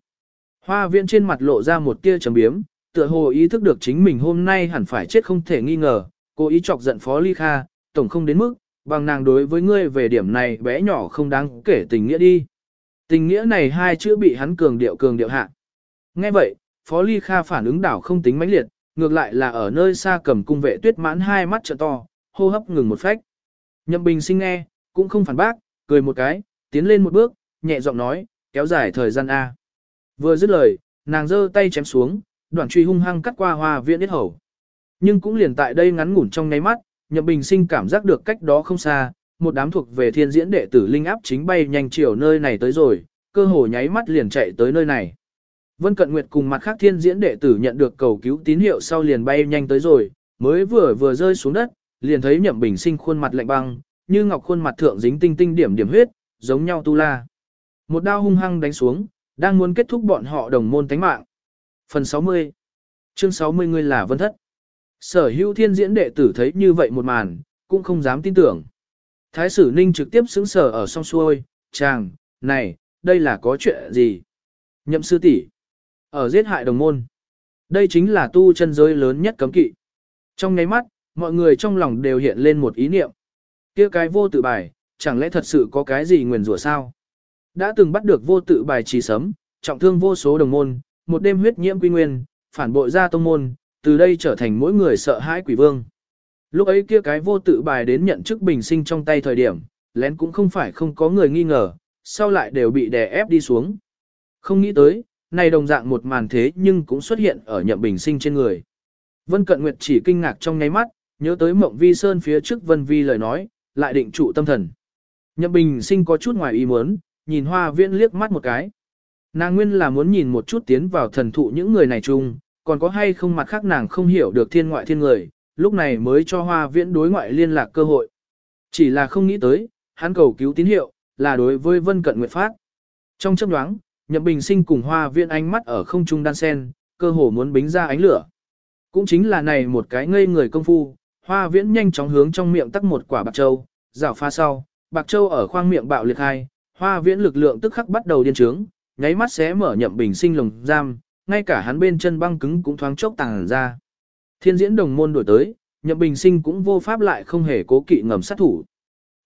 Hoa viễn trên mặt lộ ra một tia trầm biếm, tựa hồ ý thức được chính mình hôm nay hẳn phải chết không thể nghi ngờ, cố ý chọc giận Phó Ly Kha, tổng không đến mức, bằng nàng đối với ngươi về điểm này bé nhỏ không đáng kể tình nghĩa đi. Tình nghĩa này hai chữ bị hắn cường điệu cường điệu hạ. Nghe vậy, Phó Ly Kha phản ứng đảo không tính mãnh liệt, ngược lại là ở nơi xa cầm cung vệ tuyết mãn hai mắt trợ to, hô hấp ngừng một phách. Nhậm Bình sinh nghe, cũng không phản bác, cười một cái, tiến lên một bước, nhẹ giọng nói, kéo dài thời gian A. Vừa dứt lời, nàng giơ tay chém xuống, đoạn truy hung hăng cắt qua hoa viện yết hầu. Nhưng cũng liền tại đây ngắn ngủn trong nháy mắt, Nhậm Bình sinh cảm giác được cách đó không xa, một đám thuộc về thiên diễn đệ tử linh áp chính bay nhanh chiều nơi này tới rồi, cơ hồ nháy mắt liền chạy tới nơi này. Vân Cận Nguyệt cùng mặt khác thiên diễn đệ tử nhận được cầu cứu tín hiệu sau liền bay nhanh tới rồi, mới vừa vừa rơi xuống đất, liền thấy Nhậm Bình Sinh khuôn mặt lạnh băng, như ngọc khuôn mặt thượng dính tinh tinh điểm điểm huyết, giống nhau tu la. Một đao hung hăng đánh xuống, đang muốn kết thúc bọn họ đồng môn tánh mạng. Phần 60 Chương 60 người là Vân Thất Sở hữu thiên diễn đệ tử thấy như vậy một màn, cũng không dám tin tưởng. Thái sử ninh trực tiếp xứng sở ở song xuôi, chàng, này, đây là có chuyện gì? Nhậm sư tỷ ở giết hại đồng môn. Đây chính là tu chân giới lớn nhất cấm kỵ. Trong ngáy mắt, mọi người trong lòng đều hiện lên một ý niệm. kia cái vô tự bài, chẳng lẽ thật sự có cái gì nguyền rủa sao? Đã từng bắt được vô tự bài trì sấm, trọng thương vô số đồng môn, một đêm huyết nhiễm quy nguyên, phản bội ra tông môn, từ đây trở thành mỗi người sợ hãi quỷ vương. Lúc ấy kia cái vô tự bài đến nhận chức bình sinh trong tay thời điểm, lén cũng không phải không có người nghi ngờ, sau lại đều bị đè ép đi xuống. Không nghĩ tới, này đồng dạng một màn thế nhưng cũng xuất hiện ở nhậm bình sinh trên người. Vân Cận Nguyệt chỉ kinh ngạc trong nháy mắt, nhớ tới mộng vi sơn phía trước Vân Vi lời nói, lại định trụ tâm thần. Nhậm bình sinh có chút ngoài ý muốn, nhìn hoa viễn liếc mắt một cái. Nàng nguyên là muốn nhìn một chút tiến vào thần thụ những người này chung, còn có hay không mặt khác nàng không hiểu được thiên ngoại thiên người, lúc này mới cho hoa viễn đối ngoại liên lạc cơ hội. Chỉ là không nghĩ tới, hắn cầu cứu tín hiệu, là đối với Vân Cận Nguyệt phát. Trong chấp đoáng, Nhậm Bình Sinh cùng Hoa Viễn ánh mắt ở không trung đan sen, cơ hồ muốn bính ra ánh lửa. Cũng chính là này một cái ngây người công phu, Hoa Viễn nhanh chóng hướng trong miệng tắc một quả bạc châu, rảo pha sau, bạc châu ở khoang miệng bạo liệt hai, Hoa Viễn lực lượng tức khắc bắt đầu điên trướng, nháy mắt xé mở Nhậm Bình Sinh lồng giam, ngay cả hắn bên chân băng cứng cũng thoáng chốc tàng ra. Thiên diễn đồng môn đổi tới, Nhậm Bình Sinh cũng vô pháp lại không hề cố kỵ ngầm sát thủ.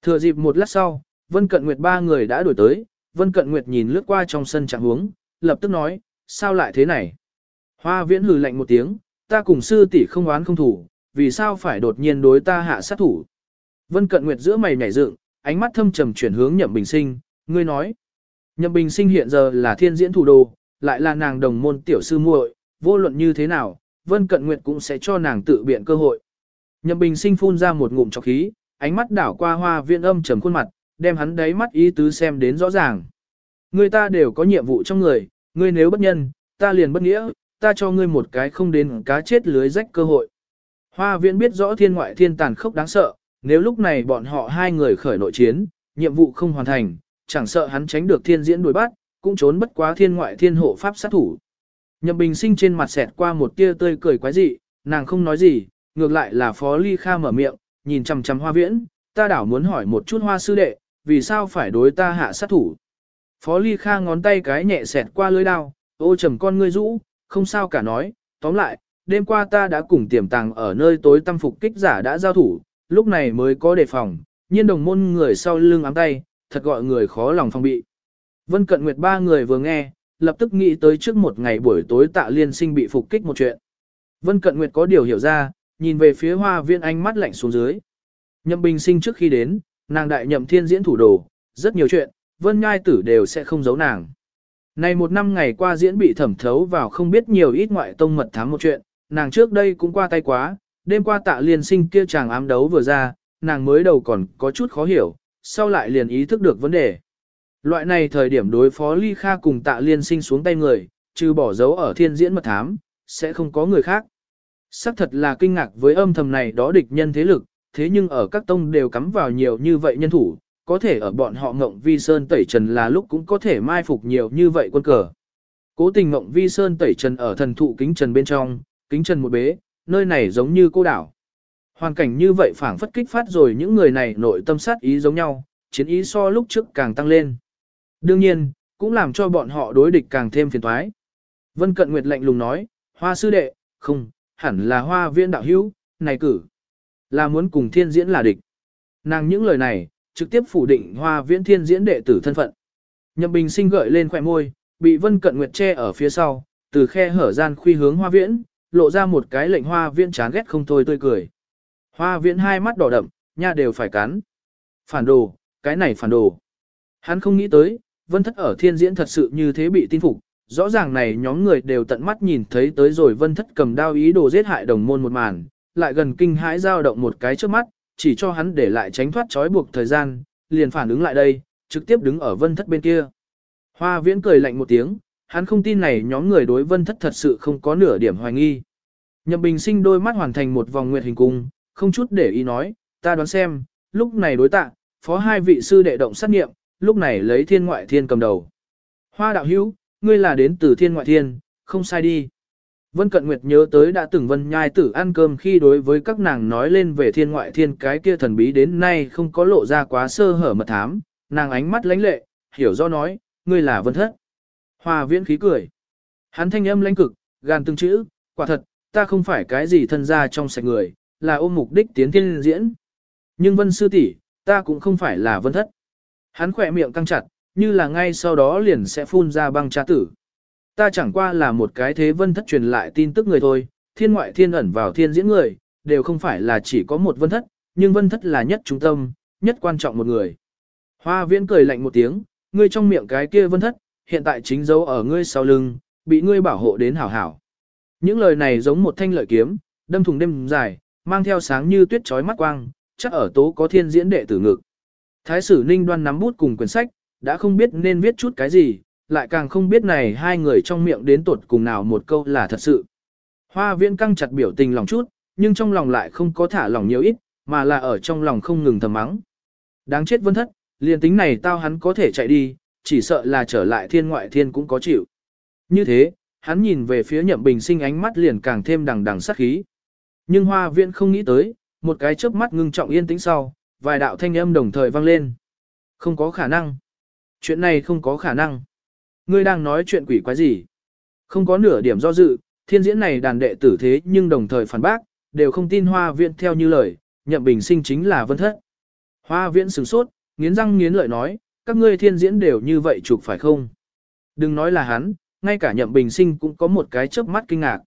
Thừa dịp một lát sau, Vân Cận Nguyệt ba người đã đổi tới, Vân Cận Nguyệt nhìn lướt qua trong sân trạng huống, lập tức nói, sao lại thế này? Hoa viễn hừ lạnh một tiếng, ta cùng sư tỷ không oán không thủ, vì sao phải đột nhiên đối ta hạ sát thủ? Vân Cận Nguyệt giữa mày nhảy dựng, ánh mắt thâm trầm chuyển hướng Nhậm Bình Sinh, ngươi nói. Nhậm Bình Sinh hiện giờ là thiên diễn thủ đô, lại là nàng đồng môn tiểu sư muội, vô luận như thế nào, Vân Cận Nguyệt cũng sẽ cho nàng tự biện cơ hội. Nhậm Bình Sinh phun ra một ngụm trọc khí, ánh mắt đảo qua hoa viên âm trầm khuôn mặt, đem hắn đáy mắt ý tứ xem đến rõ ràng. Người ta đều có nhiệm vụ trong người, ngươi nếu bất nhân, ta liền bất nghĩa, ta cho ngươi một cái không đến cá chết lưới rách cơ hội. Hoa viễn biết rõ thiên ngoại thiên tàn khốc đáng sợ, nếu lúc này bọn họ hai người khởi nội chiến, nhiệm vụ không hoàn thành, chẳng sợ hắn tránh được thiên diễn đuổi bắt, cũng trốn bất quá thiên ngoại thiên hộ pháp sát thủ. Nhậm bình sinh trên mặt xẹt qua một tia tươi cười quái dị, nàng không nói gì, ngược lại là phó ly kha mở miệng, nhìn chằm chằm hoa viễn, ta đảo muốn hỏi một chút hoa sư đệ, vì sao phải đối ta hạ sát thủ. Phó Ly Kha ngón tay cái nhẹ xẹt qua lưới đao, ô trầm con ngươi rũ, không sao cả nói, tóm lại, đêm qua ta đã cùng tiềm tàng ở nơi tối tâm phục kích giả đã giao thủ, lúc này mới có đề phòng, nhiên đồng môn người sau lưng ám tay, thật gọi người khó lòng phòng bị. Vân Cận Nguyệt ba người vừa nghe, lập tức nghĩ tới trước một ngày buổi tối tạ liên sinh bị phục kích một chuyện. Vân Cận Nguyệt có điều hiểu ra, nhìn về phía hoa viên ánh mắt lạnh xuống dưới. Nhậm bình sinh trước khi đến, nàng đại nhậm thiên diễn thủ đồ, rất nhiều chuyện, vân nhai tử đều sẽ không giấu nàng. Này một năm ngày qua diễn bị thẩm thấu vào không biết nhiều ít ngoại tông mật thám một chuyện, nàng trước đây cũng qua tay quá, đêm qua tạ liên sinh kia chàng ám đấu vừa ra, nàng mới đầu còn có chút khó hiểu, sau lại liền ý thức được vấn đề. Loại này thời điểm đối phó ly kha cùng tạ liên sinh xuống tay người, trừ bỏ dấu ở thiên diễn mật thám, sẽ không có người khác. Sắc thật là kinh ngạc với âm thầm này đó địch nhân thế lực, thế nhưng ở các tông đều cắm vào nhiều như vậy nhân thủ, có thể ở bọn họ ngộng vi sơn tẩy trần là lúc cũng có thể mai phục nhiều như vậy quân cờ. Cố tình ngộng vi sơn tẩy trần ở thần thụ kính trần bên trong, kính trần một bế, nơi này giống như cô đảo. Hoàn cảnh như vậy phảng phất kích phát rồi những người này nội tâm sát ý giống nhau, chiến ý so lúc trước càng tăng lên. Đương nhiên, cũng làm cho bọn họ đối địch càng thêm phiền toái. Vân Cận Nguyệt lạnh lùng nói, hoa sư đệ, không, hẳn là hoa viên đạo hữu, này cử. Là muốn cùng thiên diễn là địch. Nàng những lời này, trực tiếp phủ định hoa viễn thiên diễn đệ tử thân phận. Nhậm bình sinh gợi lên khỏe môi, bị vân cận nguyệt che ở phía sau, từ khe hở gian khuy hướng hoa viễn, lộ ra một cái lệnh hoa viễn chán ghét không thôi tươi cười. Hoa viễn hai mắt đỏ đậm, nha đều phải cắn. Phản đồ, cái này phản đồ. Hắn không nghĩ tới, vân thất ở thiên diễn thật sự như thế bị tin phục. Rõ ràng này nhóm người đều tận mắt nhìn thấy tới rồi vân thất cầm đao ý đồ giết hại đồng môn một màn, lại gần kinh hãi dao động một cái trước mắt, chỉ cho hắn để lại tránh thoát trói buộc thời gian, liền phản ứng lại đây, trực tiếp đứng ở vân thất bên kia. Hoa viễn cười lạnh một tiếng, hắn không tin này nhóm người đối vân thất thật sự không có nửa điểm hoài nghi. Nhậm bình sinh đôi mắt hoàn thành một vòng nguyệt hình cung, không chút để ý nói, ta đoán xem, lúc này đối tạ, phó hai vị sư đệ động sát nghiệm, lúc này lấy thiên ngoại thiên cầm đầu. Hoa đạo hữu, ngươi là đến từ thiên ngoại thiên, không sai đi. Vân Cận Nguyệt nhớ tới đã từng Vân Nhai tử ăn cơm khi đối với các nàng nói lên về thiên ngoại thiên cái kia thần bí đến nay không có lộ ra quá sơ hở mật thám, nàng ánh mắt lãnh lệ, hiểu do nói, ngươi là Vân Thất. Hoa viễn khí cười. Hắn thanh âm lãnh cực, gan từng chữ, quả thật, ta không phải cái gì thân gia trong sạch người, là ôm mục đích tiến thiên diễn. Nhưng Vân Sư tỷ, ta cũng không phải là Vân Thất. Hắn khỏe miệng căng chặt, như là ngay sau đó liền sẽ phun ra băng tra tử. Ta chẳng qua là một cái thế vân thất truyền lại tin tức người thôi, thiên ngoại thiên ẩn vào thiên diễn người, đều không phải là chỉ có một vân thất, nhưng vân thất là nhất trung tâm, nhất quan trọng một người. Hoa viễn cười lạnh một tiếng, ngươi trong miệng cái kia vân thất, hiện tại chính dấu ở ngươi sau lưng, bị ngươi bảo hộ đến hảo hảo. Những lời này giống một thanh lợi kiếm, đâm thùng đêm dài, mang theo sáng như tuyết chói mắt quang, chắc ở tố có thiên diễn đệ tử ngực. Thái sử Ninh đoan nắm bút cùng quyển sách, đã không biết nên viết chút cái gì, lại càng không biết này hai người trong miệng đến tột cùng nào một câu là thật sự. Hoa viễn căng chặt biểu tình lòng chút, nhưng trong lòng lại không có thả lòng nhiều ít, mà là ở trong lòng không ngừng thầm mắng. Đáng chết vân thất, liền tính này tao hắn có thể chạy đi, chỉ sợ là trở lại thiên ngoại thiên cũng có chịu. Như thế, hắn nhìn về phía nhậm bình sinh ánh mắt liền càng thêm đằng đằng sát khí. Nhưng hoa viện không nghĩ tới, một cái chớp mắt ngưng trọng yên tĩnh sau, vài đạo thanh âm đồng thời vang lên. Không có khả năng. Chuyện này không có khả năng. Ngươi đang nói chuyện quỷ quái gì? Không có nửa điểm do dự, thiên diễn này đàn đệ tử thế nhưng đồng thời phản bác, đều không tin hoa viện theo như lời, nhậm bình sinh chính là vân thất. Hoa viễn sửng sốt, nghiến răng nghiến lợi nói, các ngươi thiên diễn đều như vậy chụp phải không? Đừng nói là hắn, ngay cả nhậm bình sinh cũng có một cái chớp mắt kinh ngạc.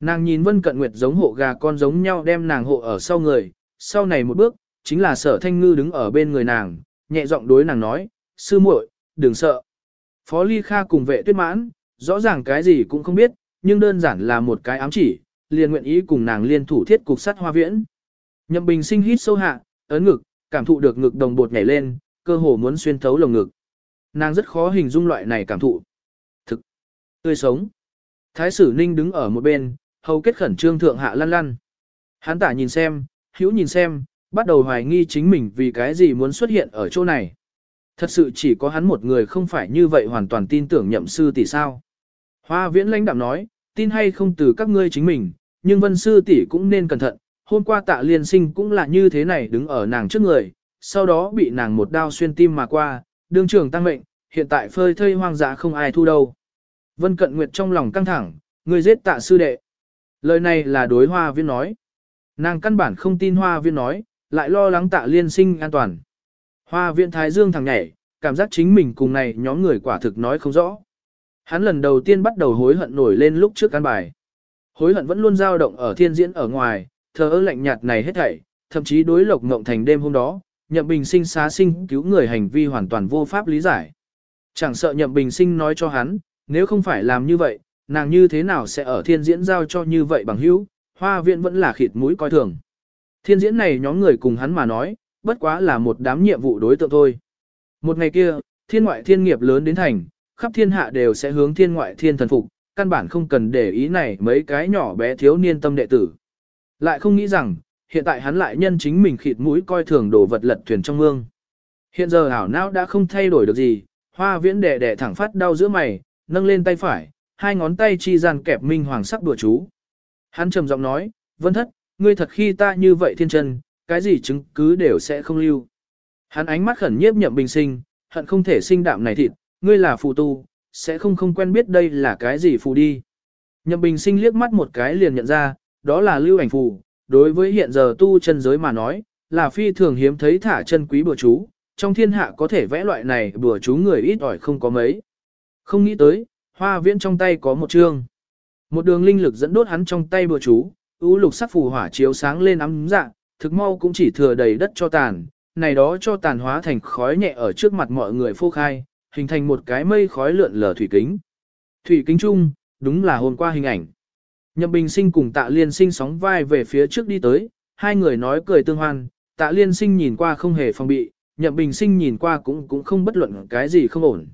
Nàng nhìn Vân Cận Nguyệt giống hộ gà con giống nhau đem nàng hộ ở sau người, sau này một bước, chính là sở thanh ngư đứng ở bên người nàng, nhẹ giọng đối nàng nói, sư muội, đừng sợ. Phó Ly Kha cùng vệ tuyết mãn, rõ ràng cái gì cũng không biết, nhưng đơn giản là một cái ám chỉ, liền nguyện ý cùng nàng liên thủ thiết cục sắt hoa viễn. Nhậm bình sinh hít sâu hạ, ấn ngực, cảm thụ được ngực đồng bột nhảy lên, cơ hồ muốn xuyên thấu lồng ngực. Nàng rất khó hình dung loại này cảm thụ. Thực, tươi sống. Thái sử ninh đứng ở một bên, hầu kết khẩn trương thượng hạ lăn lăn. Hắn tả nhìn xem, hữu nhìn xem, bắt đầu hoài nghi chính mình vì cái gì muốn xuất hiện ở chỗ này. Thật sự chỉ có hắn một người không phải như vậy hoàn toàn tin tưởng nhậm sư tỷ sao. Hoa viễn lãnh đạm nói, tin hay không từ các ngươi chính mình, nhưng vân sư tỷ cũng nên cẩn thận, hôm qua tạ liên sinh cũng là như thế này đứng ở nàng trước người, sau đó bị nàng một đao xuyên tim mà qua, đương trường tăng mệnh, hiện tại phơi thây hoang dã không ai thu đâu. Vân cận nguyệt trong lòng căng thẳng, người giết tạ sư đệ. Lời này là đối hoa viên nói. Nàng căn bản không tin hoa viên nói, lại lo lắng tạ liên sinh an toàn. Hoa viên thái dương thằng nhảy, cảm giác chính mình cùng này nhóm người quả thực nói không rõ. Hắn lần đầu tiên bắt đầu hối hận nổi lên lúc trước căn bài. Hối hận vẫn luôn dao động ở thiên diễn ở ngoài, thờ ơ lạnh nhạt này hết thảy, thậm chí đối lộc ngộng thành đêm hôm đó, nhậm bình sinh xá sinh cứu người hành vi hoàn toàn vô pháp lý giải. Chẳng sợ nhậm bình sinh nói cho hắn, nếu không phải làm như vậy, nàng như thế nào sẽ ở thiên diễn giao cho như vậy bằng hữu, hoa viện vẫn là khịt mũi coi thường. Thiên diễn này nhóm người cùng hắn mà nói, bất quá là một đám nhiệm vụ đối tượng thôi. Một ngày kia, thiên ngoại thiên nghiệp lớn đến thành, khắp thiên hạ đều sẽ hướng thiên ngoại thiên thần phục, căn bản không cần để ý này mấy cái nhỏ bé thiếu niên tâm đệ tử. Lại không nghĩ rằng, hiện tại hắn lại nhân chính mình khịt mũi coi thường đồ vật lật thuyền trong mương. Hiện giờ hảo não đã không thay đổi được gì, hoa viễn đẻ đẻ thẳng phát đau giữa mày, nâng lên tay phải, hai ngón tay chi gian kẹp minh hoàng sắc đùa chú. Hắn trầm giọng nói, vân thất, ngươi thật khi ta như vậy thiên chân, cái gì chứng cứ đều sẽ không lưu. Hắn ánh mắt khẩn nhiếp nhậm bình sinh, hận không thể sinh đạm này thịt, ngươi là phù tu, sẽ không không quen biết đây là cái gì phù đi. Nhậm bình sinh liếc mắt một cái liền nhận ra, đó là lưu ảnh phù, đối với hiện giờ tu chân giới mà nói, là phi thường hiếm thấy thả chân quý bùa chú, trong thiên hạ có thể vẽ loại này bùa chú người ít ỏi không có mấy. Không nghĩ tới, hoa viễn trong tay có một chương. Một đường linh lực dẫn đốt hắn trong tay bùa chú, ưu lục sắc phù hỏa chiếu sáng lên ấm dạ, thực mau cũng chỉ thừa đầy đất cho tàn, này đó cho tàn hóa thành khói nhẹ ở trước mặt mọi người phô khai, hình thành một cái mây khói lượn lờ thủy kính. Thủy kính chung, đúng là hôm qua hình ảnh. Nhậm Bình Sinh cùng Tạ Liên Sinh sóng vai về phía trước đi tới, hai người nói cười tương hoan, Tạ Liên Sinh nhìn qua không hề phòng bị, Nhậm Bình Sinh nhìn qua cũng cũng không bất luận cái gì không ổn.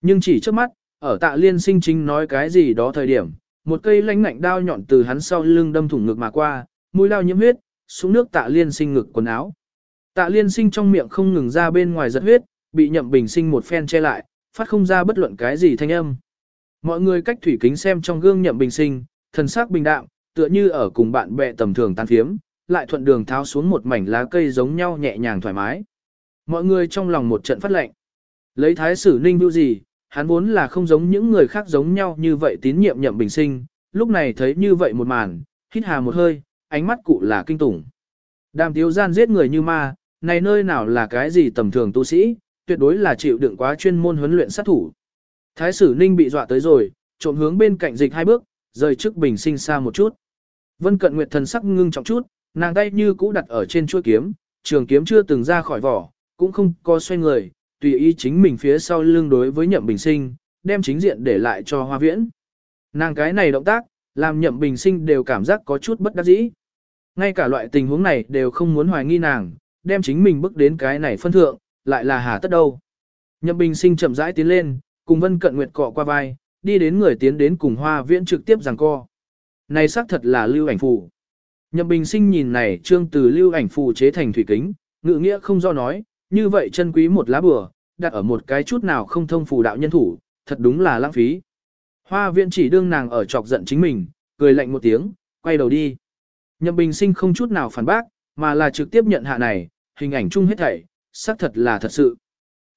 Nhưng chỉ trước mắt, ở Tạ Liên Sinh chính nói cái gì đó thời điểm, một cây lãnh ngạnh đao nhọn từ hắn sau lưng đâm thủng ngực mà qua, mũi lao nhiễm huyết, xuống nước Tạ Liên Sinh ngực quần áo. Tạ Liên Sinh trong miệng không ngừng ra bên ngoài giật huyết, bị Nhậm Bình Sinh một phen che lại, phát không ra bất luận cái gì thanh âm. Mọi người cách thủy kính xem trong gương Nhậm Bình Sinh, thần sắc bình đạm, tựa như ở cùng bạn bè tầm thường tan phiếm, lại thuận đường tháo xuống một mảnh lá cây giống nhau nhẹ nhàng thoải mái. Mọi người trong lòng một trận phát lệnh. Lấy thái sử ninh bưu gì, hắn vốn là không giống những người khác giống nhau như vậy tín nhiệm nhậm bình sinh, lúc này thấy như vậy một màn, hít hà một hơi, ánh mắt cụ là kinh tủng. Đàm tiếu gian giết người như ma, này nơi nào là cái gì tầm thường tu sĩ, tuyệt đối là chịu đựng quá chuyên môn huấn luyện sát thủ. Thái sử ninh bị dọa tới rồi, trộm hướng bên cạnh dịch hai bước, rời trước bình sinh xa một chút. Vân cận nguyệt thần sắc ngưng trọng chút, nàng tay như cũ đặt ở trên chuôi kiếm, trường kiếm chưa từng ra khỏi vỏ, cũng không có xoay người, tùy ý chính mình phía sau lưng đối với nhậm bình sinh, đem chính diện để lại cho hoa viễn. Nàng cái này động tác, làm nhậm bình sinh đều cảm giác có chút bất đắc dĩ. Ngay cả loại tình huống này đều không muốn hoài nghi nàng, đem chính mình bước đến cái này phân thượng, lại là hà tất đâu. Nhậm bình sinh chậm rãi tiến lên, cùng vân cận nguyệt cọ qua vai, đi đến người tiến đến cùng hoa viễn trực tiếp giằng co. Này xác thật là lưu ảnh phù. Nhậm bình sinh nhìn này trương từ lưu ảnh phù chế thành thủy kính, ngự nghĩa không do nói, như vậy chân quý một lá bừa, đặt ở một cái chút nào không thông phù đạo nhân thủ, thật đúng là lãng phí. Hoa viện chỉ đương nàng ở chọc giận chính mình, cười lạnh một tiếng, quay đầu đi. Nhậm bình sinh không chút nào phản bác, mà là trực tiếp nhận hạ này, hình ảnh chung hết thảy, xác thật là thật sự.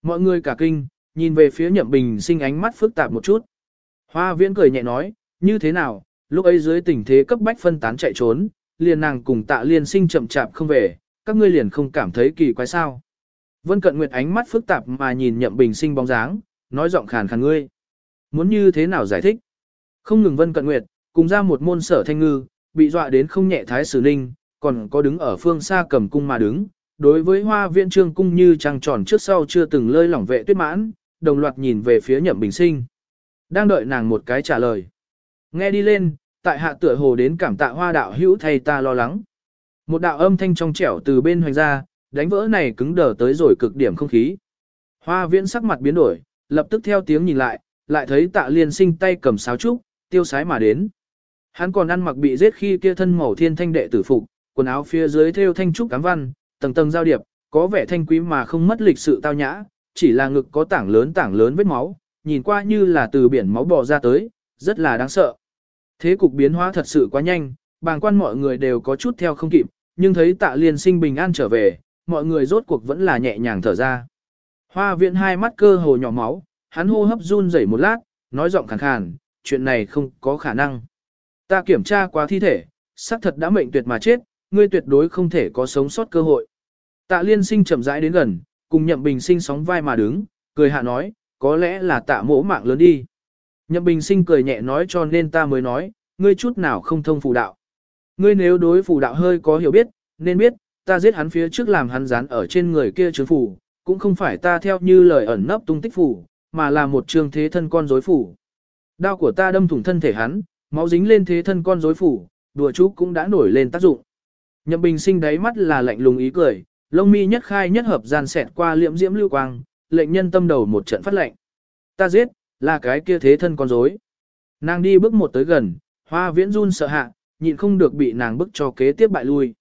Mọi người cả kinh, nhìn về phía nhậm bình sinh ánh mắt phức tạp một chút. Hoa viễn cười nhẹ nói, như thế nào, lúc ấy dưới tình thế cấp bách phân tán chạy trốn, liền nàng cùng tạ liên sinh chậm chạp không về, các ngươi liền không cảm thấy kỳ quái sao. Vân Cận Nguyệt ánh mắt phức tạp mà nhìn Nhậm Bình Sinh bóng dáng, nói giọng khàn khàn ngươi. Muốn như thế nào giải thích? Không ngừng Vân Cận Nguyệt, cùng ra một môn sở thanh ngư, bị dọa đến không nhẹ thái sử ninh, còn có đứng ở phương xa cầm cung mà đứng. Đối với hoa viện trương cung như trăng tròn trước sau chưa từng lơi lỏng vệ tuyết mãn, đồng loạt nhìn về phía Nhậm Bình Sinh. Đang đợi nàng một cái trả lời. Nghe đi lên, tại hạ tựa hồ đến cảm tạ hoa đạo hữu thay ta lo lắng. Một đạo âm thanh trong trẻo từ bên hoành ra, đánh vỡ này cứng đờ tới rồi cực điểm không khí. Hoa viễn sắc mặt biến đổi, lập tức theo tiếng nhìn lại, lại thấy tạ liên sinh tay cầm sáo trúc, tiêu sái mà đến. Hắn còn ăn mặc bị giết khi kia thân màu thiên thanh đệ tử phục, quần áo phía dưới thêu thanh trúc cám văn, tầng tầng giao điệp, có vẻ thanh quý mà không mất lịch sự tao nhã, chỉ là ngực có tảng lớn tảng lớn vết máu, nhìn qua như là từ biển máu bò ra tới, rất là đáng sợ. Thế cục biến hóa thật sự quá nhanh, bàng quan mọi người đều có chút theo không kịp, nhưng thấy tạ liên sinh bình an trở về, mọi người rốt cuộc vẫn là nhẹ nhàng thở ra. Hoa viện hai mắt cơ hồ nhỏ máu, hắn hô hấp run rẩy một lát, nói giọng khàn khàn, chuyện này không có khả năng. Ta kiểm tra qua thi thể, xác thật đã mệnh tuyệt mà chết, ngươi tuyệt đối không thể có sống sót cơ hội. Tạ liên sinh chậm rãi đến gần, cùng nhậm bình sinh sóng vai mà đứng, cười hạ nói, có lẽ là tạ mỗ mạng lớn đi. Nhậm bình sinh cười nhẹ nói cho nên ta mới nói, ngươi chút nào không thông phù đạo. Ngươi nếu đối phù đạo hơi có hiểu biết, nên biết, ta giết hắn phía trước làm hắn dán ở trên người kia chứa phủ, cũng không phải ta theo như lời ẩn nấp tung tích phủ, mà là một trường thế thân con rối phủ. Đao của ta đâm thủng thân thể hắn, máu dính lên thế thân con rối phủ, đùa chú cũng đã nổi lên tác dụng. Nhậm Bình sinh đáy mắt là lạnh lùng ý cười, lông mi nhất khai nhất hợp gian xẹt qua liễm diễm lưu quang, lệnh nhân tâm đầu một trận phát lệnh. Ta giết, là cái kia thế thân con rối. Nàng đi bước một tới gần, hoa viễn run sợ hạ, nhịn không được bị nàng bức cho kế tiếp bại lui.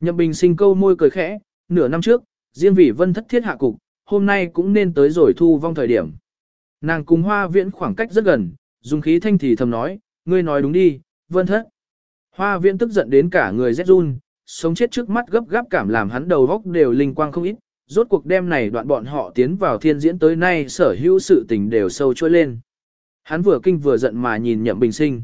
Nhậm Bình sinh câu môi cười khẽ, nửa năm trước, riêng vì vân thất thiết hạ cục, hôm nay cũng nên tới rồi thu vong thời điểm. Nàng cùng hoa viễn khoảng cách rất gần, dùng khí thanh thì thầm nói, ngươi nói đúng đi, vân thất. Hoa viễn tức giận đến cả người rét run, sống chết trước mắt gấp gáp cảm làm hắn đầu góc đều linh quang không ít, rốt cuộc đêm này đoạn bọn họ tiến vào thiên diễn tới nay sở hữu sự tình đều sâu trôi lên. Hắn vừa kinh vừa giận mà nhìn nhậm bình sinh.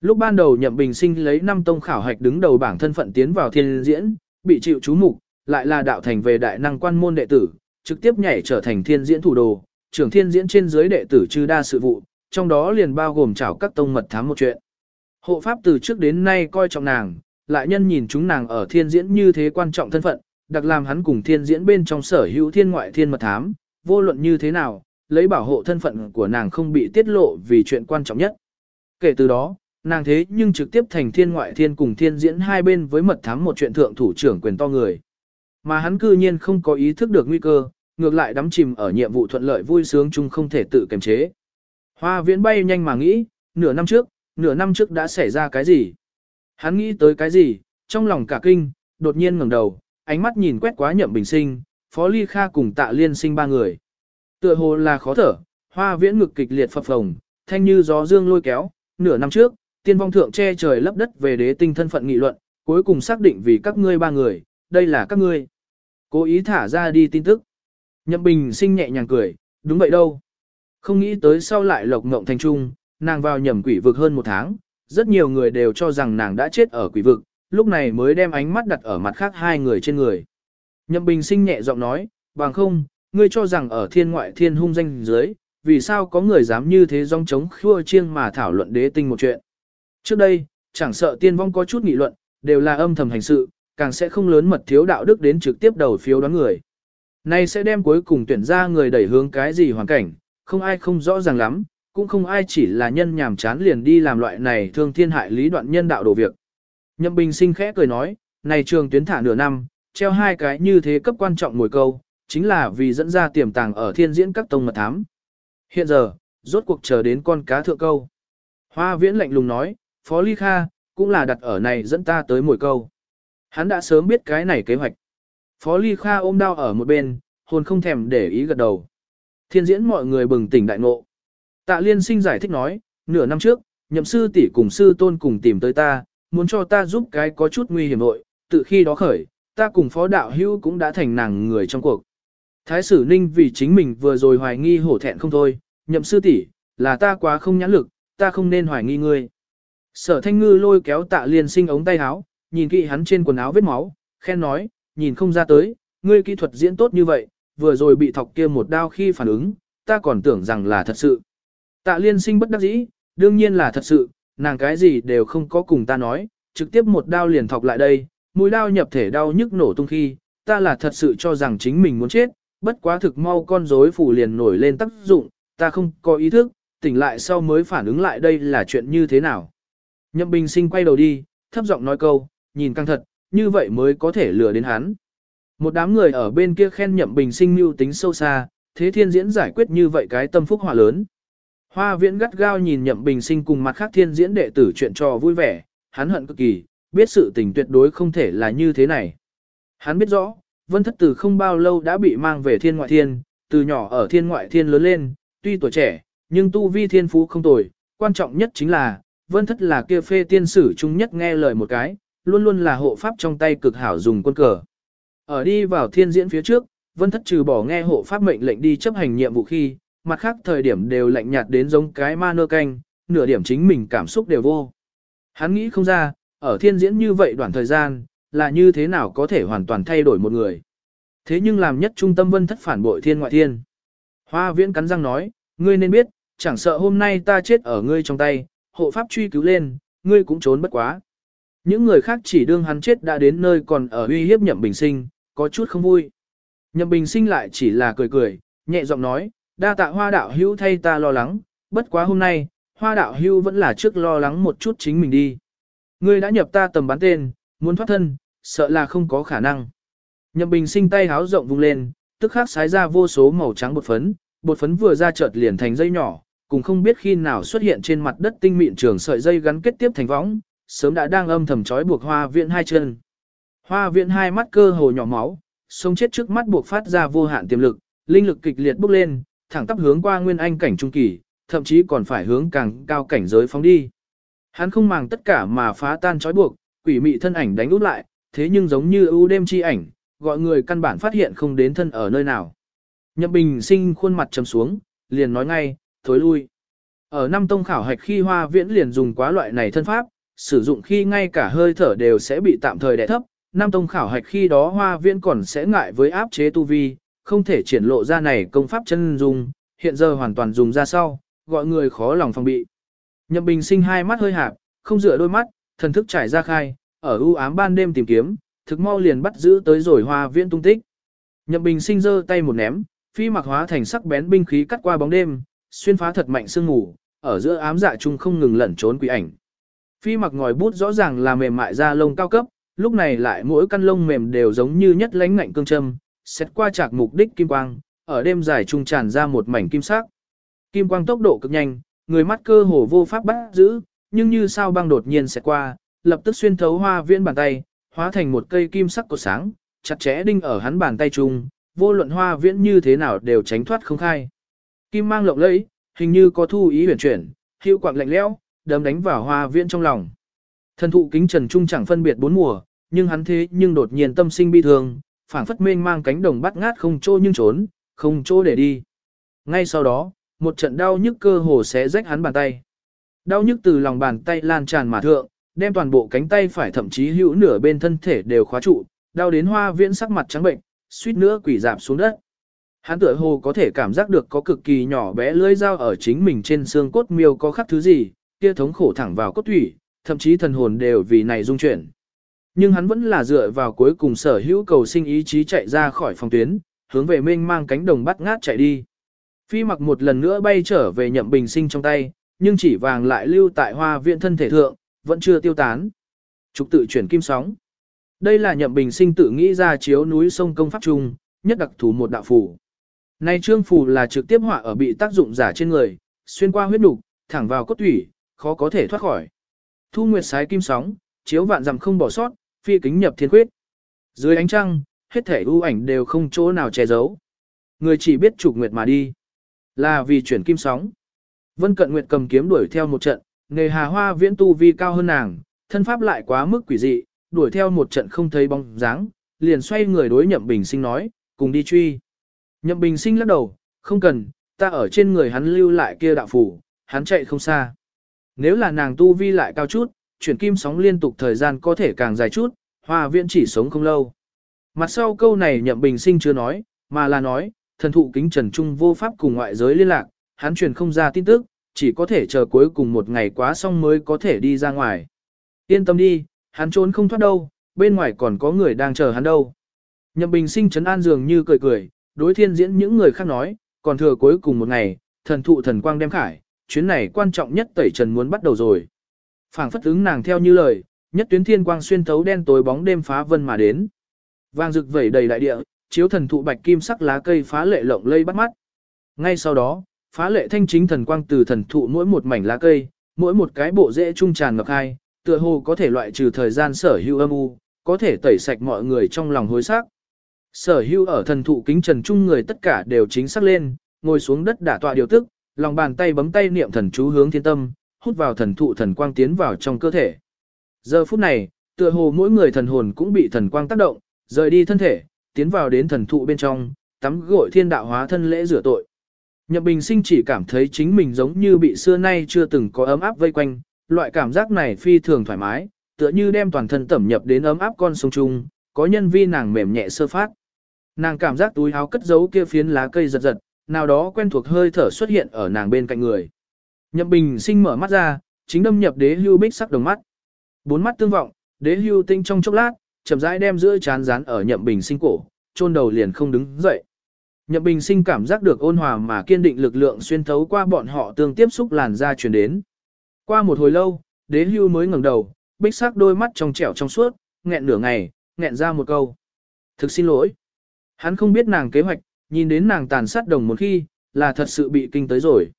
Lúc ban đầu nhậm bình sinh lấy năm tông khảo hạch đứng đầu bảng thân phận tiến vào thiên diễn, bị chịu chú mục, lại là đạo thành về đại năng quan môn đệ tử, trực tiếp nhảy trở thành thiên diễn thủ đồ, trưởng thiên diễn trên dưới đệ tử chư đa sự vụ, trong đó liền bao gồm chảo các tông mật thám một chuyện. Hộ pháp từ trước đến nay coi trọng nàng, lại nhân nhìn chúng nàng ở thiên diễn như thế quan trọng thân phận, đặc làm hắn cùng thiên diễn bên trong sở hữu thiên ngoại thiên mật thám, vô luận như thế nào, lấy bảo hộ thân phận của nàng không bị tiết lộ vì chuyện quan trọng nhất. Kể từ đó, nàng thế nhưng trực tiếp thành thiên ngoại thiên cùng thiên diễn hai bên với mật thám một chuyện thượng thủ trưởng quyền to người. Mà hắn cư nhiên không có ý thức được nguy cơ, ngược lại đắm chìm ở nhiệm vụ thuận lợi vui sướng chung không thể tự kiềm chế. Hoa viễn bay nhanh mà nghĩ, nửa năm trước, nửa năm trước đã xảy ra cái gì? Hắn nghĩ tới cái gì, trong lòng cả kinh, đột nhiên ngẩng đầu, ánh mắt nhìn quét quá nhậm bình sinh, phó ly kha cùng tạ liên sinh ba người. Tựa hồ là khó thở, hoa viễn ngực kịch liệt phập phồng, thanh như gió dương lôi kéo, nửa năm trước, tiên vong thượng che trời lấp đất về đế tinh thân phận nghị luận, cuối cùng xác định vì các ngươi ba người, đây là các ngươi. Cố ý thả ra đi tin tức. Nhậm Bình sinh nhẹ nhàng cười, đúng vậy đâu. Không nghĩ tới sau lại lộc ngộng thành trung, nàng vào nhầm quỷ vực hơn một tháng, rất nhiều người đều cho rằng nàng đã chết ở quỷ vực, lúc này mới đem ánh mắt đặt ở mặt khác hai người trên người. Nhậm Bình sinh nhẹ giọng nói, bằng không, ngươi cho rằng ở thiên ngoại thiên hung danh dưới, vì sao có người dám như thế dòng chống khua chiêng mà thảo luận đế tinh một chuyện. Trước đây, chẳng sợ tiên vong có chút nghị luận, đều là âm thầm hành sự, càng sẽ không lớn mật thiếu đạo đức đến trực tiếp đầu phiếu đoán người. Này sẽ đem cuối cùng tuyển ra người đẩy hướng cái gì hoàn cảnh, không ai không rõ ràng lắm, cũng không ai chỉ là nhân nhàm chán liền đi làm loại này thương thiên hại lý đoạn nhân đạo đồ việc. Nhậm Bình sinh khẽ cười nói, này trường tuyến thả nửa năm, treo hai cái như thế cấp quan trọng mồi câu, chính là vì dẫn ra tiềm tàng ở thiên diễn các tông mật thám. Hiện giờ, rốt cuộc chờ đến con cá thượng câu. Hoa viễn lạnh lùng nói, Phó Ly Kha, cũng là đặt ở này dẫn ta tới mồi câu. Hắn đã sớm biết cái này kế hoạch. Phó Ly Kha ôm đau ở một bên, hồn không thèm để ý gật đầu. Thiên diễn mọi người bừng tỉnh đại ngộ. Tạ liên sinh giải thích nói, nửa năm trước, nhậm sư tỷ cùng sư tôn cùng tìm tới ta, muốn cho ta giúp cái có chút nguy hiểm nội, từ khi đó khởi, ta cùng phó đạo hưu cũng đã thành nàng người trong cuộc. Thái sử ninh vì chính mình vừa rồi hoài nghi hổ thẹn không thôi, nhậm sư tỷ là ta quá không nhãn lực, ta không nên hoài nghi ngươi. Sở thanh ngư lôi kéo tạ liên sinh ống tay áo, nhìn kỹ hắn trên quần áo vết máu, khen nói, nhìn không ra tới, ngươi kỹ thuật diễn tốt như vậy, vừa rồi bị thọc kia một đao khi phản ứng, ta còn tưởng rằng là thật sự. Tạ liên sinh bất đắc dĩ, đương nhiên là thật sự, nàng cái gì đều không có cùng ta nói, trực tiếp một đao liền thọc lại đây, mũi đao nhập thể đau nhức nổ tung khi, ta là thật sự cho rằng chính mình muốn chết, bất quá thực mau con rối phủ liền nổi lên tác dụng, ta không có ý thức, tỉnh lại sau mới phản ứng lại đây là chuyện như thế nào. Nhậm Bình Sinh quay đầu đi, thấp giọng nói câu, nhìn căng thật, như vậy mới có thể lừa đến hắn. Một đám người ở bên kia khen Nhậm Bình Sinh mưu tính sâu xa, thế thiên diễn giải quyết như vậy cái tâm phúc hỏa lớn. Hoa viễn gắt gao nhìn Nhậm Bình Sinh cùng mặt khác thiên diễn đệ tử chuyện trò vui vẻ, hắn hận cực kỳ, biết sự tình tuyệt đối không thể là như thế này. Hắn biết rõ, Vân Thất Tử không bao lâu đã bị mang về thiên ngoại thiên, từ nhỏ ở thiên ngoại thiên lớn lên, tuy tuổi trẻ, nhưng tu vi thiên phú không tồi, quan trọng nhất chính là, Vân Thất là kia phê tiên sử chung nhất nghe lời một cái, luôn luôn là hộ pháp trong tay cực hảo dùng quân cờ. Ở đi vào thiên diễn phía trước, Vân Thất trừ bỏ nghe hộ pháp mệnh lệnh đi chấp hành nhiệm vụ khi, mặt khác thời điểm đều lạnh nhạt đến giống cái ma nơ canh, nửa điểm chính mình cảm xúc đều vô. Hắn nghĩ không ra, ở thiên diễn như vậy đoạn thời gian, là như thế nào có thể hoàn toàn thay đổi một người. Thế nhưng làm nhất trung tâm vân thất phản bội thiên ngoại thiên. Hoa viễn cắn răng nói, ngươi nên biết, chẳng sợ hôm nay ta chết ở ngươi trong tay, hộ pháp truy cứu lên, ngươi cũng trốn bất quá. Những người khác chỉ đương hắn chết đã đến nơi còn ở uy hiếp nhậm bình sinh, có chút không vui. Nhậm bình sinh lại chỉ là cười cười, nhẹ giọng nói, đa tạ hoa đạo hữu thay ta lo lắng, bất quá hôm nay, hoa đạo hữu vẫn là trước lo lắng một chút chính mình đi. Ngươi đã nhập ta tầm bắn tên, muốn thoát thân, sợ là không có khả năng. Nhậm bình sinh tay háo rộng vung lên, tức khắc sái ra vô số màu trắng bột phấn, bột phấn vừa ra chợt liền thành dây nhỏ, cùng không biết khi nào xuất hiện trên mặt đất tinh mịn trường sợi dây gắn kết tiếp thành võng, sớm đã đang âm thầm trói buộc hoa viện hai chân. Hoa viện hai mắt cơ hồ nhỏ máu, sống chết trước mắt buộc phát ra vô hạn tiềm lực, linh lực kịch liệt bốc lên, thẳng tắp hướng qua nguyên anh cảnh trung kỳ, thậm chí còn phải hướng càng cao cảnh giới phóng đi. Hắn không màng tất cả mà phá tan trói buộc, quỷ mị thân ảnh đánh út lại, thế nhưng giống như ưu đêm chi ảnh, gọi người căn bản phát hiện không đến thân ở nơi nào. Nhậm Bình sinh khuôn mặt trầm xuống, liền nói ngay, thối lui. Ở năm tông khảo hạch khi hoa viễn liền dùng quá loại này thân pháp, sử dụng khi ngay cả hơi thở đều sẽ bị tạm thời đè thấp. Năm tông khảo hạch khi đó hoa viễn còn sẽ ngại với áp chế tu vi, không thể triển lộ ra này công pháp chân dùng, hiện giờ hoàn toàn dùng ra sau, gọi người khó lòng phòng bị. Nhậm Bình sinh hai mắt hơi hạp, không dựa đôi mắt, thần thức trải ra khai, ở u ám ban đêm tìm kiếm, thực mau liền bắt giữ tới rồi hoa viễn tung tích. Nhậm Bình sinh giơ tay một ném, phi mặc hóa thành sắc bén binh khí cắt qua bóng đêm, xuyên phá thật mạnh sương ngủ, ở giữa ám dạ chung không ngừng lẩn trốn quỷ ảnh. Phi mặc ngòi bút rõ ràng là mềm mại da lông cao cấp, lúc này lại mỗi căn lông mềm đều giống như nhất lánh ngạnh cương châm, xét qua chạc mục đích kim quang, ở đêm dài trung tràn ra một mảnh kim sắc. Kim quang tốc độ cực nhanh, người mắt cơ hồ vô pháp bắt giữ, nhưng như sao băng đột nhiên sẽ qua, lập tức xuyên thấu hoa viễn bàn tay, hóa thành một cây kim sắc cột sáng, chặt chẽ đinh ở hắn bàn tay trung, vô luận hoa viễn như thế nào đều tránh thoát không khai. Kim mang lộng lẫy, hình như có thu ý huyền chuyển, hiệu quạng lạnh lẽo, đấm đánh vào hoa viễn trong lòng. Thần thụ kính trần trung chẳng phân biệt bốn mùa, nhưng hắn thế nhưng đột nhiên tâm sinh bi thương, phảng phất mênh mang cánh đồng bắt ngát không chỗ nhưng trốn, không chỗ để đi. Ngay sau đó, một trận đau nhức cơ hồ sẽ rách hắn bàn tay. Đau nhức từ lòng bàn tay lan tràn mà thượng, đem toàn bộ cánh tay phải thậm chí hữu nửa bên thân thể đều khóa trụ, đau đến hoa viễn sắc mặt trắng bệnh, suýt nữa quỷ dạp xuống đất. Hắn tựa hồ có thể cảm giác được có cực kỳ nhỏ bé lưỡi dao ở chính mình trên xương cốt miêu có khắc thứ gì, kia thống khổ thẳng vào cốt thủy, thậm chí thần hồn đều vì này rung chuyển. Nhưng hắn vẫn là dựa vào cuối cùng sở hữu cầu sinh ý chí chạy ra khỏi phòng tuyến, hướng về mênh mang cánh đồng bắt ngát chạy đi. Phi mặc một lần nữa bay trở về nhậm bình sinh trong tay, nhưng chỉ vàng lại lưu tại hoa viện thân thể thượng, vẫn chưa tiêu tán. Trục tự chuyển kim sóng. Đây là nhậm bình sinh tự nghĩ ra chiếu núi sông công pháp trung, nhất đặc thù một đạo phủ. nay trương phù là trực tiếp họa ở bị tác dụng giả trên người, xuyên qua huyết nục, thẳng vào cốt thủy, khó có thể thoát khỏi. Thu nguyệt sái kim sóng, chiếu vạn dặm không bỏ sót, phi kính nhập thiên khuyết. Dưới ánh trăng, hết thể ưu ảnh đều không chỗ nào che giấu. Người chỉ biết trục nguyệt mà đi. Là vì chuyển kim sóng. Vân Cận Nguyệt cầm kiếm đuổi theo một trận, nghề hà hoa viễn tu vi cao hơn nàng, thân pháp lại quá mức quỷ dị, đuổi theo một trận không thấy bóng dáng, liền xoay người đối Nhậm Bình Sinh nói, cùng đi truy. Nhậm Bình Sinh lắc đầu, không cần, ta ở trên người hắn lưu lại kia đạo phủ, hắn chạy không xa. Nếu là nàng tu vi lại cao chút, chuyển kim sóng liên tục thời gian có thể càng dài chút, hoa viễn chỉ sống không lâu. Mặt sau câu này Nhậm Bình Sinh chưa nói, mà là nói, thần thụ kính trần trung vô pháp cùng ngoại giới liên lạc, hắn truyền không ra tin tức, chỉ có thể chờ cuối cùng một ngày quá xong mới có thể đi ra ngoài. Yên tâm đi, hắn trốn không thoát đâu, bên ngoài còn có người đang chờ hắn đâu. Nhậm Bình sinh trấn an dường như cười cười, đối thiên diễn những người khác nói, còn thừa cuối cùng một ngày, thần thụ thần quang đem khải, chuyến này quan trọng nhất tẩy trần muốn bắt đầu rồi phảng phất ứng nàng theo như lời, nhất tuyến thiên quang xuyên thấu đen tối bóng đêm phá vân mà đến. Vàng rực vẩy đầy đại địa, chiếu thần thụ bạch kim sắc lá cây phá lệ lộng lây bắt mắt. Ngay sau đó, phá lệ thanh chính thần quang từ thần thụ mỗi một mảnh lá cây, mỗi một cái bộ rễ trung tràn ngập hai, tựa hồ có thể loại trừ thời gian sở hữu âm u, có thể tẩy sạch mọi người trong lòng hối xác. Sở hữu ở thần thụ kính trần trung người tất cả đều chính xác lên, ngồi xuống đất đả tọa điều tức, lòng bàn tay bấm tay niệm thần chú hướng thiên tâm, hút vào thần thụ thần quang tiến vào trong cơ thể. Giờ phút này, tựa hồ mỗi người thần hồn cũng bị thần quang tác động, rời đi thân thể, tiến vào đến thần thụ bên trong, tắm gội thiên đạo hóa thân lễ rửa tội. Nhậm Bình Sinh chỉ cảm thấy chính mình giống như bị xưa nay chưa từng có ấm áp vây quanh, loại cảm giác này phi thường thoải mái, tựa như đem toàn thân tẩm nhập đến ấm áp con sông chung, có nhân vi nàng mềm nhẹ sơ phát. Nàng cảm giác túi áo cất giấu kia phiến lá cây giật giật, nào đó quen thuộc hơi thở xuất hiện ở nàng bên cạnh người. Nhậm Bình Sinh mở mắt ra, chính đâm nhập đế hưu bích sắc đồng mắt. Bốn mắt tương vọng, đế hưu tinh trong chốc lát, chậm rãi đem giữa chán rán ở Nhậm Bình Sinh cổ, chôn đầu liền không đứng dậy. Nhậm Bình Sinh cảm giác được ôn hòa mà kiên định lực lượng xuyên thấu qua bọn họ tương tiếp xúc làn da truyền đến. Qua một hồi lâu, đế hưu mới ngẩng đầu, bích sắc đôi mắt trong trẻo trong suốt, nghẹn nửa ngày, nghẹn ra một câu. Thực xin lỗi. Hắn không biết nàng kế hoạch, nhìn đến nàng tàn sát đồng một khi, là thật sự bị kinh tới rồi.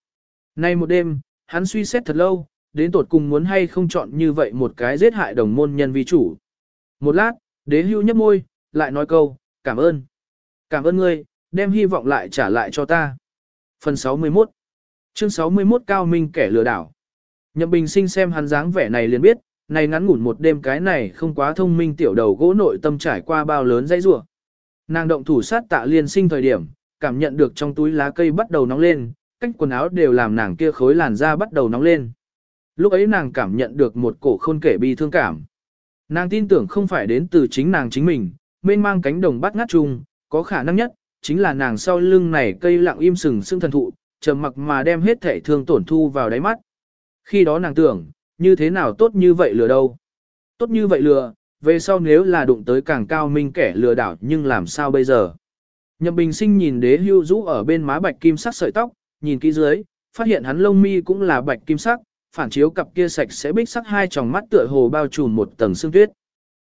Nay một đêm, hắn suy xét thật lâu, đến tột cùng muốn hay không chọn như vậy một cái giết hại đồng môn nhân vi chủ. Một lát, đế hưu nhấp môi, lại nói câu, cảm ơn. Cảm ơn ngươi, đem hy vọng lại trả lại cho ta. Phần 61 Chương 61 Cao Minh kẻ lừa đảo Nhậm Bình sinh xem hắn dáng vẻ này liền biết, này ngắn ngủn một đêm cái này không quá thông minh tiểu đầu gỗ nội tâm trải qua bao lớn dãy rủa. Nàng động thủ sát tạ liên sinh thời điểm, cảm nhận được trong túi lá cây bắt đầu nóng lên, cách quần áo đều làm nàng kia khối làn da bắt đầu nóng lên. Lúc ấy nàng cảm nhận được một cổ khôn kể bi thương cảm. Nàng tin tưởng không phải đến từ chính nàng chính mình, mênh mang cánh đồng bắt ngát chung, có khả năng nhất, chính là nàng sau lưng này cây lặng im sừng sững thần thụ, trầm mặc mà đem hết thể thương tổn thu vào đáy mắt. Khi đó nàng tưởng, như thế nào tốt như vậy lừa đâu. Tốt như vậy lừa, về sau nếu là đụng tới càng cao minh kẻ lừa đảo nhưng làm sao bây giờ. Nhậm bình sinh nhìn đế hưu rũ ở bên má bạch kim sắc sợi tóc, nhìn kỹ dưới, phát hiện hắn lông mi cũng là bạch kim sắc, phản chiếu cặp kia sạch sẽ bích sắc hai tròng mắt tựa hồ bao trùm một tầng xương tuyết.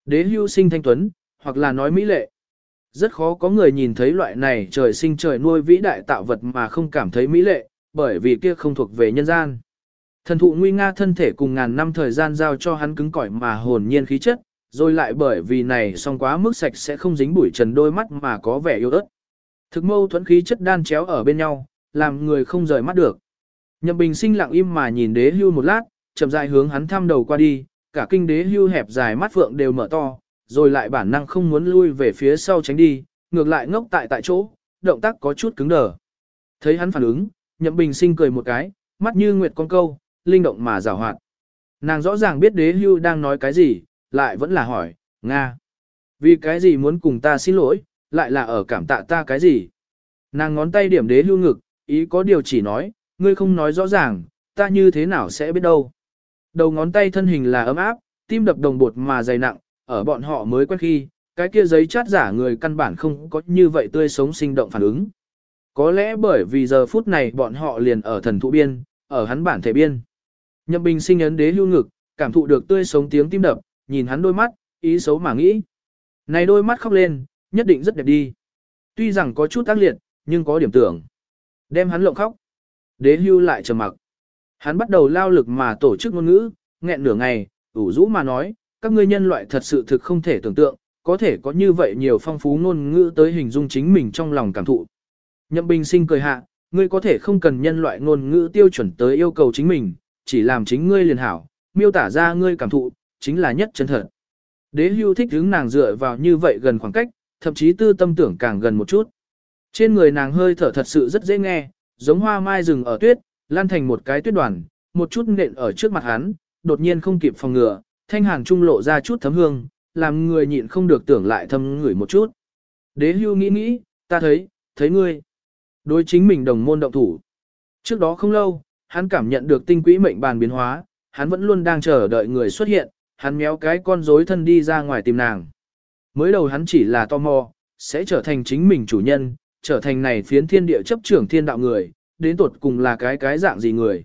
Đế hưu sinh thanh tuấn, hoặc là nói mỹ lệ. Rất khó có người nhìn thấy loại này trời sinh trời nuôi vĩ đại tạo vật mà không cảm thấy mỹ lệ, bởi vì kia không thuộc về nhân gian. Thần thụ nguy nga thân thể cùng ngàn năm thời gian giao cho hắn cứng cỏi mà hồn nhiên khí chất, rồi lại bởi vì này song quá mức sạch sẽ không dính bụi trần đôi mắt mà có vẻ yếu ớt. Thực mâu thuẫn khí chất đan chéo ở bên nhau, làm người không rời mắt được. Nhậm Bình sinh lặng im mà nhìn đế hưu một lát, chậm rãi hướng hắn thăm đầu qua đi, cả kinh đế hưu hẹp dài mắt phượng đều mở to, rồi lại bản năng không muốn lui về phía sau tránh đi, ngược lại ngốc tại tại chỗ, động tác có chút cứng đờ. Thấy hắn phản ứng, Nhậm Bình sinh cười một cái, mắt như nguyệt con câu, linh động mà giảo hoạt. Nàng rõ ràng biết đế hưu đang nói cái gì, lại vẫn là hỏi, Nga. Vì cái gì muốn cùng ta xin lỗi, lại là ở cảm tạ ta cái gì? Nàng ngón tay điểm đế hưu ngực, ý có điều chỉ nói, ngươi không nói rõ ràng, ta như thế nào sẽ biết đâu. Đầu ngón tay thân hình là ấm áp, tim đập đồng bột mà dày nặng, ở bọn họ mới quen khi, cái kia giấy chát giả người căn bản không có như vậy tươi sống sinh động phản ứng. Có lẽ bởi vì giờ phút này bọn họ liền ở thần thụ biên, ở hắn bản thể biên. Nhậm Bình sinh ấn đế lưu ngực, cảm thụ được tươi sống tiếng tim đập, nhìn hắn đôi mắt, ý xấu mà nghĩ. Này đôi mắt khóc lên, nhất định rất đẹp đi. Tuy rằng có chút tác liệt, nhưng có điểm tưởng. Đem hắn lộng khóc. Đế hưu lại trầm mặc. Hắn bắt đầu lao lực mà tổ chức ngôn ngữ, nghẹn nửa ngày, ủ rũ mà nói, các ngươi nhân loại thật sự thực không thể tưởng tượng, có thể có như vậy nhiều phong phú ngôn ngữ tới hình dung chính mình trong lòng cảm thụ. Nhậm Bình Sinh cười hạ, ngươi có thể không cần nhân loại ngôn ngữ tiêu chuẩn tới yêu cầu chính mình, chỉ làm chính ngươi liền hảo, miêu tả ra ngươi cảm thụ, chính là nhất chân thật. Đế hưu thích hướng nàng dựa vào như vậy gần khoảng cách, thậm chí tư tâm tưởng càng gần một chút. Trên người nàng hơi thở thật sự rất dễ nghe, giống hoa mai rừng ở tuyết, lan thành một cái tuyết đoàn, một chút nện ở trước mặt hắn, đột nhiên không kịp phòng ngừa, thanh hàn trung lộ ra chút thấm hương, làm người nhịn không được tưởng lại thâm ngửi một chút. Đế hưu nghĩ nghĩ, ta thấy, thấy ngươi. Đối chính mình đồng môn động thủ. Trước đó không lâu, hắn cảm nhận được tinh quỹ mệnh bàn biến hóa, hắn vẫn luôn đang chờ đợi người xuất hiện, hắn méo cái con rối thân đi ra ngoài tìm nàng. Mới đầu hắn chỉ là tò mò, sẽ trở thành chính mình chủ nhân, trở thành này phiến thiên địa chấp trưởng thiên đạo người, đến tột cùng là cái cái dạng gì người.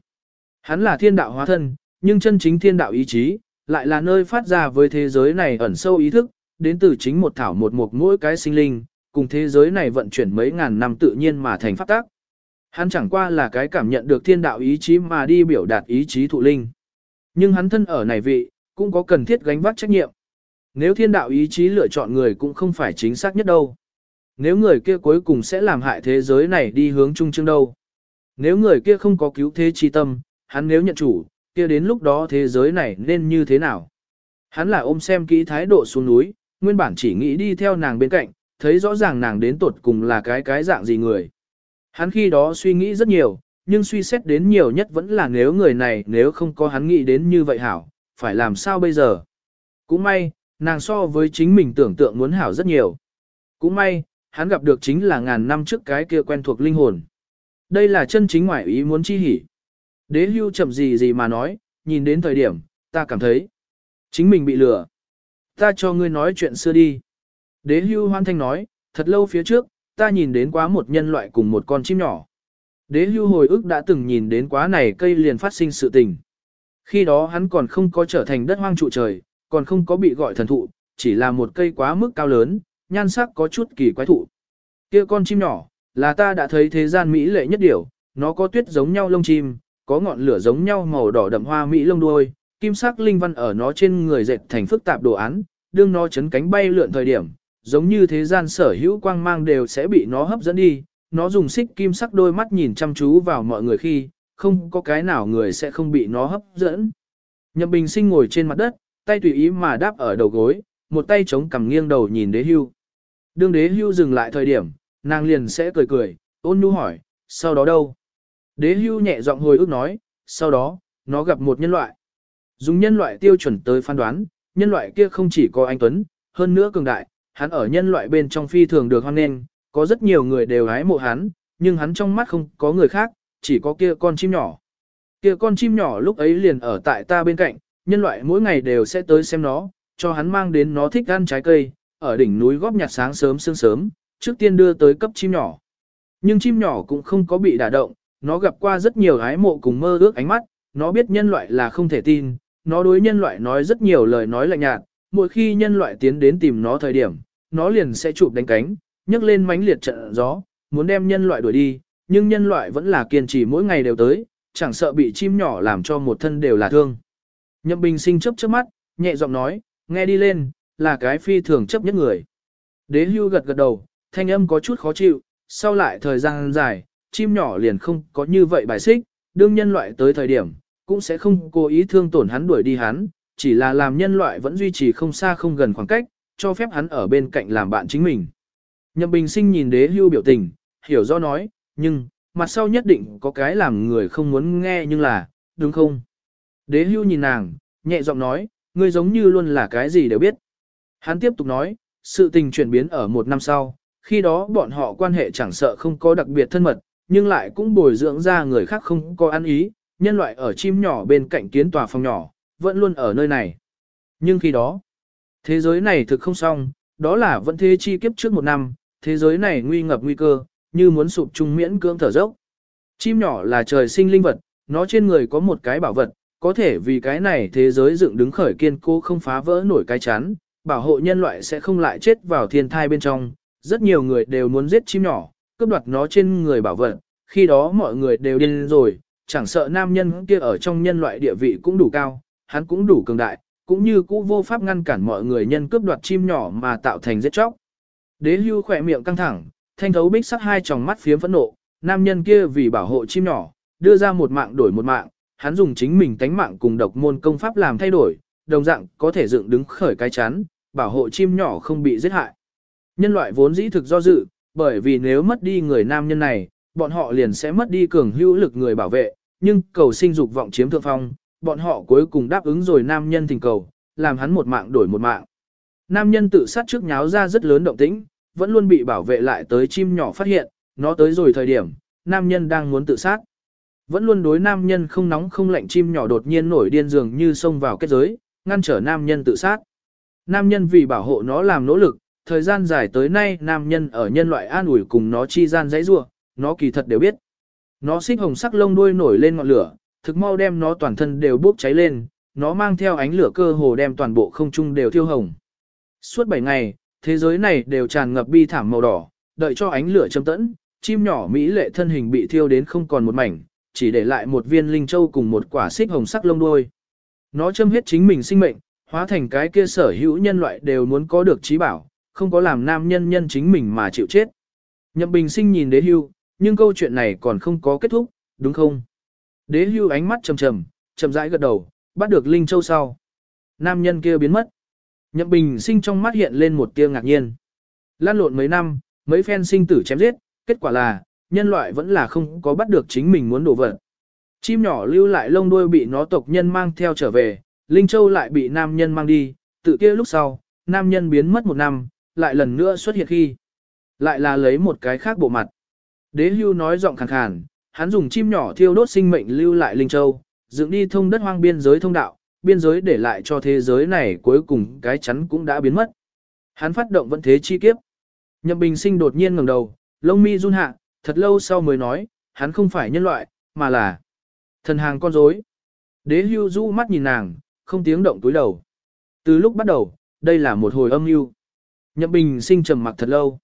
Hắn là thiên đạo hóa thân, nhưng chân chính thiên đạo ý chí, lại là nơi phát ra với thế giới này ẩn sâu ý thức, đến từ chính một thảo một mục mỗi cái sinh linh, cùng thế giới này vận chuyển mấy ngàn năm tự nhiên mà thành pháp tác. Hắn chẳng qua là cái cảm nhận được thiên đạo ý chí mà đi biểu đạt ý chí thụ linh. Nhưng hắn thân ở này vị, cũng có cần thiết gánh vác trách nhiệm. Nếu thiên đạo ý chí lựa chọn người cũng không phải chính xác nhất đâu. Nếu người kia cuối cùng sẽ làm hại thế giới này đi hướng chung chương đâu. Nếu người kia không có cứu thế chi tâm, hắn nếu nhận chủ, kia đến lúc đó thế giới này nên như thế nào? Hắn là ôm xem kỹ thái độ xuống núi, nguyên bản chỉ nghĩ đi theo nàng bên cạnh, thấy rõ ràng nàng đến tột cùng là cái cái dạng gì người. Hắn khi đó suy nghĩ rất nhiều, nhưng suy xét đến nhiều nhất vẫn là nếu người này nếu không có hắn nghĩ đến như vậy hảo, phải làm sao bây giờ? Cũng may, nàng so với chính mình tưởng tượng muốn hảo rất nhiều. Cũng may, hắn gặp được chính là ngàn năm trước cái kia quen thuộc linh hồn. Đây là chân chính ngoại ý muốn chi hỉ. Đế hưu chậm gì gì mà nói, nhìn đến thời điểm, ta cảm thấy, chính mình bị lừa. Ta cho ngươi nói chuyện xưa đi. Đế hưu hoan thanh nói, thật lâu phía trước, ta nhìn đến quá một nhân loại cùng một con chim nhỏ. Đế hưu hồi ức đã từng nhìn đến quá này cây liền phát sinh sự tình. Khi đó hắn còn không có trở thành đất hoang trụ trời, còn không có bị gọi thần thụ, chỉ là một cây quá mức cao lớn, nhan sắc có chút kỳ quái thụ. Kia con chim nhỏ, là ta đã thấy thế gian mỹ lệ nhất điều, nó có tuyết giống nhau lông chim, có ngọn lửa giống nhau màu đỏ đậm hoa mỹ lông đuôi, kim sắc linh văn ở nó trên người dệt thành phức tạp đồ án, đương nó chấn cánh bay lượn thời điểm, giống như thế gian sở hữu quang mang đều sẽ bị nó hấp dẫn đi, nó dùng xích kim sắc đôi mắt nhìn chăm chú vào mọi người khi, không có cái nào người sẽ không bị nó hấp dẫn. Nhậm Bình Sinh ngồi trên mặt đất, tay tùy ý mà đáp ở đầu gối, một tay chống cằm nghiêng đầu nhìn đế hưu. Đương đế hưu dừng lại thời điểm, nàng liền sẽ cười cười, ôn nhu hỏi, sau đó đâu? Đế hưu nhẹ giọng hồi ức nói, sau đó, nó gặp một nhân loại. Dùng nhân loại tiêu chuẩn tới phán đoán, nhân loại kia không chỉ có anh Tuấn, hơn nữa cường đại, hắn ở nhân loại bên trong phi thường được hoan nghênh, có rất nhiều người đều hái mộ hắn, nhưng hắn trong mắt không có người khác, chỉ có kia con chim nhỏ. Kia con chim nhỏ lúc ấy liền ở tại ta bên cạnh, nhân loại mỗi ngày đều sẽ tới xem nó, cho hắn mang đến nó thích ăn trái cây, ở đỉnh núi góp nhặt sáng sớm sương sớm, trước tiên đưa tới cấp chim nhỏ. Nhưng chim nhỏ cũng không có bị đả động, nó gặp qua rất nhiều ái mộ cùng mơ ước ánh mắt, nó biết nhân loại là không thể tin, nó đối nhân loại nói rất nhiều lời nói lạnh nhạt, mỗi khi nhân loại tiến đến tìm nó thời điểm, nó liền sẽ chụp đánh cánh, nhấc lên mánh liệt trận gió, muốn đem nhân loại đuổi đi, nhưng nhân loại vẫn là kiên trì mỗi ngày đều tới, chẳng sợ bị chim nhỏ làm cho một thân đều là thương. Nhậm Bình sinh chớp chớp mắt, nhẹ giọng nói, nghe đi lên, là cái phi thường chấp nhất người. Đế hưu gật gật đầu, thanh âm có chút khó chịu, sau lại thời gian dài, chim nhỏ liền không có như vậy bài xích, đương nhân loại tới thời điểm, cũng sẽ không cố ý thương tổn hắn đuổi đi hắn, chỉ là làm nhân loại vẫn duy trì không xa không gần khoảng cách, cho phép hắn ở bên cạnh làm bạn chính mình. Nhậm Bình Sinh nhìn đế hưu biểu tình, hiểu do nói, nhưng, mặt sau nhất định có cái làm người không muốn nghe nhưng là, đúng không? Đế hưu nhìn nàng, nhẹ giọng nói, ngươi giống như luôn là cái gì đều biết. Hắn tiếp tục nói, sự tình chuyển biến ở một năm sau, khi đó bọn họ quan hệ chẳng sợ không có đặc biệt thân mật, nhưng lại cũng bồi dưỡng ra người khác không có ăn ý, nhân loại ở chim nhỏ bên cạnh kiến tòa phòng nhỏ, vẫn luôn ở nơi này. Nhưng khi đó, thế giới này thực không xong, đó là vẫn thế chi kiếp trước một năm, thế giới này nguy ngập nguy cơ, như muốn sụp trung miễn cưỡng thở dốc. Chim nhỏ là trời sinh linh vật, nó trên người có một cái bảo vật, có thể vì cái này thế giới dựng đứng khởi kiên cố không phá vỡ nổi cái chắn, bảo hộ nhân loại sẽ không lại chết vào thiên thai bên trong. Rất nhiều người đều muốn giết chim nhỏ, cướp đoạt nó trên người bảo vật, khi đó mọi người đều điên rồi, chẳng sợ nam nhân kia ở trong nhân loại địa vị cũng đủ cao, hắn cũng đủ cường đại, cũng như cũ vô pháp ngăn cản mọi người nhân cướp đoạt chim nhỏ mà tạo thành giết chóc. Đế hưu khỏe miệng căng thẳng, thanh thấu bích sắc hai tròng mắt phiếm phẫn nộ, nam nhân kia vì bảo hộ chim nhỏ, đưa ra một mạng đổi một mạng, hắn dùng chính mình tánh mạng cùng độc môn công pháp làm thay đổi, đồng dạng có thể dựng đứng khởi cái chắn, bảo hộ chim nhỏ không bị giết hại. Nhân loại vốn dĩ thực do dự, bởi vì nếu mất đi người nam nhân này, bọn họ liền sẽ mất đi cường hữu lực người bảo vệ, nhưng cầu sinh dục vọng chiếm thượng phong, bọn họ cuối cùng đáp ứng rồi nam nhân tình cầu, làm hắn một mạng đổi một mạng. Nam nhân tự sát trước nháo ra rất lớn động tĩnh, vẫn luôn bị bảo vệ lại tới chim nhỏ phát hiện, nó tới rồi thời điểm, nam nhân đang muốn tự sát. Vẫn luôn đối nam nhân không nóng không lạnh chim nhỏ đột nhiên nổi điên dường như xông vào kết giới, ngăn trở nam nhân tự sát. Nam nhân vì bảo hộ nó làm nỗ lực, thời gian dài tới nay nam nhân ở nhân loại an ủi cùng nó chi gian dãy rua, nó kỳ thật đều biết. Nó xích hồng sắc lông đuôi nổi lên ngọn lửa, thực mau đem nó toàn thân đều bốc cháy lên, nó mang theo ánh lửa cơ hồ đem toàn bộ không trung đều thiêu hồng. Suốt 7 ngày, thế giới này đều tràn ngập bi thảm màu đỏ, đợi cho ánh lửa châm tẫn, chim nhỏ mỹ lệ thân hình bị thiêu đến không còn một mảnh, chỉ để lại một viên linh châu cùng một quả xích hồng sắc lông đuôi. Nó châm hết chính mình sinh mệnh, hóa thành cái kia sở hữu nhân loại đều muốn có được trí bảo, không có làm nam nhân nhân chính mình mà chịu chết. Nhậm Bình Sinh nhìn Đế Hưu, nhưng câu chuyện này còn không có kết thúc, đúng không? Đế Hưu ánh mắt trầm trầm, chậm rãi gật đầu, bắt được Linh Châu sau. Nam nhân kia biến mất. Nhậm Bình Sinh trong mắt hiện lên một tia ngạc nhiên. Lan lộn mấy năm, mấy phen sinh tử chém giết, kết quả là, nhân loại vẫn là không có bắt được chính mình muốn đổ vật. Chim nhỏ lưu lại lông đuôi bị nó tộc nhân mang theo trở về, Linh Châu lại bị nam nhân mang đi, tự kia lúc sau, nam nhân biến mất một năm, lại lần nữa xuất hiện khi. Lại là lấy một cái khác bộ mặt. Đế hưu nói giọng khàn khàn, hắn dùng chim nhỏ thiêu đốt sinh mệnh lưu lại Linh Châu, dựng đi thông đất hoang biên giới thông đạo, biên giới để lại cho thế giới này cuối cùng cái chắn cũng đã biến mất. Hắn phát động vẫn thế chi kiếp. Nhậm Bình Sinh đột nhiên ngẩng đầu, lông mi run hạ, thật lâu sau mới nói, hắn không phải nhân loại, mà là thần hàng con rối. Đế hưu du mắt nhìn nàng, không tiếng động túi đầu. Từ lúc bắt đầu, đây là một hồi âm mưu. Nhậm Bình sinh trầm mặc thật lâu.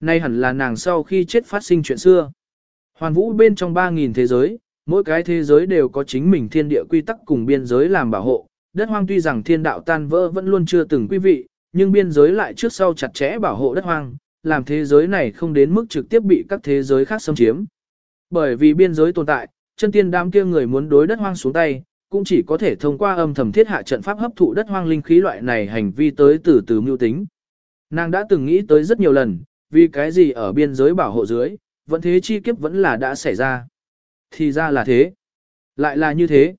Nay hẳn là nàng sau khi chết phát sinh chuyện xưa. Hoàn vũ bên trong 3.000 thế giới, mỗi cái thế giới đều có chính mình thiên địa quy tắc cùng biên giới làm bảo hộ. Đất hoang tuy rằng thiên đạo tan vỡ vẫn luôn chưa từng quý vị, nhưng biên giới lại trước sau chặt chẽ bảo hộ đất hoang, làm thế giới này không đến mức trực tiếp bị các thế giới khác xâm chiếm. Bởi vì biên giới tồn tại, chân tiên đám kia người muốn đối đất hoang xuống tay, cũng chỉ có thể thông qua âm thầm thiết hạ trận pháp hấp thụ đất hoang linh khí loại này hành vi tới từ từ mưu tính. Nàng đã từng nghĩ tới rất nhiều lần, vì cái gì ở biên giới bảo hộ dưới, vẫn thế chi kiếp vẫn là đã xảy ra. Thì ra là thế. Lại là như thế.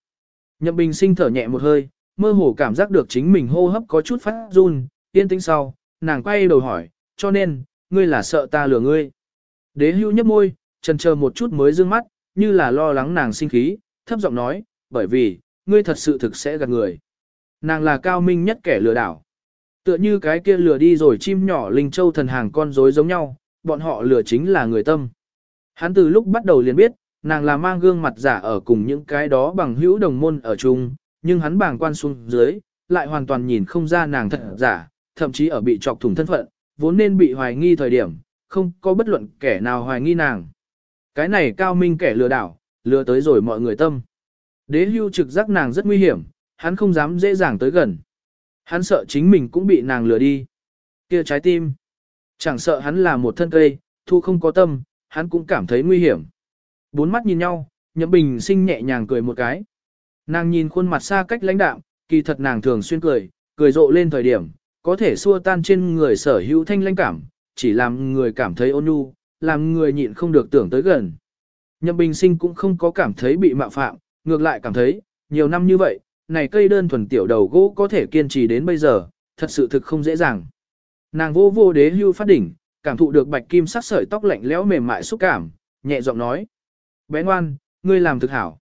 Nhậm Bình sinh thở nhẹ một hơi, mơ hồ cảm giác được chính mình hô hấp có chút phát run, yên tĩnh sau, nàng quay đầu hỏi, cho nên, ngươi là sợ ta lừa ngươi. Đế hưu nhấp môi, chần chờ một chút mới dương mắt, như là lo lắng nàng sinh khí, thấp giọng nói, bởi vì, ngươi thật sự thực sẽ gạt người. Nàng là cao minh nhất kẻ lừa đảo. Tựa như cái kia lừa đi rồi chim nhỏ linh châu thần hàng con rối giống nhau, bọn họ lừa chính là người tâm. Hắn từ lúc bắt đầu liền biết, nàng là mang gương mặt giả ở cùng những cái đó bằng hữu đồng môn ở chung, nhưng hắn bàng quan xuống dưới, lại hoàn toàn nhìn không ra nàng thật giả, thậm chí ở bị chọc thủng thân phận, vốn nên bị hoài nghi thời điểm, không có bất luận kẻ nào hoài nghi nàng. Cái này cao minh kẻ lừa đảo, lừa tới rồi mọi người tâm. Đế hưu trực giác nàng rất nguy hiểm, hắn không dám dễ dàng tới gần. Hắn sợ chính mình cũng bị nàng lừa đi. kia trái tim. Chẳng sợ hắn là một thân cây, thu không có tâm, hắn cũng cảm thấy nguy hiểm. Bốn mắt nhìn nhau, nhậm bình sinh nhẹ nhàng cười một cái. Nàng nhìn khuôn mặt xa cách lãnh đạm, kỳ thật nàng thường xuyên cười, cười rộ lên thời điểm, có thể xua tan trên người sở hữu thanh lãnh cảm, chỉ làm người cảm thấy ôn nhu, làm người nhịn không được tưởng tới gần. Nhậm bình sinh cũng không có cảm thấy bị mạo phạm, ngược lại cảm thấy, nhiều năm như vậy, này cây đơn thuần tiểu đầu gỗ có thể kiên trì đến bây giờ, thật sự thực không dễ dàng. Nàng vô vô đế hưu phát đỉnh, cảm thụ được bạch kim sắc sợi tóc lạnh lẽo mềm mại xúc cảm, nhẹ giọng nói. Bé ngoan, ngươi làm thực hảo.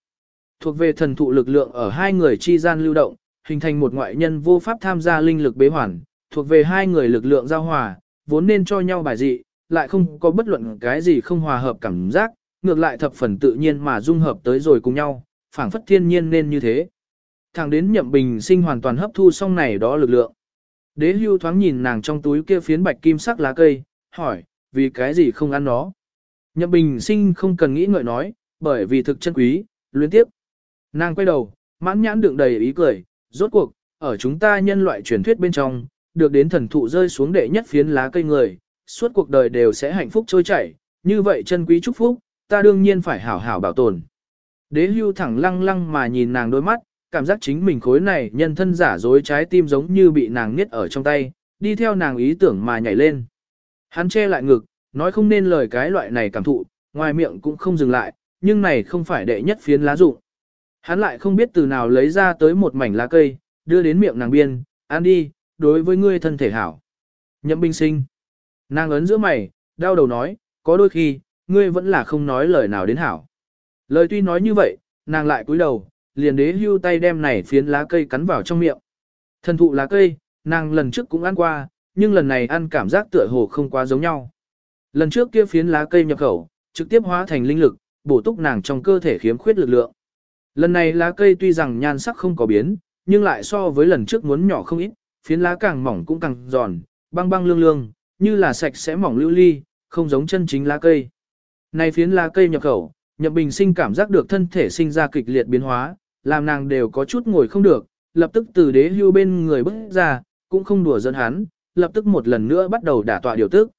Thuộc về thần thụ lực lượng ở hai người chi gian lưu động, hình thành một ngoại nhân vô pháp tham gia linh lực bế hoàn, thuộc về hai người lực lượng giao hòa, vốn nên cho nhau bài dị, lại không có bất luận cái gì không hòa hợp cảm giác, ngược lại thập phần tự nhiên mà dung hợp tới rồi cùng nhau, phảng phất thiên nhiên nên như thế. Thẳng đến nhậm bình sinh hoàn toàn hấp thu xong này đó lực lượng. Đế hưu thoáng nhìn nàng trong túi kia phiến bạch kim sắc lá cây, hỏi, vì cái gì không ăn nó? Nhậm bình sinh không cần nghĩ ngợi nói, bởi vì thực chân quý, luyến tiếp. Nàng quay đầu, mãn nhãn đựng đầy ý cười, rốt cuộc, ở chúng ta nhân loại truyền thuyết bên trong, được đến thần thụ rơi xuống đệ nhất phiến lá cây người, suốt cuộc đời đều sẽ hạnh phúc trôi chảy, như vậy chân quý chúc phúc, ta đương nhiên phải hảo hảo bảo tồn. Đế hưu thẳng lăng lăng mà nhìn nàng đôi mắt, cảm giác chính mình khối này nhân thân giả dối trái tim giống như bị nàng niết ở trong tay, đi theo nàng ý tưởng mà nhảy lên. Hắn che lại ngực, nói không nên lời cái loại này cảm thụ, ngoài miệng cũng không dừng lại, nhưng này không phải đệ nhất phiến lá rụng. Hắn lại không biết từ nào lấy ra tới một mảnh lá cây, đưa đến miệng nàng biên, ăn đi, đối với ngươi thân thể hảo. Nhậm binh sinh. Nàng ấn giữa mày, đau đầu nói, có đôi khi, ngươi vẫn là không nói lời nào đến hảo. Lời tuy nói như vậy, nàng lại cúi đầu, liền đế hưu tay đem này phiến lá cây cắn vào trong miệng. Thần thụ lá cây, nàng lần trước cũng ăn qua, nhưng lần này ăn cảm giác tựa hồ không quá giống nhau. Lần trước kia phiến lá cây nhập khẩu, trực tiếp hóa thành linh lực, bổ túc nàng trong cơ thể khiếm khuyết lực lượng. Lần này lá cây tuy rằng nhan sắc không có biến, nhưng lại so với lần trước muốn nhỏ không ít, phiến lá càng mỏng cũng càng giòn, băng băng lương lương, như là sạch sẽ mỏng lưu ly, không giống chân chính lá cây. Này phiến lá cây nhập khẩu, Nhậm Bình sinh cảm giác được thân thể sinh ra kịch liệt biến hóa, làm nàng đều có chút ngồi không được, lập tức từ đế hưu bên người bước ra, cũng không đùa dẫn hắn, lập tức một lần nữa bắt đầu đả tọa điều tức.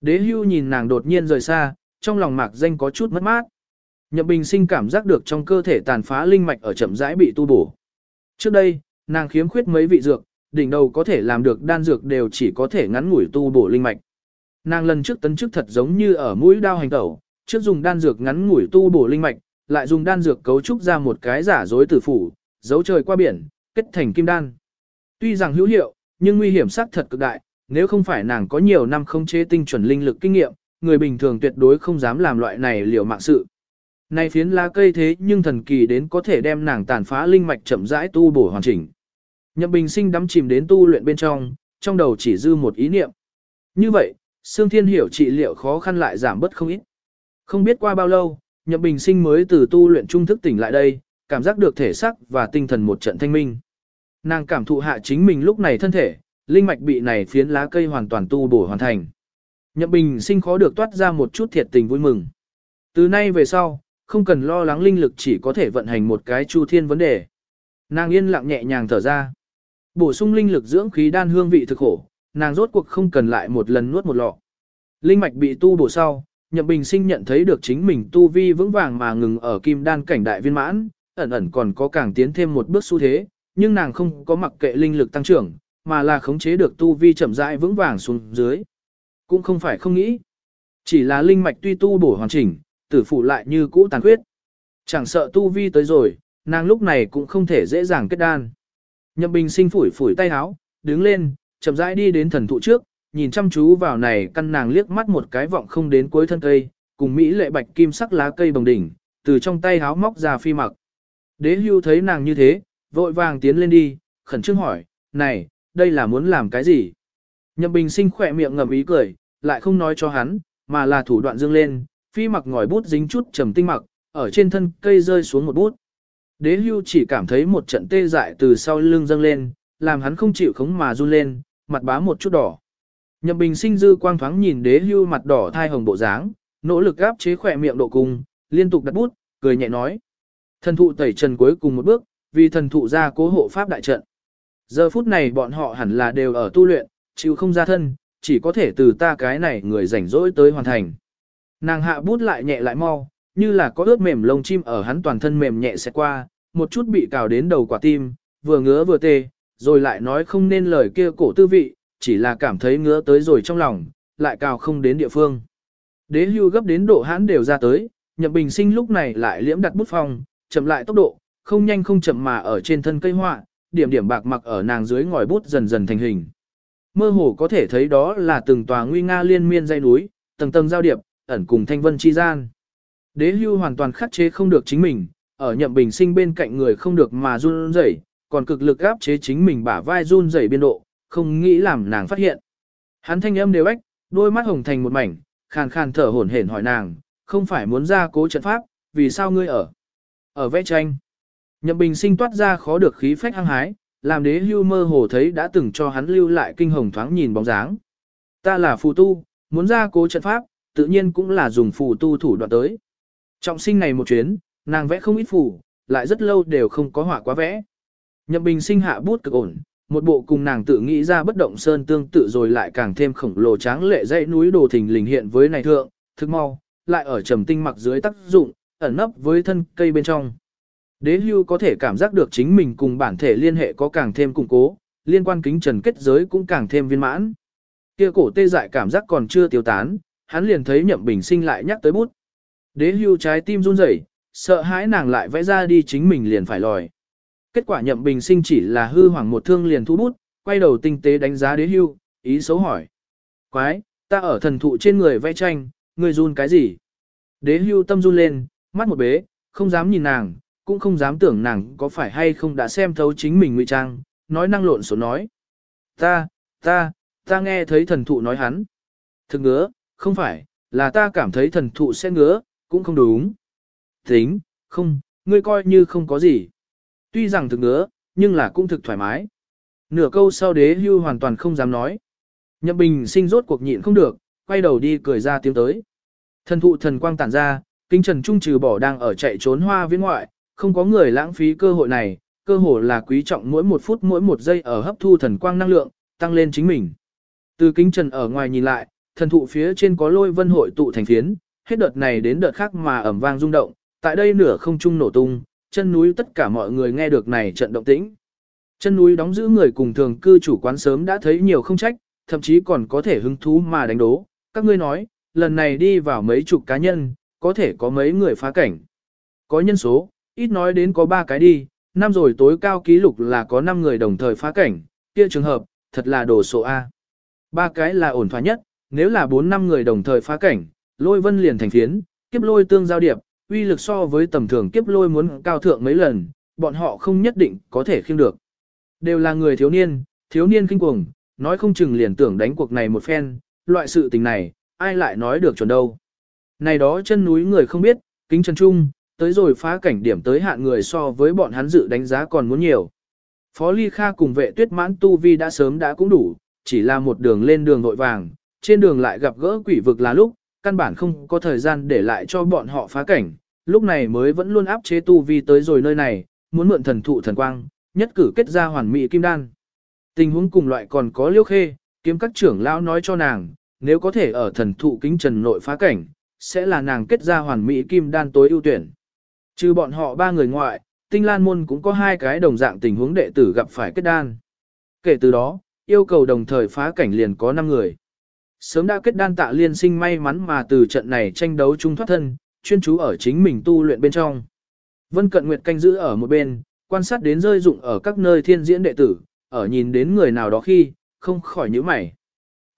Đế hưu nhìn nàng đột nhiên rời xa, trong lòng mạc danh có chút mất mát. Nhậm Bình sinh cảm giác được trong cơ thể tàn phá linh mạch ở chậm rãi bị tu bổ. Trước đây, nàng khiếm khuyết mấy vị dược, đỉnh đầu có thể làm được đan dược đều chỉ có thể ngắn ngủi tu bổ linh mạch. Nàng lần trước tấn chức thật giống như ở mũi đao hành tẩu, trước dùng đan dược ngắn ngủi tu bổ linh mạch, lại dùng đan dược cấu trúc ra một cái giả dối tử phủ, giấu trời qua biển, kết thành kim đan. Tuy rằng hữu hiệu, nhưng nguy hiểm xác thật cực đại, nếu không phải nàng có nhiều năm không chế tinh chuẩn linh lực kinh nghiệm, người bình thường tuyệt đối không dám làm loại này liều mạng sự. Này phiến lá cây thế nhưng thần kỳ đến có thể đem nàng tàn phá linh mạch chậm rãi tu bổ hoàn chỉnh. Nhậm Bình Sinh đắm chìm đến tu luyện bên trong, trong đầu chỉ dư một ý niệm. Như vậy, Sương Thiên hiểu trị liệu khó khăn lại giảm bớt không ít. Không biết qua bao lâu, Nhậm Bình Sinh mới từ tu luyện trung thức tỉnh lại đây, cảm giác được thể xác và tinh thần một trận thanh minh. Nàng cảm thụ hạ chính mình lúc này thân thể, linh mạch bị này phiến lá cây hoàn toàn tu bổ hoàn thành. Nhậm Bình Sinh khó được toát ra một chút thiệt tình vui mừng. Từ nay về sau, không cần lo lắng linh lực chỉ có thể vận hành một cái chu thiên vấn đề. Nàng yên lặng nhẹ nhàng thở ra. Bổ sung linh lực dưỡng khí đan hương vị thực khổ, nàng rốt cuộc không cần lại một lần nuốt một lọ. Linh mạch bị tu bổ sau, Nhậm Bình Sinh nhận thấy được chính mình tu vi vững vàng mà ngừng ở kim đan cảnh đại viên mãn, ẩn ẩn còn có càng tiến thêm một bước xu thế, nhưng nàng không có mặc kệ linh lực tăng trưởng, mà là khống chế được tu vi chậm rãi vững vàng xuống dưới. Cũng không phải không nghĩ, chỉ là linh mạch tuy tu bổ hoàn chỉnh, tử phụ lại như cũ tàn khuyết. Chẳng sợ tu vi tới rồi, nàng lúc này cũng không thể dễ dàng kết đan. Nhậm Bình sinh phủi phủi tay áo, đứng lên, chậm rãi đi đến thần thụ trước, nhìn chăm chú vào này căn nàng liếc mắt một cái vọng không đến cuối thân cây, cùng mỹ lệ bạch kim sắc lá cây bồng đỉnh, từ trong tay áo móc ra phi mặc. Đế hưu thấy nàng như thế, vội vàng tiến lên đi, khẩn trương hỏi, này, đây là muốn làm cái gì? Nhậm Bình sinh khỏe miệng ngầm ý cười, lại không nói cho hắn, mà là thủ đoạn dương lên, phi mặc ngòi bút dính chút trầm tinh mặc, ở trên thân cây rơi xuống một bút. Đế hưu chỉ cảm thấy một trận tê dại từ sau lưng dâng lên, làm hắn không chịu khống mà run lên, mặt bá một chút đỏ. Nhậm bình sinh dư quang thoáng nhìn đế hưu mặt đỏ thai hồng bộ dáng, nỗ lực gáp chế khỏe miệng độ cung, liên tục đặt bút, cười nhẹ nói. Thần thụ tẩy trần cuối cùng một bước, vì thần thụ ra cố hộ pháp đại trận. Giờ phút này bọn họ hẳn là đều ở tu luyện, chịu không ra thân, chỉ có thể từ ta cái này người rảnh rỗi tới hoàn thành. Nàng hạ bút lại nhẹ lại mau, như là có ướt mềm lông chim ở hắn toàn thân mềm nhẹ sẽ qua, một chút bị cào đến đầu quả tim, vừa ngứa vừa tê, rồi lại nói không nên lời kia cổ tư vị, chỉ là cảm thấy ngứa tới rồi trong lòng, lại cào không đến địa phương. Đế hưu gấp đến độ hãn đều ra tới, nhậm bình sinh lúc này lại liễm đặt bút phong, chậm lại tốc độ, không nhanh không chậm mà ở trên thân cây họa, điểm điểm bạc mặc ở nàng dưới ngòi bút dần dần thành hình. mơ hồ có thể thấy đó là từng tòa nguy nga liên miên dây núi, tầng tầng giao điệp, ẩn cùng thanh vân chi gian. Đế hưu hoàn toàn khắc chế không được chính mình, ở nhậm bình sinh bên cạnh người không được mà run rẩy, còn cực lực áp chế chính mình bả vai run rẩy biên độ, không nghĩ làm nàng phát hiện. Hắn thanh âm đều ếch, đôi mắt hồng thành một mảnh, khàn khàn thở hổn hển hỏi nàng, không phải muốn ra cố trận pháp, vì sao ngươi ở? Ở vẽ tranh. Nhậm bình sinh toát ra khó được khí phách hăng hái, làm đế hưu mơ hồ thấy đã từng cho hắn lưu lại kinh hồng thoáng nhìn bóng dáng. Ta là phù tu, muốn ra cố trận pháp, tự nhiên cũng là dùng phù tu thủ đoạn tới. Trọng sinh này một chuyến, nàng vẽ không ít phủ, lại rất lâu đều không có họa quá vẽ. Nhậm bình sinh hạ bút cực ổn, một bộ cùng nàng tự nghĩ ra bất động sơn tương tự rồi lại càng thêm khổng lồ tráng lệ dãy núi đồ thình lình hiện với này thượng, thực mau, lại ở trầm tinh mặc dưới tác dụng, ẩn nấp với thân cây bên trong. Đế hưu có thể cảm giác được chính mình cùng bản thể liên hệ có càng thêm củng cố, liên quan kính trần kết giới cũng càng thêm viên mãn. Kia cổ tê dại cảm giác còn chưa tiêu tán, hắn liền thấy nhậm bình sinh lại nhắc tới bút. Đế hưu trái tim run rẩy, sợ hãi nàng lại vẽ ra đi chính mình liền phải lòi. Kết quả nhậm bình sinh chỉ là hư hoảng một thương liền thu bút, quay đầu tinh tế đánh giá đế hưu, ý xấu hỏi. Quái, ta ở thần thụ trên người vẽ tranh, người run cái gì? Đế hưu tâm run lên, mắt một bế, không dám nhìn nàng, cũng không dám tưởng nàng có phải hay không đã xem thấu chính mình ngụy trang, nói năng lộn số nói. Ta, ta, ta nghe thấy thần thụ nói hắn. Thực ngứa, không phải, là ta cảm thấy thần thụ sẽ ngứa, cũng không đúng. Tính, không, ngươi coi như không có gì. Tuy rằng thực nữa, nhưng là cũng thực thoải mái. Nửa câu sau đế hưu hoàn toàn không dám nói. Nhậm bình sinh rốt cuộc nhịn không được, quay đầu đi cười ra tiếng tới. Thần thụ thần quang tản ra, kinh trần trung trừ bỏ đang ở chạy trốn hoa viễn ngoại, không có người lãng phí cơ hội này, cơ hội là quý trọng mỗi một phút mỗi một giây ở hấp thu thần quang năng lượng, tăng lên chính mình. Từ kính trần ở ngoài nhìn lại, thần thụ phía trên có lôi vân hội tụ thành phiến, hết đợt này đến đợt khác mà ẩm vang rung động, tại đây nửa không trung nổ tung, chân núi tất cả mọi người nghe được này trận động tĩnh. Chân núi đóng giữ người cùng thường cư chủ quán sớm đã thấy nhiều không trách, thậm chí còn có thể hứng thú mà đánh đố. Các ngươi nói, lần này đi vào mấy chục cá nhân, có thể có mấy người phá cảnh. Có nhân số, ít nói đến có 3 cái đi, năm rồi tối cao ký lục là có 5 người đồng thời phá cảnh, kia trường hợp, thật là đồ số A. Ba cái là ổn thỏa nhất, nếu là 4 năm người đồng thời phá cảnh, lôi vân liền thành phiến, kiếp lôi tương giao điệp, uy lực so với tầm thường kiếp lôi muốn cao thượng mấy lần, bọn họ không nhất định có thể khiêng được. Đều là người thiếu niên, thiếu niên kinh cuồng, nói không chừng liền tưởng đánh cuộc này một phen, loại sự tình này, ai lại nói được chuẩn đâu. Này đó chân núi người không biết, kính chân trung, tới rồi phá cảnh điểm tới hạn người so với bọn hắn dự đánh giá còn muốn nhiều. Phó Ly Kha cùng vệ tuyết mãn tu vi đã sớm đã cũng đủ, chỉ là một đường lên đường vội vàng, trên đường lại gặp gỡ quỷ vực là lúc, căn bản không có thời gian để lại cho bọn họ phá cảnh, lúc này mới vẫn luôn áp chế tu vi tới rồi nơi này, muốn mượn thần thụ thần quang, nhất cử kết ra hoàn mỹ kim đan. Tình huống cùng loại còn có liêu khê, kiếm các trưởng lão nói cho nàng, nếu có thể ở thần thụ kính trần nội phá cảnh, sẽ là nàng kết ra hoàn mỹ kim đan tối ưu tuyển. Trừ bọn họ ba người ngoại, tinh lan môn cũng có hai cái đồng dạng tình huống đệ tử gặp phải kết đan. Kể từ đó, yêu cầu đồng thời phá cảnh liền có 5 người. Sớm đã kết đan tạ liên sinh may mắn mà từ trận này tranh đấu chung thoát thân, chuyên chú ở chính mình tu luyện bên trong. Vân Cận Nguyệt canh giữ ở một bên, quan sát đến rơi dụng ở các nơi thiên diễn đệ tử, ở nhìn đến người nào đó khi, không khỏi nhíu mày.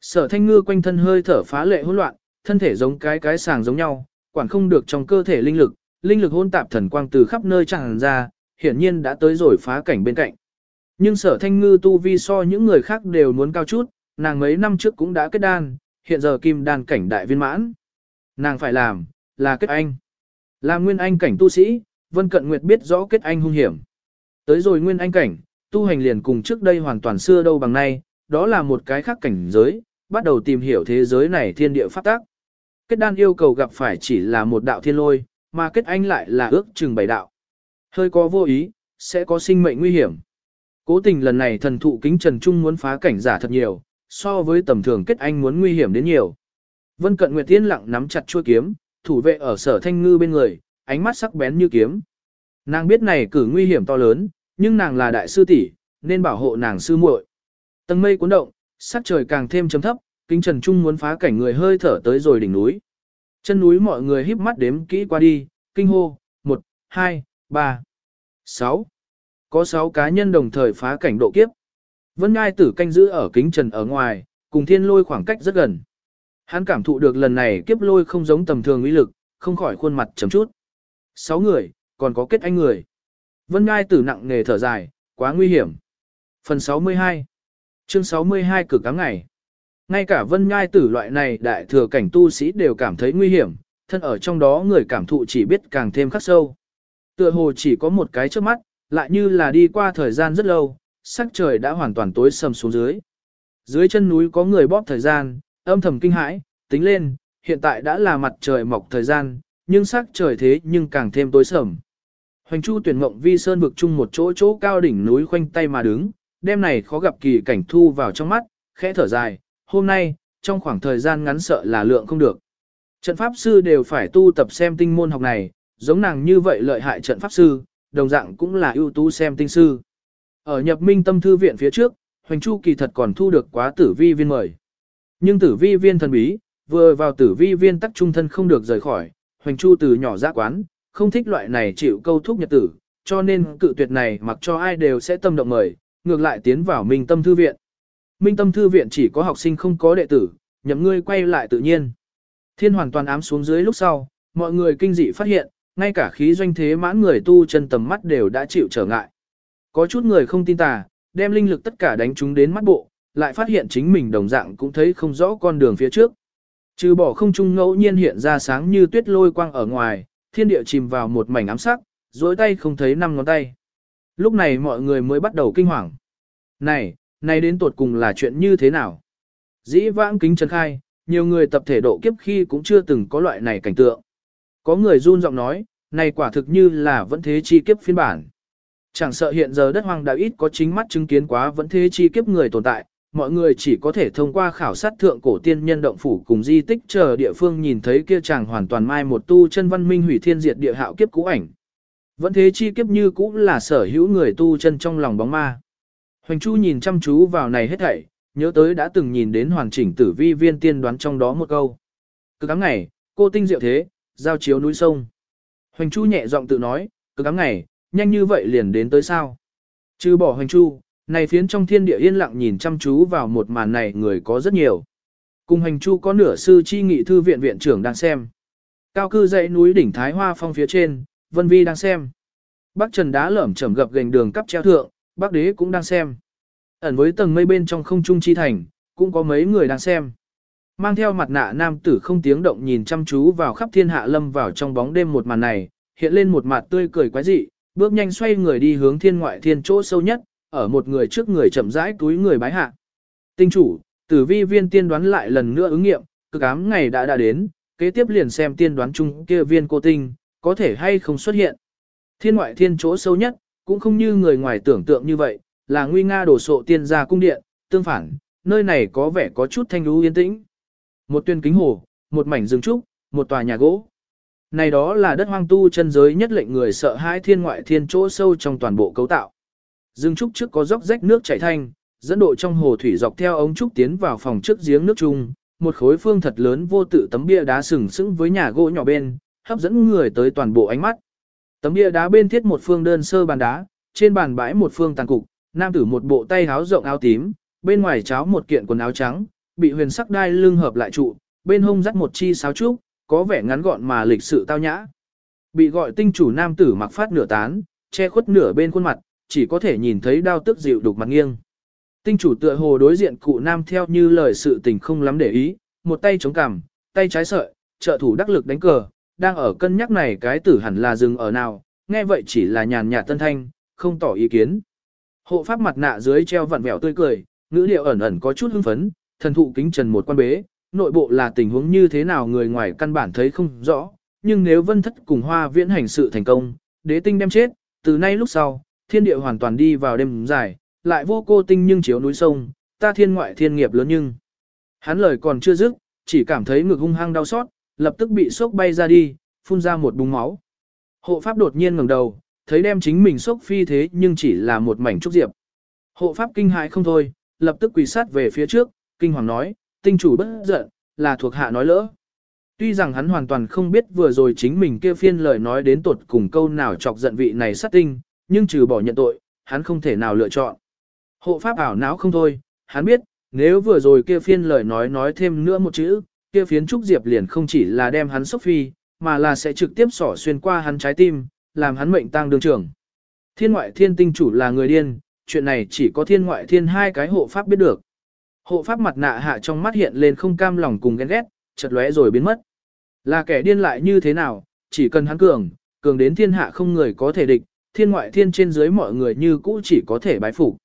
Sở thanh ngư quanh thân hơi thở phá lệ hỗn loạn, thân thể giống cái cái sàng giống nhau, quản không được trong cơ thể linh lực, linh lực hôn tạp thần quang từ khắp nơi tràn ra, hiển nhiên đã tới rồi phá cảnh bên cạnh. Nhưng sở thanh ngư tu vi so những người khác đều muốn cao chút, nàng mấy năm trước cũng đã kết đan, hiện giờ kim đan cảnh đại viên mãn. Nàng phải làm, là kết anh. Là nguyên anh cảnh tu sĩ, Vân Cận Nguyệt biết rõ kết anh hung hiểm. Tới rồi nguyên anh cảnh, tu hành liền cùng trước đây hoàn toàn xưa đâu bằng nay, đó là một cái khác cảnh giới, bắt đầu tìm hiểu thế giới này thiên địa pháp tác. Kết đan yêu cầu gặp phải chỉ là một đạo thiên lôi, mà kết anh lại là ước chừng bảy đạo. Hơi có vô ý, sẽ có sinh mệnh nguy hiểm. Cố tình lần này thần thụ kính Trần Trung muốn phá cảnh giả thật nhiều, so với tầm thường kết anh muốn nguy hiểm đến nhiều. Vân Cận Nguyệt Tiên lặng nắm chặt chuôi kiếm, thủ vệ ở sở thanh ngư bên người, ánh mắt sắc bén như kiếm. Nàng biết này cử nguy hiểm to lớn, nhưng nàng là đại sư tỷ, nên bảo hộ nàng sư muội. Tầng mây cuốn động, sắc trời càng thêm chấm thấp, kính trần trung muốn phá cảnh người hơi thở tới rồi đỉnh núi. Chân núi mọi người híp mắt đếm kỹ qua đi, kinh hô, 1, 2, 3, 6. Có 6 cá nhân đồng thời phá cảnh độ kiếp. Vân Ngai tử canh giữ ở kính trần ở ngoài, cùng thiên lôi khoảng cách rất gần. Hắn cảm thụ được lần này kiếp lôi không giống tầm thường uy lực, không khỏi khuôn mặt chấm chút. Sáu người, còn có kết anh người. Vân Ngai tử nặng nề thở dài, quá nguy hiểm. Phần 62 Chương 62 cực cám ngày Ngay cả Vân Ngai tử loại này đại thừa cảnh tu sĩ đều cảm thấy nguy hiểm, thân ở trong đó người cảm thụ chỉ biết càng thêm khắc sâu. Tựa hồ chỉ có một cái trước mắt, lại như là đi qua thời gian rất lâu, sắc trời đã hoàn toàn tối sầm xuống dưới. Dưới chân núi có người bóp thời gian, âm thầm kinh hãi, tính lên, hiện tại đã là mặt trời mọc thời gian, nhưng sắc trời thế nhưng càng thêm tối sầm. Hoành Chu tuyển ngộng vi sơn vực chung một chỗ chỗ cao đỉnh núi khoanh tay mà đứng, đêm này khó gặp kỳ cảnh thu vào trong mắt, khẽ thở dài, hôm nay, trong khoảng thời gian ngắn sợ là lượng không được. Trận pháp sư đều phải tu tập xem tinh môn học này, giống nàng như vậy lợi hại trận pháp sư, đồng dạng cũng là ưu tú xem tinh sư. Ở nhập minh tâm thư viện phía trước, Hoành Chu kỳ thật còn thu được quá tử vi viên mời. Nhưng tử vi viên thần bí, vừa vào tử vi viên tắc trung thân không được rời khỏi, Hoành Chu từ nhỏ ra quán, không thích loại này chịu câu thúc nhật tử, cho nên cự tuyệt này mặc cho ai đều sẽ tâm động mời, ngược lại tiến vào Minh Tâm Thư Viện. Minh Tâm Thư Viện chỉ có học sinh không có đệ tử, nhậm ngươi quay lại tự nhiên. Thiên hoàn toàn ám xuống dưới lúc sau, mọi người kinh dị phát hiện, ngay cả khí doanh thế mãn người tu chân tầm mắt đều đã chịu trở ngại. Có chút người không tin tà, đem linh lực tất cả đánh chúng đến mắt bộ, lại phát hiện chính mình đồng dạng cũng thấy không rõ con đường phía trước. Trừ bỏ không trung ngẫu nhiên hiện ra sáng như tuyết lôi quang ở ngoài, thiên địa chìm vào một mảnh ám sắc, dối tay không thấy năm ngón tay. Lúc này mọi người mới bắt đầu kinh hoàng. Này, này đến tột cùng là chuyện như thế nào? Dĩ vãng kính trần khai, nhiều người tập thể độ kiếp khi cũng chưa từng có loại này cảnh tượng. Có người run giọng nói, này quả thực như là vẫn thế chi kiếp phiên bản. Chẳng sợ hiện giờ đất hoang đã ít có chính mắt chứng kiến quá vẫn thế chi kiếp người tồn tại, mọi người chỉ có thể thông qua khảo sát thượng cổ tiên nhân động phủ cùng di tích chờ địa phương nhìn thấy kia chàng hoàn toàn mai một tu chân văn minh hủy thiên diệt địa hạo kiếp cũ ảnh. Vẫn thế chi kiếp như cũ là sở hữu người tu chân trong lòng bóng ma. Hoành Chu nhìn chăm chú vào này hết thảy, nhớ tới đã từng nhìn đến hoàn chỉnh tử vi viên tiên đoán trong đó một câu. Cứ cắm ngày, cô tinh diệu thế, giao chiếu núi sông. Hoành Chu nhẹ giọng tự nói, cứ cắm ngày, nhanh như vậy liền đến tới sao. Chứ bỏ Hoành Chu, này phiến trong thiên địa yên lặng nhìn chăm chú vào một màn này người có rất nhiều. Cùng Hoành Chu có nửa sư chi nghị thư viện viện trưởng đang xem. Cao cư dãy núi đỉnh Thái Hoa phong phía trên, Vân Vi đang xem. Bắc Trần đá lởm chởm gập gành đường cắp treo thượng, Bắc Đế cũng đang xem. Ẩn với tầng mây bên trong không trung chi thành, cũng có mấy người đang xem. Mang theo mặt nạ nam tử không tiếng động nhìn chăm chú vào khắp thiên hạ lâm vào trong bóng đêm một màn này, hiện lên một mặt tươi cười quái dị, bước nhanh xoay người đi hướng thiên ngoại thiên chỗ sâu nhất, ở một người trước người chậm rãi túi người bái hạ. Tinh chủ, tử vi viên tiên đoán lại lần nữa ứng nghiệm, cực ám ngày đã đã đến, kế tiếp liền xem tiên đoán chung kia viên cô tinh, có thể hay không xuất hiện. Thiên ngoại thiên chỗ sâu nhất, cũng không như người ngoài tưởng tượng như vậy, là nguy nga đổ sộ tiên gia cung điện, tương phản, nơi này có vẻ có chút thanh lũ yên tĩnh. Một tuyên kính hồ, một mảnh rừng trúc, một tòa nhà gỗ. Này đó là đất hoang tu chân giới nhất lệnh người sợ hãi thiên ngoại thiên chỗ sâu trong toàn bộ cấu tạo. Dương trúc trước có dốc rách nước chảy thanh, dẫn độ trong hồ thủy dọc theo ống trúc tiến vào phòng trước giếng nước chung, một khối phương thật lớn vô tự tấm bia đá sừng sững với nhà gỗ nhỏ bên, hấp dẫn người tới toàn bộ ánh mắt. Tấm bia đá bên thiết một phương đơn sơ bàn đá, trên bàn bãi một phương tàn cục, nam tử một bộ tay áo rộng áo tím, bên ngoài cháo một kiện quần áo trắng, bị huyền sắc đai lưng hợp lại trụ, bên hông dắt một chi sáo trúc, có vẻ ngắn gọn mà lịch sự tao nhã. Bị gọi tinh chủ nam tử mặc phát nửa tán, che khuất nửa bên khuôn mặt, chỉ có thể nhìn thấy đao tức dịu đục mặt nghiêng. Tinh chủ tựa hồ đối diện cụ nam theo như lời sự tình không lắm để ý, một tay chống cằm, tay trái sợi, trợ thủ đắc lực đánh cờ, đang ở cân nhắc này cái tử hẳn là dừng ở nào, nghe vậy chỉ là nhàn nhạt tân thanh, không tỏ ý kiến. Hộ pháp mặt nạ dưới treo vặn vẹo tươi cười, ngữ điệu ẩn ẩn có chút hưng phấn, thần thụ kính trần một quan bế, nội bộ là tình huống như thế nào người ngoài căn bản thấy không rõ, nhưng nếu vân thất cùng hoa viễn hành sự thành công, đế tinh đem chết, từ nay lúc sau, thiên địa hoàn toàn đi vào đêm dài, lại vô cô tinh nhưng chiếu núi sông, ta thiên ngoại thiên nghiệp lớn nhưng. Hắn lời còn chưa dứt, chỉ cảm thấy ngực hung hăng đau xót, lập tức bị sốc bay ra đi, phun ra một búng máu. Hộ pháp đột nhiên ngẩng đầu, thấy đem chính mình sốc phi thế nhưng chỉ là một mảnh trúc diệp. Hộ pháp kinh hãi không thôi, lập tức quỳ sát về phía trước, kinh hoàng nói, tinh chủ bất giận, là thuộc hạ nói lỡ. Tuy rằng hắn hoàn toàn không biết vừa rồi chính mình kia phiên lời nói đến tột cùng câu nào chọc giận vị này sát tinh, nhưng trừ bỏ nhận tội, hắn không thể nào lựa chọn. Hộ pháp ảo não không thôi, hắn biết, nếu vừa rồi kia phiên lời nói nói thêm nữa một chữ, kia phiến trúc diệp liền không chỉ là đem hắn sốc phi, mà là sẽ trực tiếp xỏ xuyên qua hắn trái tim, làm hắn mệnh tăng đường trưởng. Thiên ngoại thiên tinh chủ là người điên, chuyện này chỉ có thiên ngoại thiên hai cái hộ pháp biết được. Hộ pháp mặt nạ hạ trong mắt hiện lên không cam lòng cùng ghen ghét, chật lóe rồi biến mất. Là kẻ điên lại như thế nào, chỉ cần hắn cường, cường đến thiên hạ không người có thể địch, thiên ngoại thiên trên dưới mọi người như cũ chỉ có thể bái phục.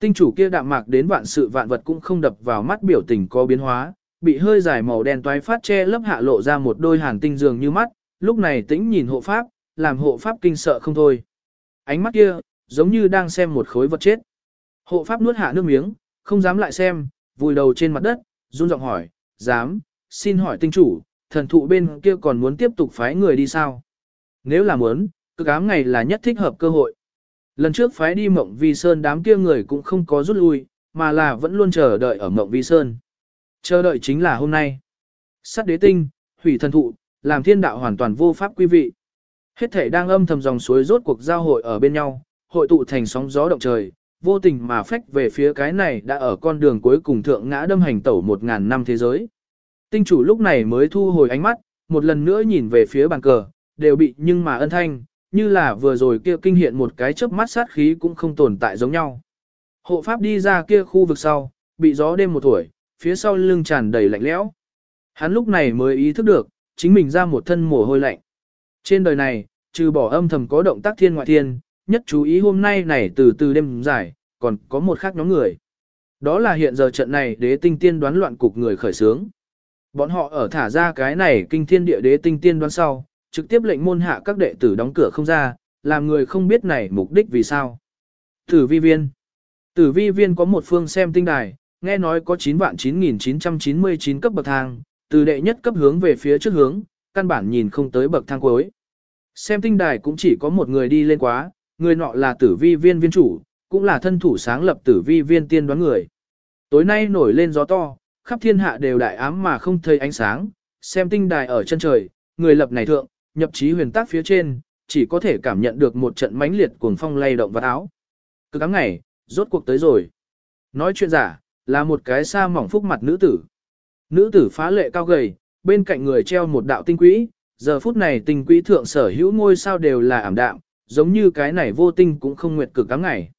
Tinh chủ kia đạm mạc đến vạn sự vạn vật cũng không đập vào mắt biểu tình có biến hóa, bị hơi dài màu đen toái phát che lấp hạ lộ ra một đôi hàn tinh dường như mắt, lúc này tĩnh nhìn hộ pháp, làm hộ pháp kinh sợ không thôi. Ánh mắt kia, giống như đang xem một khối vật chết. Hộ pháp nuốt hạ nước miếng, không dám lại xem, vùi đầu trên mặt đất, run giọng hỏi, dám, xin hỏi tinh chủ, thần thụ bên kia còn muốn tiếp tục phái người đi sao? Nếu là muốn, cực ám ngày là nhất thích hợp cơ hội. Lần trước phái đi mộng vi sơn đám kia người cũng không có rút lui, mà là vẫn luôn chờ đợi ở mộng vi sơn. Chờ đợi chính là hôm nay. Sát đế tinh, hủy thần thụ, làm thiên đạo hoàn toàn vô pháp quý vị. Hết thể đang âm thầm dòng suối rốt cuộc giao hội ở bên nhau, hội tụ thành sóng gió động trời, vô tình mà phách về phía cái này đã ở con đường cuối cùng thượng ngã đâm hành tẩu một ngàn năm thế giới. Tinh chủ lúc này mới thu hồi ánh mắt, một lần nữa nhìn về phía bàn cờ, đều bị nhưng mà ân thanh, như là vừa rồi kia kinh hiện một cái chớp mắt sát khí cũng không tồn tại giống nhau. Hộ pháp đi ra kia khu vực sau, bị gió đêm một tuổi, phía sau lưng tràn đầy lạnh lẽo. Hắn lúc này mới ý thức được, chính mình ra một thân mồ hôi lạnh. Trên đời này, trừ bỏ âm thầm có động tác thiên ngoại thiên, nhất chú ý hôm nay này từ từ đêm dài, còn có một khác nhóm người. Đó là hiện giờ trận này đế tinh tiên đoán loạn cục người khởi sướng. Bọn họ ở thả ra cái này kinh thiên địa đế tinh tiên đoán sau, trực tiếp lệnh môn hạ các đệ tử đóng cửa không ra, làm người không biết này mục đích vì sao. Tử vi viên Tử vi viên có một phương xem tinh đài, nghe nói có 9 vạn 9.999 cấp bậc thang, từ đệ nhất cấp hướng về phía trước hướng, căn bản nhìn không tới bậc thang cuối. Xem tinh đài cũng chỉ có một người đi lên quá, người nọ là tử vi viên viên chủ, cũng là thân thủ sáng lập tử vi viên tiên đoán người. Tối nay nổi lên gió to, khắp thiên hạ đều đại ám mà không thấy ánh sáng, xem tinh đài ở chân trời, người lập này thượng, nhập trí huyền tác phía trên, chỉ có thể cảm nhận được một trận mãnh liệt cuồng phong lay động vật áo. Cứ cắm ngày, rốt cuộc tới rồi. Nói chuyện giả, là một cái sa mỏng phúc mặt nữ tử. Nữ tử phá lệ cao gầy, bên cạnh người treo một đạo tinh quỹ, giờ phút này tinh quỹ thượng sở hữu ngôi sao đều là ảm đạm, giống như cái này vô tinh cũng không nguyệt cực cắm ngày.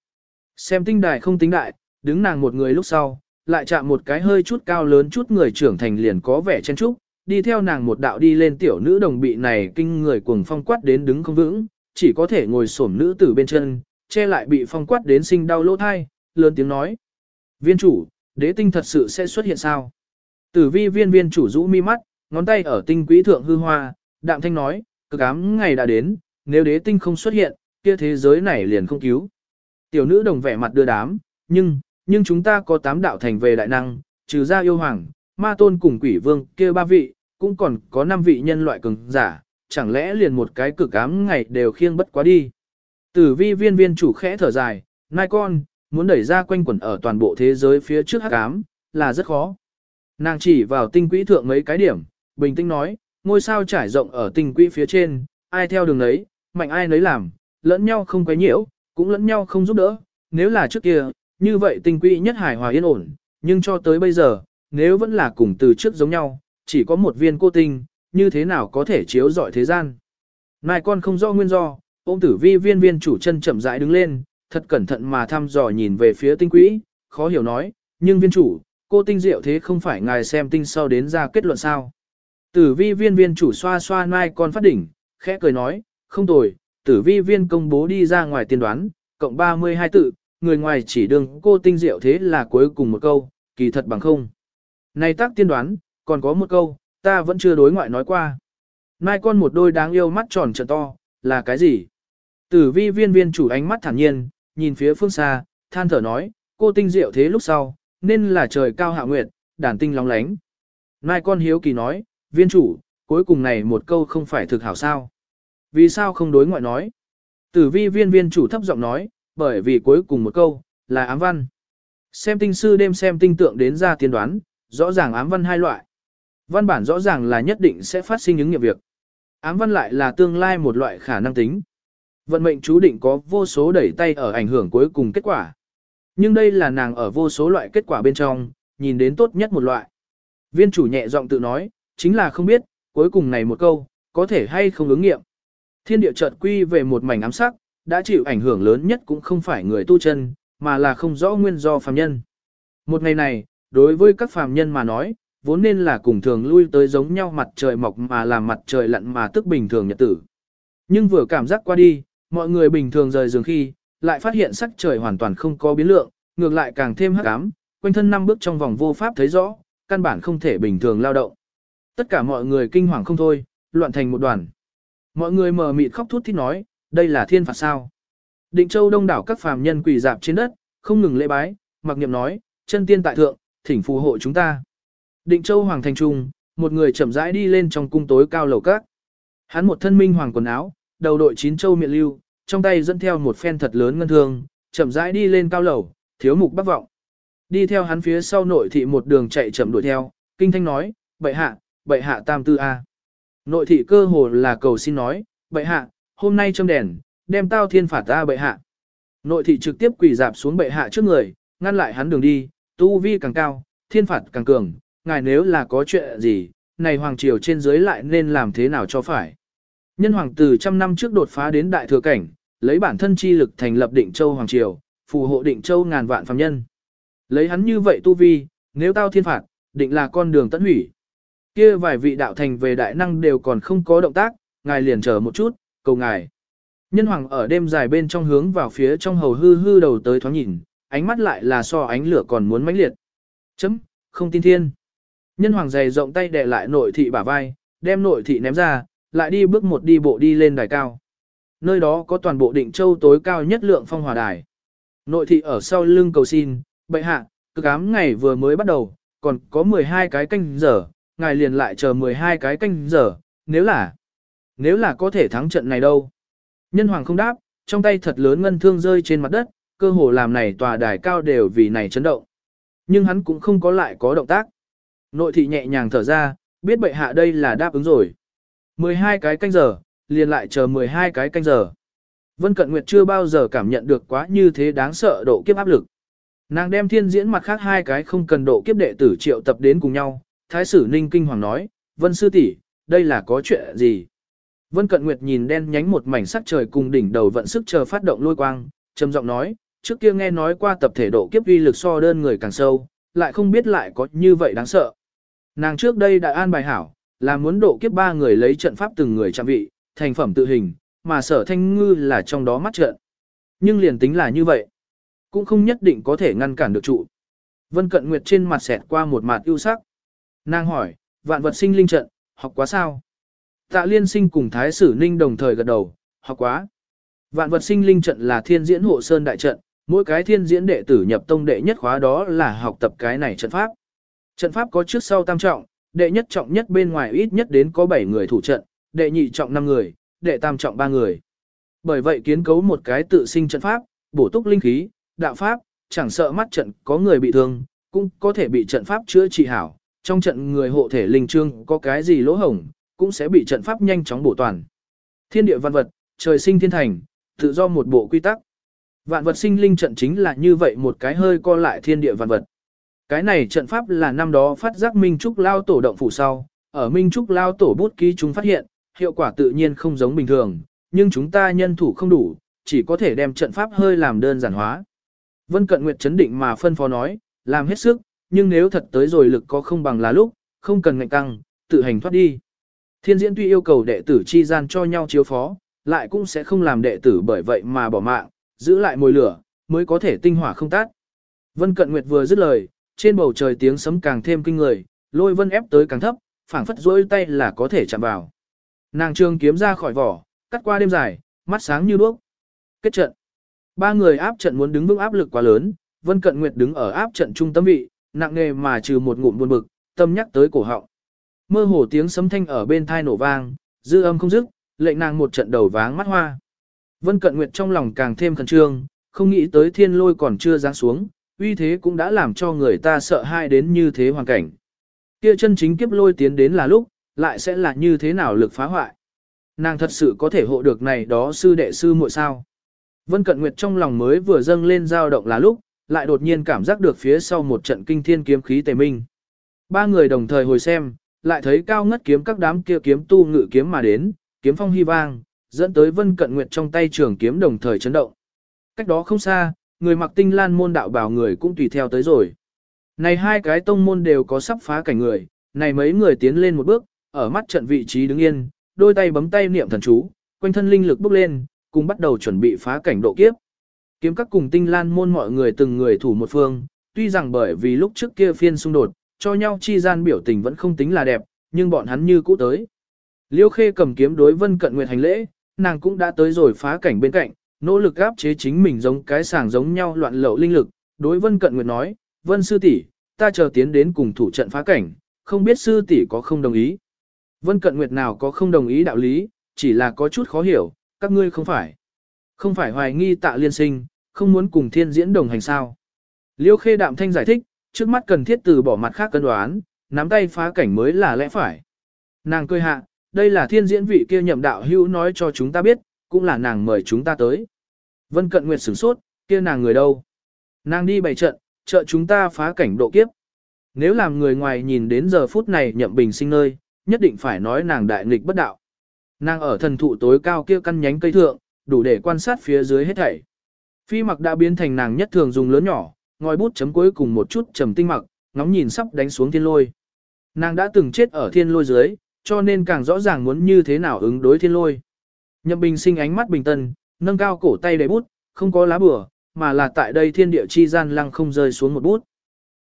Xem tinh đài không tính đại, đứng nàng một người lúc sau, lại chạm một cái hơi chút cao lớn chút người trưởng thành liền có vẻ chen trúc, đi theo nàng một đạo đi lên tiểu nữ đồng bị này kinh người cuồng phong quát đến đứng không vững, chỉ có thể ngồi xổm nữ tử bên chân, che lại bị phong quát đến sinh đau lỗ thai, lớn tiếng nói. Viên chủ, đế tinh thật sự sẽ xuất hiện sao? Tử vi viên viên chủ rũ mi mắt, ngón tay ở tinh quý thượng hư hoa, đạm thanh nói, cực ám ngày đã đến, nếu đế tinh không xuất hiện, kia thế giới này liền không cứu. Tiểu nữ đồng vẻ mặt đưa đám, nhưng, nhưng chúng ta có tám đạo thành về đại năng, trừ ra yêu hoàng, ma tôn cùng quỷ vương kia ba vị, cũng còn có năm vị nhân loại cường giả, chẳng lẽ liền một cái cực ám ngày đều khiêng bất quá đi. Tử vi viên viên chủ khẽ thở dài, nai con, muốn đẩy ra quanh quẩn ở toàn bộ thế giới phía trước hắc ám, là rất khó. Nàng chỉ vào tinh quỹ thượng mấy cái điểm, bình tĩnh nói, ngôi sao trải rộng ở tinh quỹ phía trên, ai theo đường ấy? Mạnh ai nấy làm, lẫn nhau không quấy nhiễu, cũng lẫn nhau không giúp đỡ. Nếu là trước kia, như vậy tinh quỹ nhất hài hòa yên ổn, nhưng cho tới bây giờ, nếu vẫn là cùng từ trước giống nhau, chỉ có một viên cô tinh, như thế nào có thể chiếu rọi thế gian. Mai con không do nguyên do, ôm tử vi viên viên chủ chân chậm rãi đứng lên, thật cẩn thận mà thăm dò nhìn về phía tinh quỹ, khó hiểu nói, nhưng viên chủ, cô tinh diệu thế không phải ngài xem tinh sau đến ra kết luận sao. Tử vi viên viên chủ xoa xoa nai con phát đỉnh, khẽ cười nói, không tồi, tử vi viên công bố đi ra ngoài tiên đoán, cộng 32 tự, người ngoài chỉ đường, cô tinh diệu thế là cuối cùng một câu, kỳ thật bằng không. Này tác tiên đoán, còn có một câu, ta vẫn chưa đối ngoại nói qua. Mai con một đôi đáng yêu mắt tròn trợn to, là cái gì? Tử vi viên viên chủ ánh mắt thản nhiên, nhìn phía phương xa, than thở nói, cô tinh diệu thế lúc sau, nên là trời cao hạ nguyệt, đàn tinh lóng lánh. Mai con hiếu kỳ nói, viên chủ, cuối cùng này một câu không phải thực hảo sao. Vì sao không đối ngoại nói? Tử vi viên viên chủ thấp giọng nói, bởi vì cuối cùng một câu, là ám văn. Xem tinh sư đêm xem tinh tượng đến ra tiên đoán, rõ ràng ám văn hai loại. Văn bản rõ ràng là nhất định sẽ phát sinh những nghiệp việc. Ám văn lại là tương lai một loại khả năng tính. Vận mệnh chú định có vô số đẩy tay ở ảnh hưởng cuối cùng kết quả. Nhưng đây là nàng ở vô số loại kết quả bên trong, nhìn đến tốt nhất một loại. Viên chủ nhẹ giọng tự nói, chính là không biết, cuối cùng này một câu, có thể hay không ứng nghiệm. Thiên địa chợt quy về một mảnh ám sắc, đã chịu ảnh hưởng lớn nhất cũng không phải người tu chân, mà là không rõ nguyên do phàm nhân. Một ngày này, đối với các phàm nhân mà nói, vốn nên là cùng thường lui tới giống nhau mặt trời mọc mà làm mặt trời lặn mà tức bình thường nhật tử. Nhưng vừa cảm giác qua đi, mọi người bình thường rời giường khi, lại phát hiện sắc trời hoàn toàn không có biến lượng, ngược lại càng thêm hắc ám, quanh thân năm bước trong vòng vô pháp thấy rõ, căn bản không thể bình thường lao động. Tất cả mọi người kinh hoàng không thôi, loạn thành một đoàn. Mọi người mờ mịt khóc thút thít nói, đây là thiên phạt sao. Định châu đông đảo các phàm nhân quỳ dạp trên đất, không ngừng lễ bái, mặc niệm nói, chân tiên tại thượng, thỉnh phù hộ chúng ta. Định châu hoàng thành trung, một người chậm rãi đi lên trong cung tối cao lầu các. Hắn một thân minh hoàng quần áo, đầu đội chín châu miệng lưu, trong tay dẫn theo một phen thật lớn ngân thương, chậm rãi đi lên cao lầu, thiếu mục bắc vọng. Đi theo hắn phía sau nội thị một đường chạy chậm đuổi theo, kinh thanh nói, bệ hạ, bệ hạ tam tư A. Nội thị cơ hồ là cầu xin nói, bệ hạ, hôm nay châm đèn, đem tao thiên phạt ta bệ hạ. Nội thị trực tiếp quỳ dạp xuống bệ hạ trước người, ngăn lại hắn đường đi, tu vi càng cao, thiên phạt càng cường, ngài nếu là có chuyện gì, này hoàng triều trên dưới lại nên làm thế nào cho phải. Nhân hoàng từ trăm năm trước đột phá đến đại thừa cảnh, lấy bản thân chi lực thành lập định châu hoàng triều, phù hộ định châu ngàn vạn phàm nhân. Lấy hắn như vậy tu vi, nếu tao thiên phạt, định là con đường tận hủy. Kia vài vị đạo thành về đại năng đều còn không có động tác, ngài liền chờ một chút, cầu ngài. Nhân hoàng ở đêm dài bên trong hướng vào phía trong hầu hư hư đầu tới thoáng nhìn, ánh mắt lại là so ánh lửa còn muốn mãnh liệt. Chấm, không tin thiên. Nhân hoàng dày rộng tay đè lại nội thị bả vai, đem nội thị ném ra, lại đi bước một đi bộ đi lên đài cao. Nơi đó có toàn bộ định châu tối cao nhất lượng phong hòa đài. Nội thị ở sau lưng cầu xin, bệ hạ, cực ám ngày vừa mới bắt đầu, còn có 12 cái canh giờ, ngài liền lại chờ 12 cái canh giờ, nếu là, nếu là có thể thắng trận này đâu. Nhân hoàng không đáp, trong tay thật lớn ngân thương rơi trên mặt đất, cơ hồ làm này tòa đài cao đều vì này chấn động. Nhưng hắn cũng không có lại có động tác. Nội thị nhẹ nhàng thở ra, biết bệ hạ đây là đáp ứng rồi. 12 cái canh giờ, liền lại chờ 12 cái canh giờ. Vân Cận Nguyệt chưa bao giờ cảm nhận được quá như thế đáng sợ độ kiếp áp lực. Nàng đem thiên diễn mặt khác hai cái không cần độ kiếp đệ tử triệu tập đến cùng nhau, Thái sử Ninh Kinh Hoàng nói, Vân Sư tỷ, đây là có chuyện gì? Vân Cận Nguyệt nhìn đen nhánh một mảnh sắc trời cùng đỉnh đầu vận sức chờ phát động lôi quang, trầm giọng nói, trước kia nghe nói qua tập thể độ kiếp uy lực so đơn người càng sâu, lại không biết lại có như vậy đáng sợ. Nàng trước đây đã an bài hảo, là muốn độ kiếp ba người lấy trận pháp từng người trang vị, thành phẩm tự hình, mà sở thanh ngư là trong đó mắt trận. Nhưng liền tính là như vậy, cũng không nhất định có thể ngăn cản được trụ. Vân Cận Nguyệt trên mặt xẹt qua một mặt ưu sắc. Nàng hỏi, vạn vật sinh linh trận, học quá sao? Tạ liên sinh cùng Thái sử Ninh đồng thời gật đầu, học quá. Vạn vật sinh linh trận là thiên diễn hộ sơn đại trận, mỗi cái thiên diễn đệ tử nhập tông đệ nhất khóa đó là học tập cái này trận pháp. Trận pháp có trước sau tam trọng, đệ nhất trọng nhất bên ngoài ít nhất đến có 7 người thủ trận, đệ nhị trọng 5 người, đệ tam trọng 3 người. Bởi vậy kiến cấu một cái tự sinh trận pháp, bổ túc linh khí, đạo pháp, chẳng sợ mắt trận có người bị thương, cũng có thể bị trận pháp chữa trị hảo. Trong trận người hộ thể linh trương có cái gì lỗ hổng, cũng sẽ bị trận pháp nhanh chóng bổ toàn. Thiên địa văn vật, trời sinh thiên thành, tự do một bộ quy tắc. Vạn vật sinh linh trận chính là như vậy một cái hơi co lại thiên địa văn vật. Cái này trận pháp là năm đó phát giác Minh Trúc Lao Tổ động phủ sau, ở Minh Trúc Lao Tổ bút ký chúng phát hiện, hiệu quả tự nhiên không giống bình thường, nhưng chúng ta nhân thủ không đủ, chỉ có thể đem trận pháp hơi làm đơn giản hóa. Vân Cận Nguyệt chấn định mà phân phó nói, làm hết sức, nhưng nếu thật tới rồi lực có không bằng là lúc, không cần ngạnh căng, tự hành thoát đi. Thiên diễn tuy yêu cầu đệ tử chi gian cho nhau chiếu phó, lại cũng sẽ không làm đệ tử bởi vậy mà bỏ mạng, giữ lại mồi lửa, mới có thể tinh hỏa không tát. Vân Cận Nguyệt vừa dứt lời, trên bầu trời tiếng sấm càng thêm kinh người, lôi vân ép tới càng thấp, phảng phất rỗi tay là có thể chạm vào. Nàng trương kiếm ra khỏi vỏ, cắt qua đêm dài, mắt sáng như đuốc. Kết trận. Ba người áp trận muốn đứng vững áp lực quá lớn, Vân Cận Nguyệt đứng ở áp trận trung tâm vị, nặng nề mà trừ một ngụm buồn bực, tâm nhắc tới cổ họng. Mơ hồ tiếng sấm thanh ở bên thai nổ vang, dư âm không dứt, lệnh nàng một trận đầu váng mắt hoa. Vân Cận Nguyệt trong lòng càng thêm khẩn trương, không nghĩ tới thiên lôi còn chưa giáng xuống, uy thế cũng đã làm cho người ta sợ hãi đến như thế hoàn cảnh. Kia chân chính kiếp lôi tiến đến là lúc, lại sẽ là như thế nào lực phá hoại. Nàng thật sự có thể hộ được này đó sư đệ sư muội sao. Vân Cận Nguyệt trong lòng mới vừa dâng lên dao động là lúc, lại đột nhiên cảm giác được phía sau một trận kinh thiên kiếm khí tề minh. Ba người đồng thời hồi xem, lại thấy cao ngất kiếm các đám kia kiếm tu ngự kiếm mà đến, kiếm phong hy vang, dẫn tới vân cận nguyệt trong tay trường kiếm đồng thời chấn động. Cách đó không xa, người mặc tinh lan môn đạo bảo người cũng tùy theo tới rồi. Này hai cái tông môn đều có sắp phá cảnh người, này mấy người tiến lên một bước, ở mắt trận vị trí đứng yên, đôi tay bấm tay niệm thần chú, quanh thân linh lực bốc lên, cùng bắt đầu chuẩn bị phá cảnh độ kiếp. Kiếm các cùng tinh lan môn mọi người từng người thủ một phương, tuy rằng bởi vì lúc trước kia phiên xung đột, cho nhau chi gian biểu tình vẫn không tính là đẹp, nhưng bọn hắn như cũ tới. Liêu Khê cầm kiếm đối Vân Cận Nguyệt hành lễ, nàng cũng đã tới rồi phá cảnh bên cạnh, nỗ lực áp chế chính mình giống cái sàng giống nhau loạn lậu linh lực, đối Vân Cận Nguyệt nói, "Vân sư tỷ, ta chờ tiến đến cùng thủ trận phá cảnh, không biết sư tỷ có không đồng ý?" Vân Cận Nguyệt nào có không đồng ý đạo lý, chỉ là có chút khó hiểu, các ngươi không phải. Không phải hoài nghi tạ liên sinh, không muốn cùng thiên diễn đồng hành sao. Liêu khê đạm thanh giải thích, trước mắt cần thiết từ bỏ mặt khác cân đoán, nắm tay phá cảnh mới là lẽ phải. Nàng cười hạ, đây là thiên diễn vị kia nhậm đạo hữu nói cho chúng ta biết, cũng là nàng mời chúng ta tới. Vân Cận Nguyệt sửng sốt, kia nàng người đâu? Nàng đi bày trận, trợ chúng ta phá cảnh độ kiếp. Nếu làm người ngoài nhìn đến giờ phút này nhậm bình sinh nơi, nhất định phải nói nàng đại nghịch bất đạo. Nàng ở thần thụ tối cao kia căn nhánh cây thượng, đủ để quan sát phía dưới hết thảy. Phi mặc đã biến thành nàng nhất thường dùng lớn nhỏ, ngòi bút chấm cuối cùng một chút trầm tinh mặc, ngóng nhìn sắp đánh xuống thiên lôi. Nàng đã từng chết ở thiên lôi dưới, cho nên càng rõ ràng muốn như thế nào ứng đối thiên lôi. Nhậm bình sinh ánh mắt bình tân, nâng cao cổ tay đầy bút, không có lá bừa, mà là tại đây thiên địa chi gian lăng không rơi xuống một bút.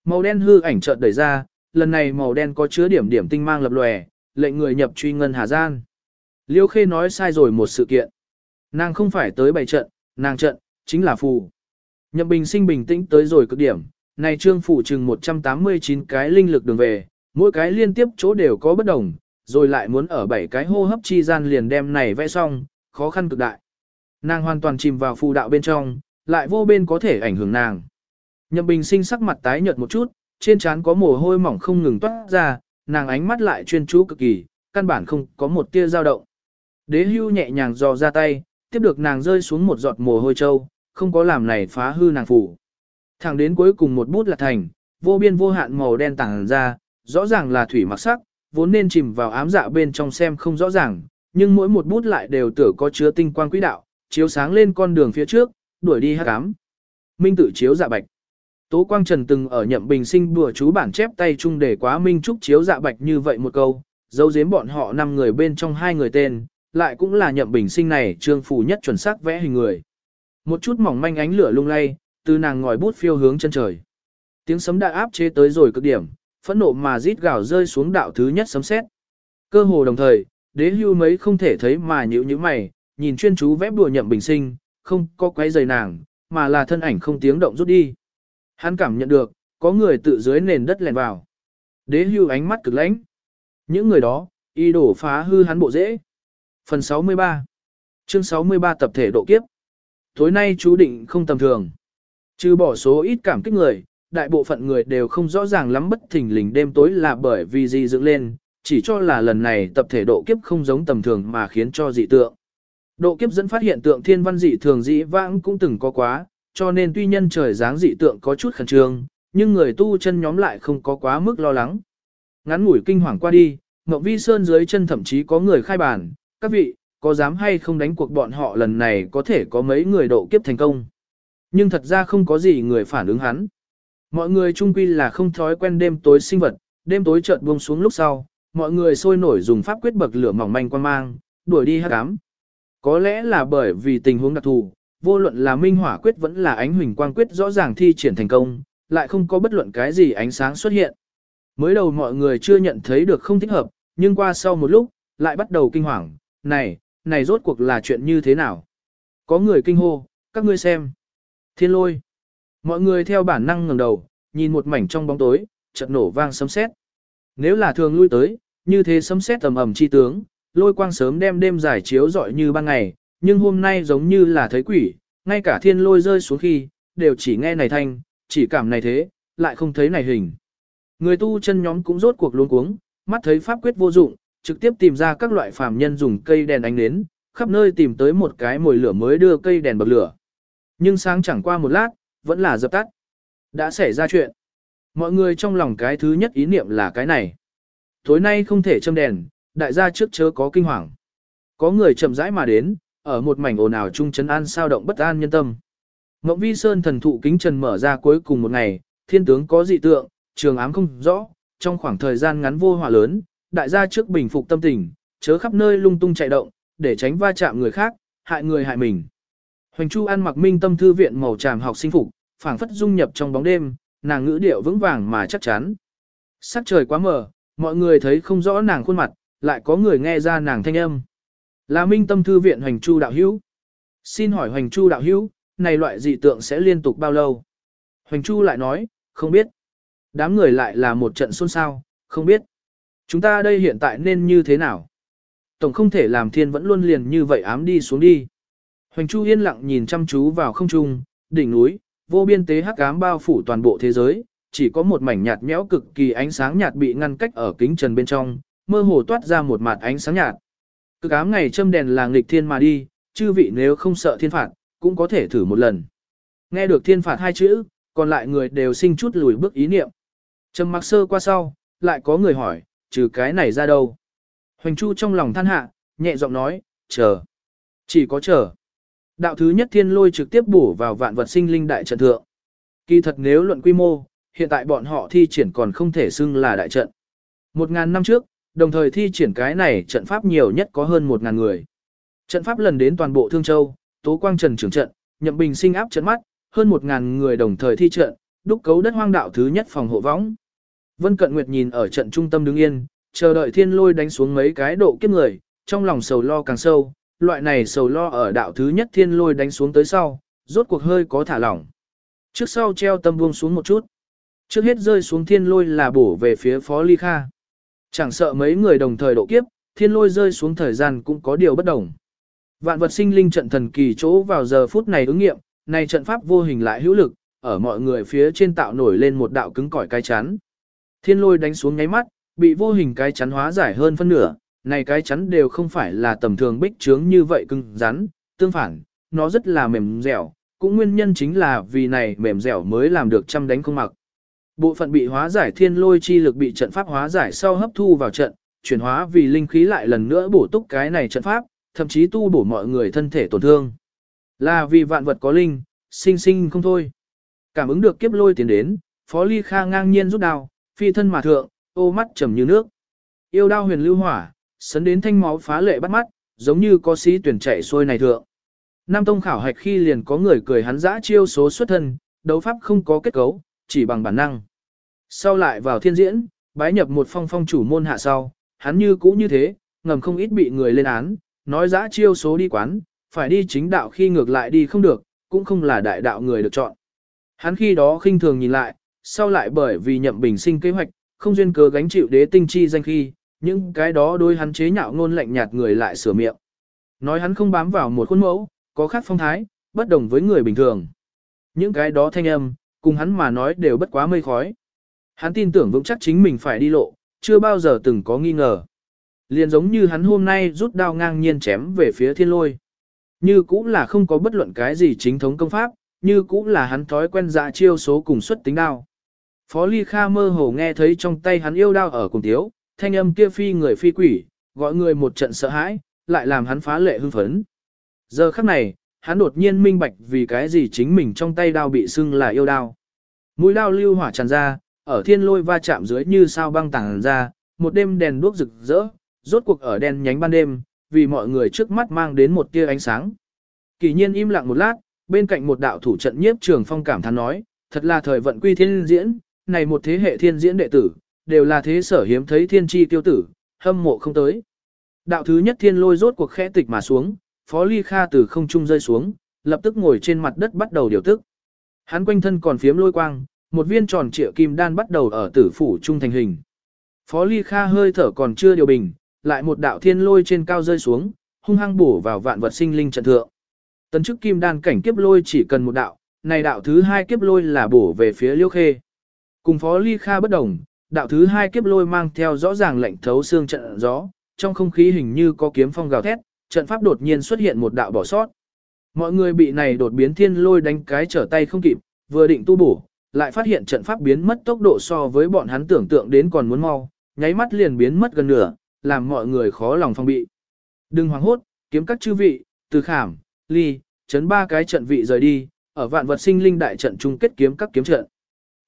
Màu đen hư ảnh chợt đẩy ra, lần này màu đen có chứa điểm điểm tinh mang lập lòe, lệnh người nhập truy ngân hà gian. Liêu Khê nói sai rồi một sự kiện. Nàng không phải tới bày trận, nàng trận, chính là phù. Nhậm Bình sinh bình tĩnh tới rồi cực điểm, này trương phủ chừng 189 cái linh lực đường về, mỗi cái liên tiếp chỗ đều có bất đồng, rồi lại muốn ở bảy cái hô hấp chi gian liền đem này vẽ xong, khó khăn cực đại. Nàng hoàn toàn chìm vào phù đạo bên trong, lại vô bên có thể ảnh hưởng nàng. Nhậm Bình sinh sắc mặt tái nhợt một chút, trên trán có mồ hôi mỏng không ngừng toát ra, nàng ánh mắt lại chuyên chú cực kỳ, căn bản không có một tia dao động. Đế hưu nhẹ nhàng dò ra tay, tiếp được nàng rơi xuống một giọt mồ hôi trâu, không có làm này phá hư nàng phủ. Thẳng đến cuối cùng một bút là thành, vô biên vô hạn màu đen tàng ra, rõ ràng là thủy mặc sắc, vốn nên chìm vào ám dạ bên trong xem không rõ ràng, nhưng mỗi một bút lại đều tưởng có chứa tinh quang quỹ đạo, chiếu sáng lên con đường phía trước, đuổi đi hắc ám. Minh tự chiếu dạ bạch. Tố Quang Trần từng ở nhậm bình sinh đùa chú bản chép tay chung để quá Minh Trúc chiếu dạ bạch như vậy một câu, dấu giếm bọn họ năm người bên trong hai người tên, lại cũng là nhậm bình sinh này trương phù nhất chuẩn xác vẽ hình người. Một chút mỏng manh ánh lửa lung lay, từ nàng ngòi bút phiêu hướng chân trời. Tiếng sấm đã áp chế tới rồi cực điểm, phẫn nộ mà rít gào rơi xuống đạo thứ nhất sấm sét. Cơ hồ đồng thời, đế hưu mấy không thể thấy mà nhữ nhíu mày, nhìn chuyên chú vẽ đùa nhậm bình sinh, không có quấy giày nàng, mà là thân ảnh không tiếng động rút đi. Hắn cảm nhận được, có người tự dưới nền đất lèn vào. Đế hưu ánh mắt cực lãnh. Những người đó, y đổ phá hư hắn bộ dễ. Phần 63 Chương 63 tập thể độ kiếp Tối nay chú định không tầm thường. Trừ bỏ số ít cảm kích người, đại bộ phận người đều không rõ ràng lắm bất thình lình đêm tối là bởi vì gì dựng lên, chỉ cho là lần này tập thể độ kiếp không giống tầm thường mà khiến cho dị tượng. Độ kiếp dẫn phát hiện tượng thiên văn dị thường dị vãng cũng từng có quá, cho nên tuy nhân trời dáng dị tượng có chút khẩn trương, nhưng người tu chân nhóm lại không có quá mức lo lắng. Ngắn ngủi kinh hoàng qua đi, Ngọc Vi Sơn dưới chân thậm chí có người khai bản, các vị, có dám hay không đánh cuộc bọn họ lần này có thể có mấy người độ kiếp thành công. Nhưng thật ra không có gì người phản ứng hắn. Mọi người chung quy là không thói quen đêm tối sinh vật, đêm tối chợt buông xuống lúc sau, mọi người sôi nổi dùng pháp quyết bậc lửa mỏng manh quan mang, đuổi đi hắc ám. Có lẽ là bởi vì tình huống đặc thù, vô luận là minh hỏa quyết vẫn là ánh huỳnh quang quyết rõ ràng thi triển thành công, lại không có bất luận cái gì ánh sáng xuất hiện. Mới đầu mọi người chưa nhận thấy được không thích hợp, nhưng qua sau một lúc, lại bắt đầu kinh hoàng, này, này rốt cuộc là chuyện như thế nào? Có người kinh hô, các ngươi xem. Thiên lôi. Mọi người theo bản năng ngẩng đầu, nhìn một mảnh trong bóng tối, chợt nổ vang sấm sét. Nếu là thường lui tới, như thế sấm sét tầm ầm chi tướng, lôi quang sớm đem đêm giải chiếu rọi như ban ngày, nhưng hôm nay giống như là thấy quỷ, ngay cả thiên lôi rơi xuống khi, đều chỉ nghe này thanh, chỉ cảm này thế, lại không thấy này hình. Người tu chân nhóm cũng rốt cuộc luống cuống, mắt thấy pháp quyết vô dụng, trực tiếp tìm ra các loại phàm nhân dùng cây đèn ánh nến, khắp nơi tìm tới một cái mồi lửa mới đưa cây đèn bật lửa. Nhưng sáng chẳng qua một lát, vẫn là dập tắt. Đã xảy ra chuyện. Mọi người trong lòng cái thứ nhất ý niệm là cái này. Tối nay không thể châm đèn, đại gia trước chớ có kinh hoàng. Có người chậm rãi mà đến, ở một mảnh ồn ào trung trấn an sao động bất an nhân tâm. Ngộng vi sơn thần thụ kính trần mở ra cuối cùng một ngày, thiên tướng có dị tượng, trường ám không rõ, trong khoảng thời gian ngắn vô hỏa lớn, đại gia trước bình phục tâm tình, chớ khắp nơi lung tung chạy động, để tránh va chạm người khác, hại người hại mình. Hoành Chu ăn mặc minh tâm thư viện màu tràm học sinh phục, phảng phất dung nhập trong bóng đêm, nàng ngữ điệu vững vàng mà chắc chắn. Sắc trời quá mờ, mọi người thấy không rõ nàng khuôn mặt, lại có người nghe ra nàng thanh âm. Là minh tâm thư viện Hoành Chu đạo hữu. Xin hỏi Hoành Chu đạo hữu, này loại dị tượng sẽ liên tục bao lâu? Hoành Chu lại nói, không biết. Đám người lại là một trận xôn xao, không biết. Chúng ta đây hiện tại nên như thế nào? Tổng không thể làm thiên vẫn luôn liền như vậy ám đi xuống đi. Hoành Chu yên lặng nhìn chăm chú vào không trung, đỉnh núi, vô biên tế hắc ám bao phủ toàn bộ thế giới, chỉ có một mảnh nhạt nhẽo cực kỳ ánh sáng nhạt bị ngăn cách ở kính trần bên trong, mơ hồ toát ra một mặt ánh sáng nhạt. Cực ám ngày châm đèn là nghịch thiên mà đi, chư vị nếu không sợ thiên phạt, cũng có thể thử một lần. Nghe được thiên phạt hai chữ, còn lại người đều sinh chút lùi bước ý niệm. Trầm mặc sơ qua sau, lại có người hỏi, trừ cái này ra đâu? Hoành Chu trong lòng than hạ, nhẹ giọng nói, chờ. Chỉ có chờ. Đạo thứ nhất thiên lôi trực tiếp bổ vào vạn vật sinh linh đại trận thượng. Kỳ thật nếu luận quy mô, hiện tại bọn họ thi triển còn không thể xưng là đại trận. Một ngàn năm trước, đồng thời thi triển cái này trận pháp nhiều nhất có hơn một ngàn người. Trận pháp lần đến toàn bộ Thương Châu, Tố Quang Trần trưởng trận, Nhậm Bình sinh áp trận mắt, hơn một ngàn người đồng thời thi trận, đúc cấu đất hoang đạo thứ nhất phòng hộ võng. Vân Cận Nguyệt nhìn ở trận trung tâm đứng yên, chờ đợi thiên lôi đánh xuống mấy cái độ kiếp người, trong lòng sầu lo càng sâu, loại này sầu lo ở đạo thứ nhất thiên lôi đánh xuống tới sau, rốt cuộc hơi có thả lỏng. Trước sau treo tâm buông xuống một chút. Trước hết rơi xuống thiên lôi là bổ về phía Phó Ly Kha. Chẳng sợ mấy người đồng thời độ kiếp, thiên lôi rơi xuống thời gian cũng có điều bất đồng. Vạn vật sinh linh trận thần kỳ chỗ vào giờ phút này ứng nghiệm, này trận pháp vô hình lại hữu lực, ở mọi người phía trên tạo nổi lên một đạo cứng cỏi cái chán. Thiên lôi đánh xuống nháy mắt, bị vô hình cái chắn hóa giải hơn phân nửa, này cái chắn đều không phải là tầm thường bích trướng như vậy cứng rắn, tương phản, nó rất là mềm dẻo, cũng nguyên nhân chính là vì này mềm dẻo mới làm được trăm đánh không mặc. Bộ phận bị hóa giải thiên lôi chi lực bị trận pháp hóa giải sau hấp thu vào trận, chuyển hóa vì linh khí lại lần nữa bổ túc cái này trận pháp, thậm chí tu bổ mọi người thân thể tổn thương. Là vì vạn vật có linh, sinh sinh không thôi. Cảm ứng được kiếp lôi tiến đến, Phó Ly Kha ngang nhiên rút đao, phi thân mà thượng, ô mắt trầm như nước. Yêu đao huyền lưu hỏa, sấn đến thanh máu phá lệ bắt mắt, giống như có sĩ tuyển chạy xuôi này thượng. Nam Tông khảo hạch khi liền có người cười hắn dã chiêu số xuất thân, đấu pháp không có kết cấu, chỉ bằng bản năng. Sau lại vào thiên diễn, bái nhập một phong phong chủ môn hạ sau, hắn như cũ như thế, ngầm không ít bị người lên án, nói dã chiêu số đi quán, phải đi chính đạo khi ngược lại đi không được, cũng không là đại đạo người được chọn. Hắn khi đó khinh thường nhìn lại, sau lại bởi vì nhậm bình sinh kế hoạch, không duyên cớ gánh chịu đế tinh chi danh khi, những cái đó đôi hắn chế nhạo ngôn lạnh nhạt người lại sửa miệng. Nói hắn không bám vào một khuôn mẫu, có khác phong thái, bất đồng với người bình thường. Những cái đó thanh âm, cùng hắn mà nói đều bất quá mây khói. Hắn tin tưởng vững chắc chính mình phải đi lộ, chưa bao giờ từng có nghi ngờ. Liền giống như hắn hôm nay rút đao ngang nhiên chém về phía thiên lôi. Như cũng là không có bất luận cái gì chính thống công pháp, như cũng là hắn thói quen dạ chiêu số cùng xuất tính đao. Phó Ly Kha mơ hồ nghe thấy trong tay hắn yêu đao ở cùng thiếu, thanh âm kia phi người phi quỷ, gọi người một trận sợ hãi, lại làm hắn phá lệ hưng phấn. Giờ khắc này, hắn đột nhiên minh bạch vì cái gì chính mình trong tay đao bị sưng là yêu đao. Mũi đao lưu hỏa tràn ra, ở thiên lôi va chạm dưới như sao băng tàng ra, một đêm đèn đuốc rực rỡ, rốt cuộc ở đèn nhánh ban đêm, vì mọi người trước mắt mang đến một tia ánh sáng. Kỳ nhiên im lặng một lát, bên cạnh một đạo thủ trận nhiếp trường phong cảm thán nói, thật là thời vận quy thiên diễn, này một thế hệ thiên diễn đệ tử, đều là thế sở hiếm thấy thiên tri tiêu tử, hâm mộ không tới. Đạo thứ nhất thiên lôi rốt cuộc khẽ tịch mà xuống, Phó Ly Kha từ không trung rơi xuống, lập tức ngồi trên mặt đất bắt đầu điều tức. Hắn quanh thân còn phiếm lôi quang, một viên tròn trịa kim đan bắt đầu ở tử phủ trung thành hình. Phó Ly Kha hơi thở còn chưa điều bình, lại một đạo thiên lôi trên cao rơi xuống, hung hăng bổ vào vạn vật sinh linh trận thượng. Tấn chức kim đan cảnh kiếp lôi chỉ cần một đạo, này đạo thứ hai kiếp lôi là bổ về phía liêu khê. Cùng phó ly kha bất đồng, đạo thứ hai kiếp lôi mang theo rõ ràng lệnh thấu xương trận gió, trong không khí hình như có kiếm phong gào thét, trận pháp đột nhiên xuất hiện một đạo bỏ sót. Mọi người bị này đột biến thiên lôi đánh cái trở tay không kịp, vừa định tu bổ, lại phát hiện trận pháp biến mất tốc độ so với bọn hắn tưởng tượng đến còn muốn mau, nháy mắt liền biến mất gần nửa, làm mọi người khó lòng phòng bị. Đừng hoảng hốt, kiếm các chư vị, từ khảm, ly, chấn ba cái trận vị rời đi, ở vạn vật sinh linh đại trận chung kết kiếm các kiếm trận.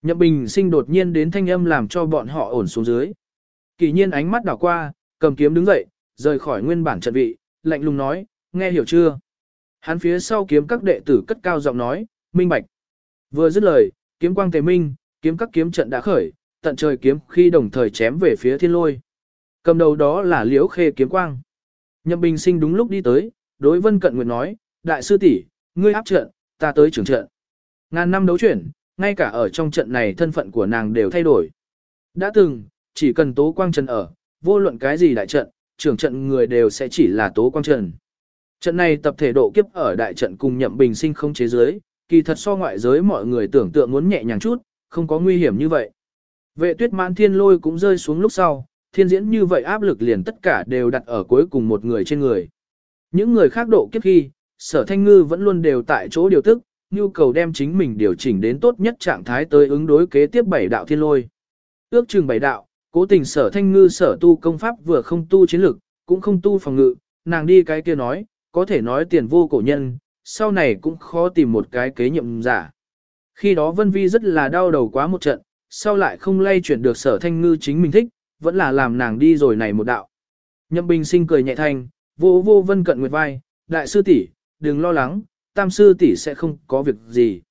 Nhậm Bình sinh đột nhiên đến thanh âm làm cho bọn họ ổn xuống dưới. Kỳ nhiên ánh mắt đảo qua, cầm kiếm đứng dậy, rời khỏi nguyên bản trận vị, lạnh lùng nói, nghe hiểu chưa? Hắn phía sau kiếm các đệ tử cất cao giọng nói, minh bạch. Vừa dứt lời, kiếm quang tề minh, kiếm các kiếm trận đã khởi, tận trời kiếm khi đồng thời chém về phía thiên lôi. Cầm đầu đó là liễu khê kiếm quang. Nhậm Bình sinh đúng lúc đi tới, đối vân cận nguyệt nói, đại sư tỷ, ngươi áp trận, ta tới trưởng trận. Ngàn năm đấu chuyển, ngay cả ở trong trận này thân phận của nàng đều thay đổi. Đã từng, chỉ cần tố quang trần ở, vô luận cái gì đại trận, trưởng trận người đều sẽ chỉ là tố quang trần. Trận này tập thể độ kiếp ở đại trận cùng nhậm bình sinh không chế giới, kỳ thật so ngoại giới mọi người tưởng tượng muốn nhẹ nhàng chút, không có nguy hiểm như vậy. Vệ tuyết mãn thiên lôi cũng rơi xuống lúc sau, thiên diễn như vậy áp lực liền tất cả đều đặt ở cuối cùng một người trên người. Những người khác độ kiếp khi, sở thanh ngư vẫn luôn đều tại chỗ điều tức, nhu cầu đem chính mình điều chỉnh đến tốt nhất trạng thái tới ứng đối kế tiếp bảy đạo thiên lôi. Ước chừng bảy đạo, cố tình sở thanh ngư sở tu công pháp vừa không tu chiến lực, cũng không tu phòng ngự, nàng đi cái kia nói, có thể nói tiền vô cổ nhân, sau này cũng khó tìm một cái kế nhiệm giả. Khi đó Vân Vi rất là đau đầu quá một trận, sau lại không lay chuyển được sở thanh ngư chính mình thích, vẫn là làm nàng đi rồi này một đạo. Nhậm Bình sinh cười nhẹ thanh, vô vô Vân cận nguyệt vai, đại sư tỷ, đừng lo lắng, tam sư tỷ sẽ không có việc gì.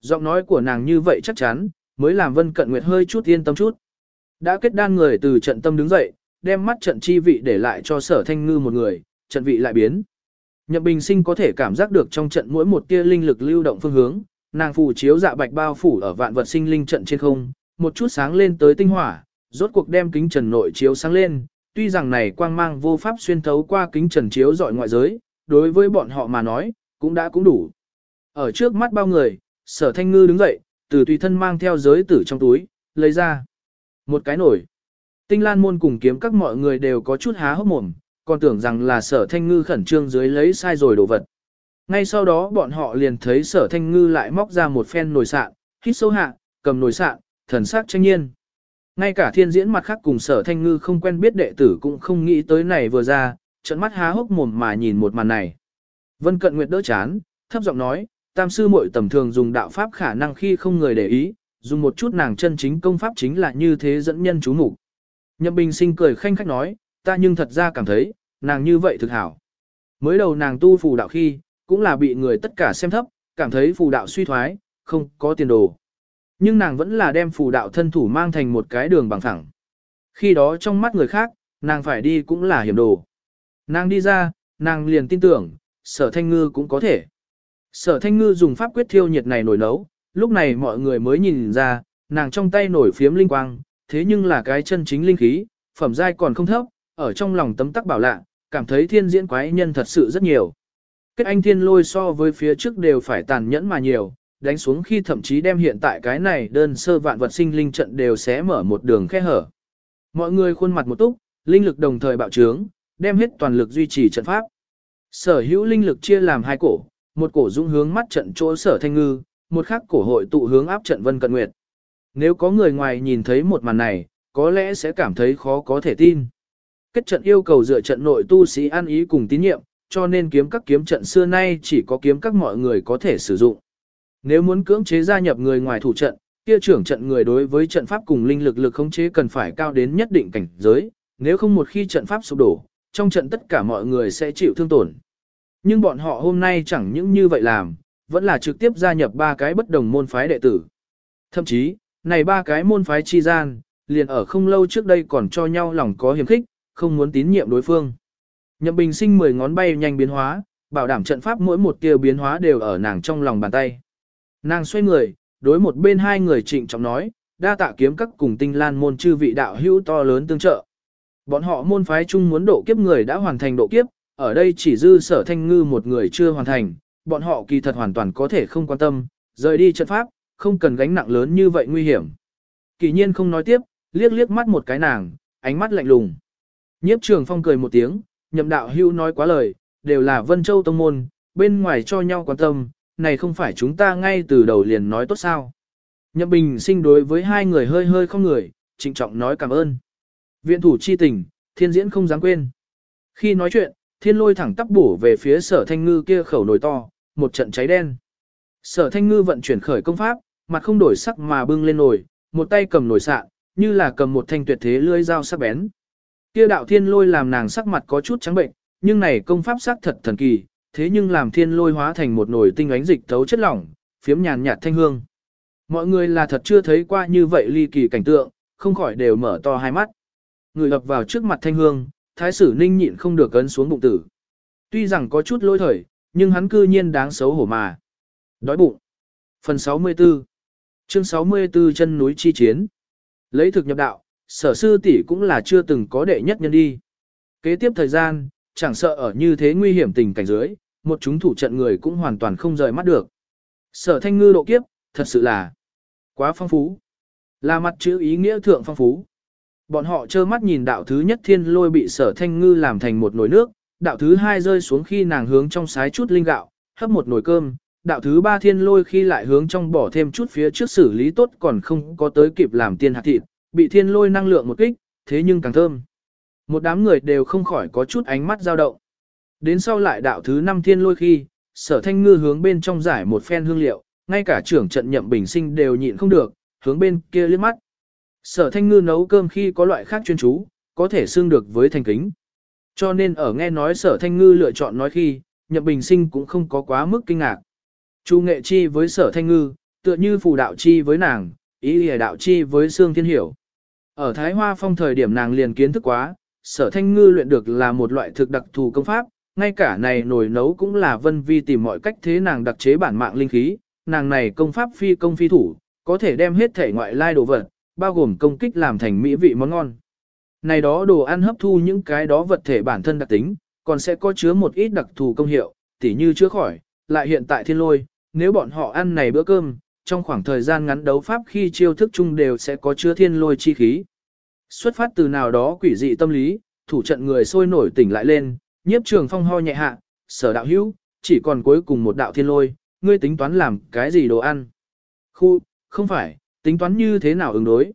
Giọng nói của nàng như vậy chắc chắn, mới làm Vân cận nguyệt hơi chút yên tâm chút. Đã kết đan người từ trận tâm đứng dậy, đem mắt trận chi vị để lại cho sở thanh ngư một người, trận vị lại biến. Nhậm Bình Sinh có thể cảm giác được trong trận mỗi một tia linh lực lưu động phương hướng, nàng phù chiếu dạ bạch bao phủ ở vạn vật sinh linh trận trên không, một chút sáng lên tới tinh hỏa, rốt cuộc đem kính trần nội chiếu sáng lên, tuy rằng này quang mang vô pháp xuyên thấu qua kính trần chiếu dọi ngoại giới, đối với bọn họ mà nói, cũng đã cũng đủ. Ở trước mắt bao người, sở thanh ngư đứng dậy, từ tùy thân mang theo giới tử trong túi, lấy ra một cái nổi. Tinh lan môn cùng kiếm các mọi người đều có chút há hốc mồm, còn tưởng rằng là sở thanh ngư khẩn trương dưới lấy sai rồi đồ vật. Ngay sau đó bọn họ liền thấy sở thanh ngư lại móc ra một phen nồi sạn, hít sâu hạ, cầm nồi sạn, thần sắc tranh nhiên. Ngay cả thiên diễn mặt khác cùng sở thanh ngư không quen biết đệ tử cũng không nghĩ tới này vừa ra, trận mắt há hốc mồm mà nhìn một màn này. Vân Cận Nguyệt đỡ chán, thấp giọng nói, tam sư muội tầm thường dùng đạo pháp khả năng khi không người để ý, dùng một chút nàng chân chính công pháp chính là như thế dẫn nhân chú mục. Nhậm Bình Sinh cười khanh khách nói, ta nhưng thật ra cảm thấy, nàng như vậy thực hảo. Mới đầu nàng tu phù đạo khi, cũng là bị người tất cả xem thấp, cảm thấy phù đạo suy thoái, không có tiền đồ. Nhưng nàng vẫn là đem phù đạo thân thủ mang thành một cái đường bằng thẳng. Khi đó trong mắt người khác, nàng phải đi cũng là hiểm đồ. Nàng đi ra, nàng liền tin tưởng, sở thanh ngư cũng có thể. Sở thanh ngư dùng pháp quyết thiêu nhiệt này nổi nấu, lúc này mọi người mới nhìn ra, nàng trong tay nổi phiếm linh quang, thế nhưng là cái chân chính linh khí, phẩm giai còn không thấp, ở trong lòng tấm tắc bảo lạ, cảm thấy thiên diễn quái nhân thật sự rất nhiều. Kết anh thiên lôi so với phía trước đều phải tàn nhẫn mà nhiều, đánh xuống khi thậm chí đem hiện tại cái này đơn sơ vạn vật sinh linh trận đều sẽ mở một đường khe hở. Mọi người khuôn mặt một túc, linh lực đồng thời bạo trướng, đem hết toàn lực duy trì trận pháp. Sở hữu linh lực chia làm hai cổ, một cổ dung hướng mắt trận chỗ sở thanh ngư, một khác cổ hội tụ hướng áp trận vân cận nguyệt. Nếu có người ngoài nhìn thấy một màn này, có lẽ sẽ cảm thấy khó có thể tin. Kết trận yêu cầu dựa trận nội tu sĩ ăn ý cùng tín nhiệm, cho nên kiếm các kiếm trận xưa nay chỉ có kiếm các mọi người có thể sử dụng. Nếu muốn cưỡng chế gia nhập người ngoài thủ trận, kia trưởng trận người đối với trận pháp cùng linh lực lực khống chế cần phải cao đến nhất định cảnh giới, nếu không một khi trận pháp sụp đổ, trong trận tất cả mọi người sẽ chịu thương tổn. Nhưng bọn họ hôm nay chẳng những như vậy làm, vẫn là trực tiếp gia nhập ba cái bất đồng môn phái đệ tử. Thậm chí, này ba cái môn phái chi gian, liền ở không lâu trước đây còn cho nhau lòng có hiểm khích, không muốn tín nhiệm đối phương. Nhậm Bình sinh mười ngón bay nhanh biến hóa, bảo đảm trận pháp mỗi một tiêu biến hóa đều ở nàng trong lòng bàn tay. Nàng xoay người, đối một bên hai người trịnh trọng nói, đa tạ kiếm các cùng tinh lan môn chư vị đạo hữu to lớn tương trợ. Bọn họ môn phái chung muốn độ kiếp người đã hoàn thành độ kiếp, ở đây chỉ dư sở thanh ngư một người chưa hoàn thành, bọn họ kỳ thật hoàn toàn có thể không quan tâm, rời đi trận pháp, không cần gánh nặng lớn như vậy nguy hiểm. Kỳ nhiên không nói tiếp, liếc liếc mắt một cái nàng, ánh mắt lạnh lùng. Nhiếp trường phong cười một tiếng, nhậm đạo hưu nói quá lời, đều là Vân Châu Tông Môn, bên ngoài cho nhau quan tâm, này không phải chúng ta ngay từ đầu liền nói tốt sao. Nhậm Bình sinh đối với hai người hơi hơi không người, trịnh trọng nói cảm ơn. Viện thủ chi tình, thiên diễn không dám quên. Khi nói chuyện, thiên lôi thẳng tắp bổ về phía sở thanh ngư kia khẩu nồi to, một trận cháy đen. Sở thanh ngư vận chuyển khởi công pháp, mặt không đổi sắc mà bưng lên nồi, một tay cầm nồi sạn, như là cầm một thanh tuyệt thế lưỡi dao sắc bén. Kia đạo thiên lôi làm nàng sắc mặt có chút trắng bệnh, nhưng này công pháp sắc thật thần kỳ, thế nhưng làm thiên lôi hóa thành một nồi tinh ánh dịch thấu chất lỏng, phiếm nhàn nhạt thanh hương. Mọi người là thật chưa thấy qua như vậy ly kỳ cảnh tượng, không khỏi đều mở to hai mắt. Người ập vào trước mặt thanh hương, thái sử ninh nhịn không được ấn xuống bụng tử. Tuy rằng có chút lỗi thời, nhưng hắn cư nhiên đáng xấu hổ mà. Đói bụng. Phần 64 Chương 64 chân núi chi chiến Lấy thực nhập đạo, sở sư tỷ cũng là chưa từng có đệ nhất nhân đi. Kế tiếp thời gian, chẳng sợ ở như thế nguy hiểm tình cảnh dưới, một chúng thủ trận người cũng hoàn toàn không rời mắt được. Sở thanh ngư độ kiếp, thật sự là quá phong phú. Là mặt chữ ý nghĩa thượng phong phú. Bọn họ trơ mắt nhìn đạo thứ nhất thiên lôi bị sở thanh ngư làm thành một nồi nước, đạo thứ hai rơi xuống khi nàng hướng trong sái chút linh gạo, hấp một nồi cơm, đạo thứ ba thiên lôi khi lại hướng trong bỏ thêm chút phía trước xử lý tốt còn không có tới kịp làm tiên hạt thịt, bị thiên lôi năng lượng một kích, thế nhưng càng thơm. Một đám người đều không khỏi có chút ánh mắt dao động. Đến sau lại đạo thứ năm thiên lôi khi, sở thanh ngư hướng bên trong giải một phen hương liệu, ngay cả trưởng trận nhậm bình sinh đều nhịn không được, hướng bên kia liếc mắt. Sở thanh ngư nấu cơm khi có loại khác chuyên chú, có thể xương được với thành kính. Cho nên ở nghe nói sở thanh ngư lựa chọn nói khi, nhậm bình sinh cũng không có quá mức kinh ngạc. Chu nghệ chi với sở thanh ngư, tựa như phù đạo chi với nàng, ý lìa đạo chi với xương thiên hiểu. Ở Thái Hoa Phong thời điểm nàng liền kiến thức quá, sở thanh ngư luyện được là một loại thực đặc thù công pháp, ngay cả này nồi nấu cũng là vân vi tìm mọi cách thế nàng đặc chế bản mạng linh khí, nàng này công pháp phi công phi thủ, có thể đem hết thể ngoại lai đồ vật, bao gồm công kích làm thành mỹ vị món ngon. Này đó đồ ăn hấp thu những cái đó vật thể bản thân đặc tính, còn sẽ có chứa một ít đặc thù công hiệu, tỉ như chữa khỏi, lại hiện tại thiên lôi, nếu bọn họ ăn này bữa cơm, trong khoảng thời gian ngắn đấu pháp khi chiêu thức chung đều sẽ có chứa thiên lôi chi khí. Xuất phát từ nào đó quỷ dị tâm lý, thủ trận người sôi nổi tỉnh lại lên, nhiếp trường phong ho nhẹ hạ, sở đạo hữu, chỉ còn cuối cùng một đạo thiên lôi, ngươi tính toán làm cái gì đồ ăn? Khu, không phải, tính toán như thế nào ứng đối?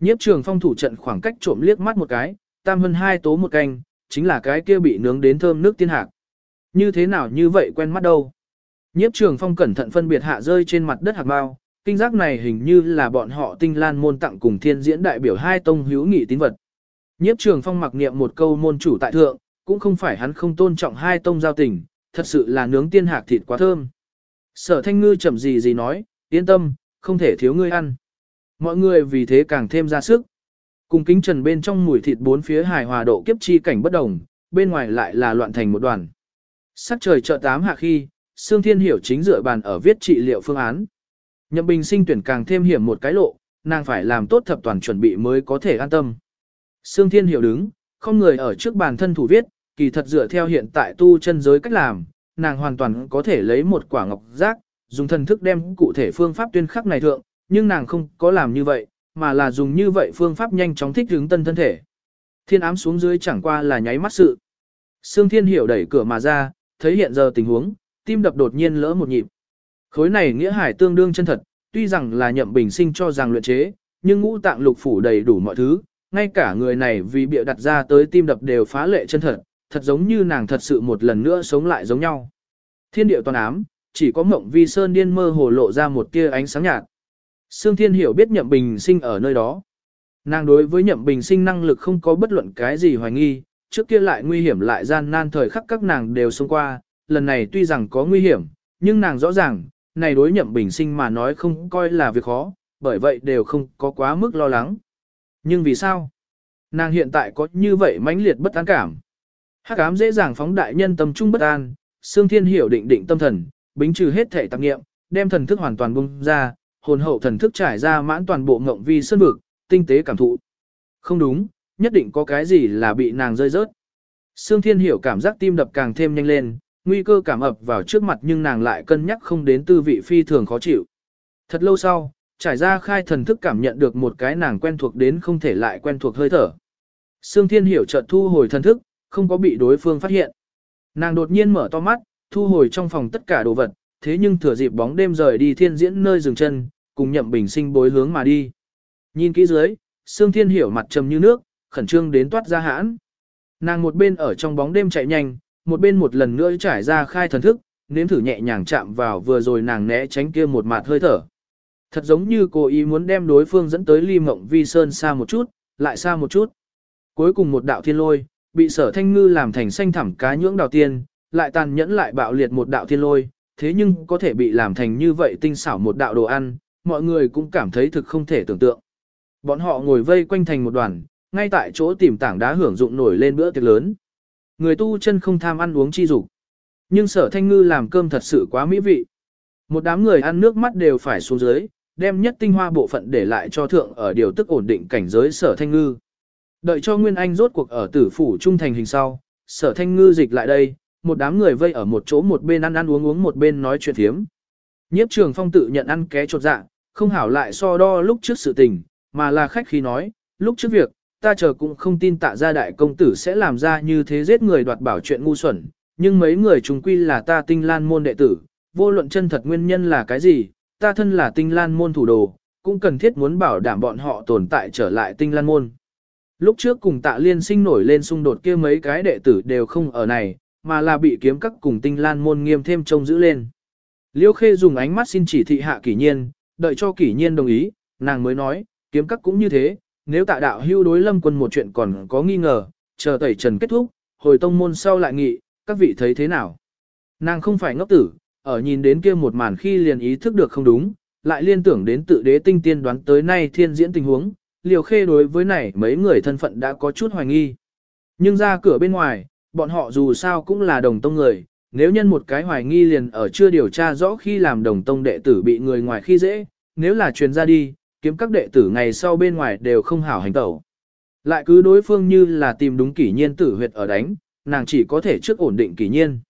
Nhiếp trường phong thủ trận khoảng cách trộm liếc mắt một cái, tam hơn hai tố một canh, chính là cái kia bị nướng đến thơm nước tiên hạc. Như thế nào như vậy quen mắt đâu? Nhiếp trường phong cẩn thận phân biệt hạ rơi trên mặt đất hạt bao, kinh giác này hình như là bọn họ tinh lan môn tặng cùng thiên diễn đại biểu hai tông hữu nghị tín vật. Nhiếp trường phong mặc niệm một câu môn chủ tại thượng, cũng không phải hắn không tôn trọng hai tông giao tình, thật sự là nướng tiên hạc thịt quá thơm. Sở thanh ngư chậm gì gì nói, yên tâm, không thể thiếu ngươi ăn. Mọi người vì thế càng thêm ra sức. Cùng kính trần bên trong mùi thịt bốn phía hài hòa độ kiếp chi cảnh bất đồng, bên ngoài lại là loạn thành một đoàn. Sắc trời chợ tám hạ khi, Sương Thiên Hiểu chính dựa bàn ở viết trị liệu phương án. Nhậm Bình sinh tuyển càng thêm hiểm một cái lộ, nàng phải làm tốt thập toàn chuẩn bị mới có thể an tâm. Sương Thiên Hiểu đứng, không người ở trước bàn thân thủ viết, kỳ thật dựa theo hiện tại tu chân giới cách làm, nàng hoàn toàn có thể lấy một quả ngọc giác, dùng thần thức đem cụ thể phương pháp tuyên khắc này thượng, nhưng nàng không có làm như vậy, mà là dùng như vậy phương pháp nhanh chóng thích ứng tân thân thể. Thiên ám xuống dưới chẳng qua là nháy mắt sự. Sương Thiên Hiểu đẩy cửa mà ra, thấy hiện giờ tình huống, tim đập đột nhiên lỡ một nhịp. Khối này nghĩa hải tương đương chân thật, tuy rằng là nhậm bình sinh cho rằng luyện chế, nhưng ngũ tạng lục phủ đầy đủ mọi thứ, ngay cả người này vì bịa đặt ra tới tim đập đều phá lệ chân thật, thật giống như nàng thật sự một lần nữa sống lại giống nhau. Thiên điệu toàn ám, chỉ có mộng vi sơn điên mơ hồ lộ ra một tia ánh sáng nhạt. Sương Thiên hiểu biết nhậm bình sinh ở nơi đó. Nàng đối với nhậm bình sinh năng lực không có bất luận cái gì hoài nghi, trước kia lại nguy hiểm lại gian nan thời khắc các nàng đều xông qua, lần này tuy rằng có nguy hiểm, nhưng nàng rõ ràng, này đối nhậm bình sinh mà nói không coi là việc khó, bởi vậy đều không có quá mức lo lắng. Nhưng vì sao? Nàng hiện tại có như vậy mãnh liệt bất an cảm. Hắc ám dễ dàng phóng đại nhân tâm trung bất an, Sương Thiên hiểu định định tâm thần, bính trừ hết thể tạp nghiệm, đem thần thức hoàn toàn bung ra, hồn hậu thần thức trải ra mãn toàn bộ ngộng vi sơn vực, tinh tế cảm thụ. Không đúng, nhất định có cái gì là bị nàng rơi rớt. Sương Thiên hiểu cảm giác tim đập càng thêm nhanh lên, nguy cơ cảm ập vào trước mặt nhưng nàng lại cân nhắc không đến tư vị phi thường khó chịu. Thật lâu sau, trải ra khai thần thức cảm nhận được một cái nàng quen thuộc đến không thể lại quen thuộc hơi thở. Sương Thiên hiểu chợt thu hồi thần thức, không có bị đối phương phát hiện. Nàng đột nhiên mở to mắt, thu hồi trong phòng tất cả đồ vật, thế nhưng thừa dịp bóng đêm rời đi thiên diễn nơi dừng chân, cùng nhậm bình sinh bối hướng mà đi. Nhìn kỹ dưới, Sương Thiên Hiểu mặt trầm như nước, khẩn trương đến toát ra hãn. Nàng một bên ở trong bóng đêm chạy nhanh, một bên một lần nữa trải ra khai thần thức, nếm thử nhẹ nhàng chạm vào vừa rồi nàng né tránh kia một mạt hơi thở. Thật giống như cô ý muốn đem đối phương dẫn tới ly mộng vi sơn xa một chút, lại xa một chút. Cuối cùng một đạo thiên lôi, bị sở thanh ngư làm thành xanh thẳm cá nhưỡng đào tiên, lại tàn nhẫn lại bạo liệt một đạo thiên lôi, thế nhưng có thể bị làm thành như vậy tinh xảo một đạo đồ ăn, mọi người cũng cảm thấy thực không thể tưởng tượng. Bọn họ ngồi vây quanh thành một đoàn, ngay tại chỗ tìm tảng đá hưởng dụng nổi lên bữa tiệc lớn. Người tu chân không tham ăn uống chi dục Nhưng sở thanh ngư làm cơm thật sự quá mỹ vị. Một đám người ăn nước mắt đều phải xuống dưới, đem nhất tinh hoa bộ phận để lại cho thượng ở điều tức ổn định cảnh giới sở thanh ngư. Đợi cho Nguyên Anh rốt cuộc ở tử phủ trung thành hình sau, sở thanh ngư dịch lại đây, một đám người vây ở một chỗ một bên ăn ăn uống uống một bên nói chuyện thiếm. Nhiếp trường phong tự nhận ăn ké chột dạ, không hảo lại so đo lúc trước sự tình, mà là khách khi nói, lúc trước việc, ta chờ cũng không tin tạ gia đại công tử sẽ làm ra như thế giết người đoạt bảo chuyện ngu xuẩn, nhưng mấy người chúng quy là ta tinh lan môn đệ tử, vô luận chân thật nguyên nhân là cái gì, ta thân là tinh lan môn thủ đồ, cũng cần thiết muốn bảo đảm bọn họ tồn tại trở lại tinh lan môn. Lúc trước cùng tạ liên sinh nổi lên xung đột kia mấy cái đệ tử đều không ở này, mà là bị kiếm các cùng tinh lan môn nghiêm thêm trông giữ lên. Liêu khê dùng ánh mắt xin chỉ thị hạ kỷ nhiên, đợi cho kỷ nhiên đồng ý, nàng mới nói, kiếm các cũng như thế, nếu tạ đạo hưu đối lâm quân một chuyện còn có nghi ngờ, chờ tẩy trần kết thúc, hồi tông môn sau lại nghị, các vị thấy thế nào? Nàng không phải ngốc tử, ở nhìn đến kia một màn khi liền ý thức được không đúng, lại liên tưởng đến tự đế tinh tiên đoán tới nay thiên diễn tình huống, liều khê đối với này mấy người thân phận đã có chút hoài nghi. Nhưng ra cửa bên ngoài, bọn họ dù sao cũng là đồng tông người, nếu nhân một cái hoài nghi liền ở chưa điều tra rõ khi làm đồng tông đệ tử bị người ngoài khi dễ, nếu là truyền ra đi, kiếm các đệ tử ngày sau bên ngoài đều không hảo hành tẩu. Lại cứ đối phương như là tìm đúng kỷ nhiên tử huyệt ở đánh, nàng chỉ có thể trước ổn định kỷ nhiên.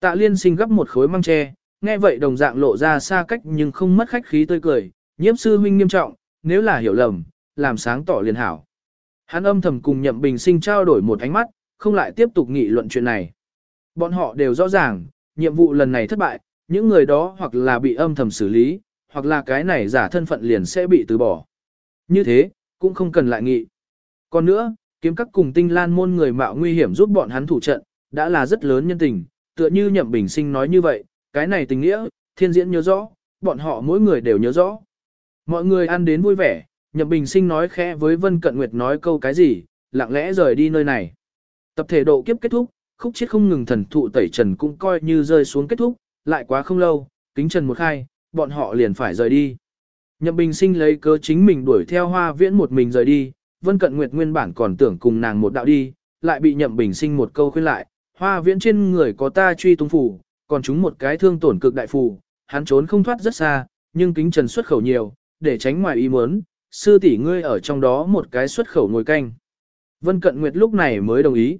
Tạ liên sinh gấp một khối măng tre, nghe vậy đồng dạng lộ ra xa cách nhưng không mất khách khí tươi cười, nhiếp sư huynh nghiêm trọng, nếu là hiểu lầm, làm sáng tỏ liền hảo. Hắn âm thầm cùng nhậm bình sinh trao đổi một ánh mắt, không lại tiếp tục nghị luận chuyện này. Bọn họ đều rõ ràng, nhiệm vụ lần này thất bại, những người đó hoặc là bị âm thầm xử lý, hoặc là cái này giả thân phận liền sẽ bị từ bỏ. Như thế, cũng không cần lại nghị. Còn nữa, kiếm các cùng tinh lan môn người mạo nguy hiểm giúp bọn hắn thủ trận, đã là rất lớn nhân tình, tựa như nhậm bình sinh nói như vậy, cái này tình nghĩa, thiên diễn nhớ rõ, bọn họ mỗi người đều nhớ rõ. Mọi người ăn đến vui vẻ, nhậm bình sinh nói khẽ với Vân Cận Nguyệt nói câu cái gì, lặng lẽ rời đi nơi này. Tập thể độ kiếp kết thúc, khúc chết không ngừng thần thụ tẩy trần cũng coi như rơi xuống kết thúc, lại quá không lâu, kính trần một khai, bọn họ liền phải rời đi. Nhậm Bình Sinh lấy cớ chính mình đuổi theo Hoa Viễn một mình rời đi, Vân Cận Nguyệt nguyên bản còn tưởng cùng nàng một đạo đi, lại bị Nhậm Bình Sinh một câu khuyên lại, Hoa Viễn trên người có ta truy tung phủ, còn chúng một cái thương tổn cực đại phủ, hắn trốn không thoát rất xa, nhưng kính trần xuất khẩu nhiều, để tránh ngoài ý muốn, sư tỷ ngươi ở trong đó một cái xuất khẩu ngồi canh. Vân Cận Nguyệt lúc này mới đồng ý.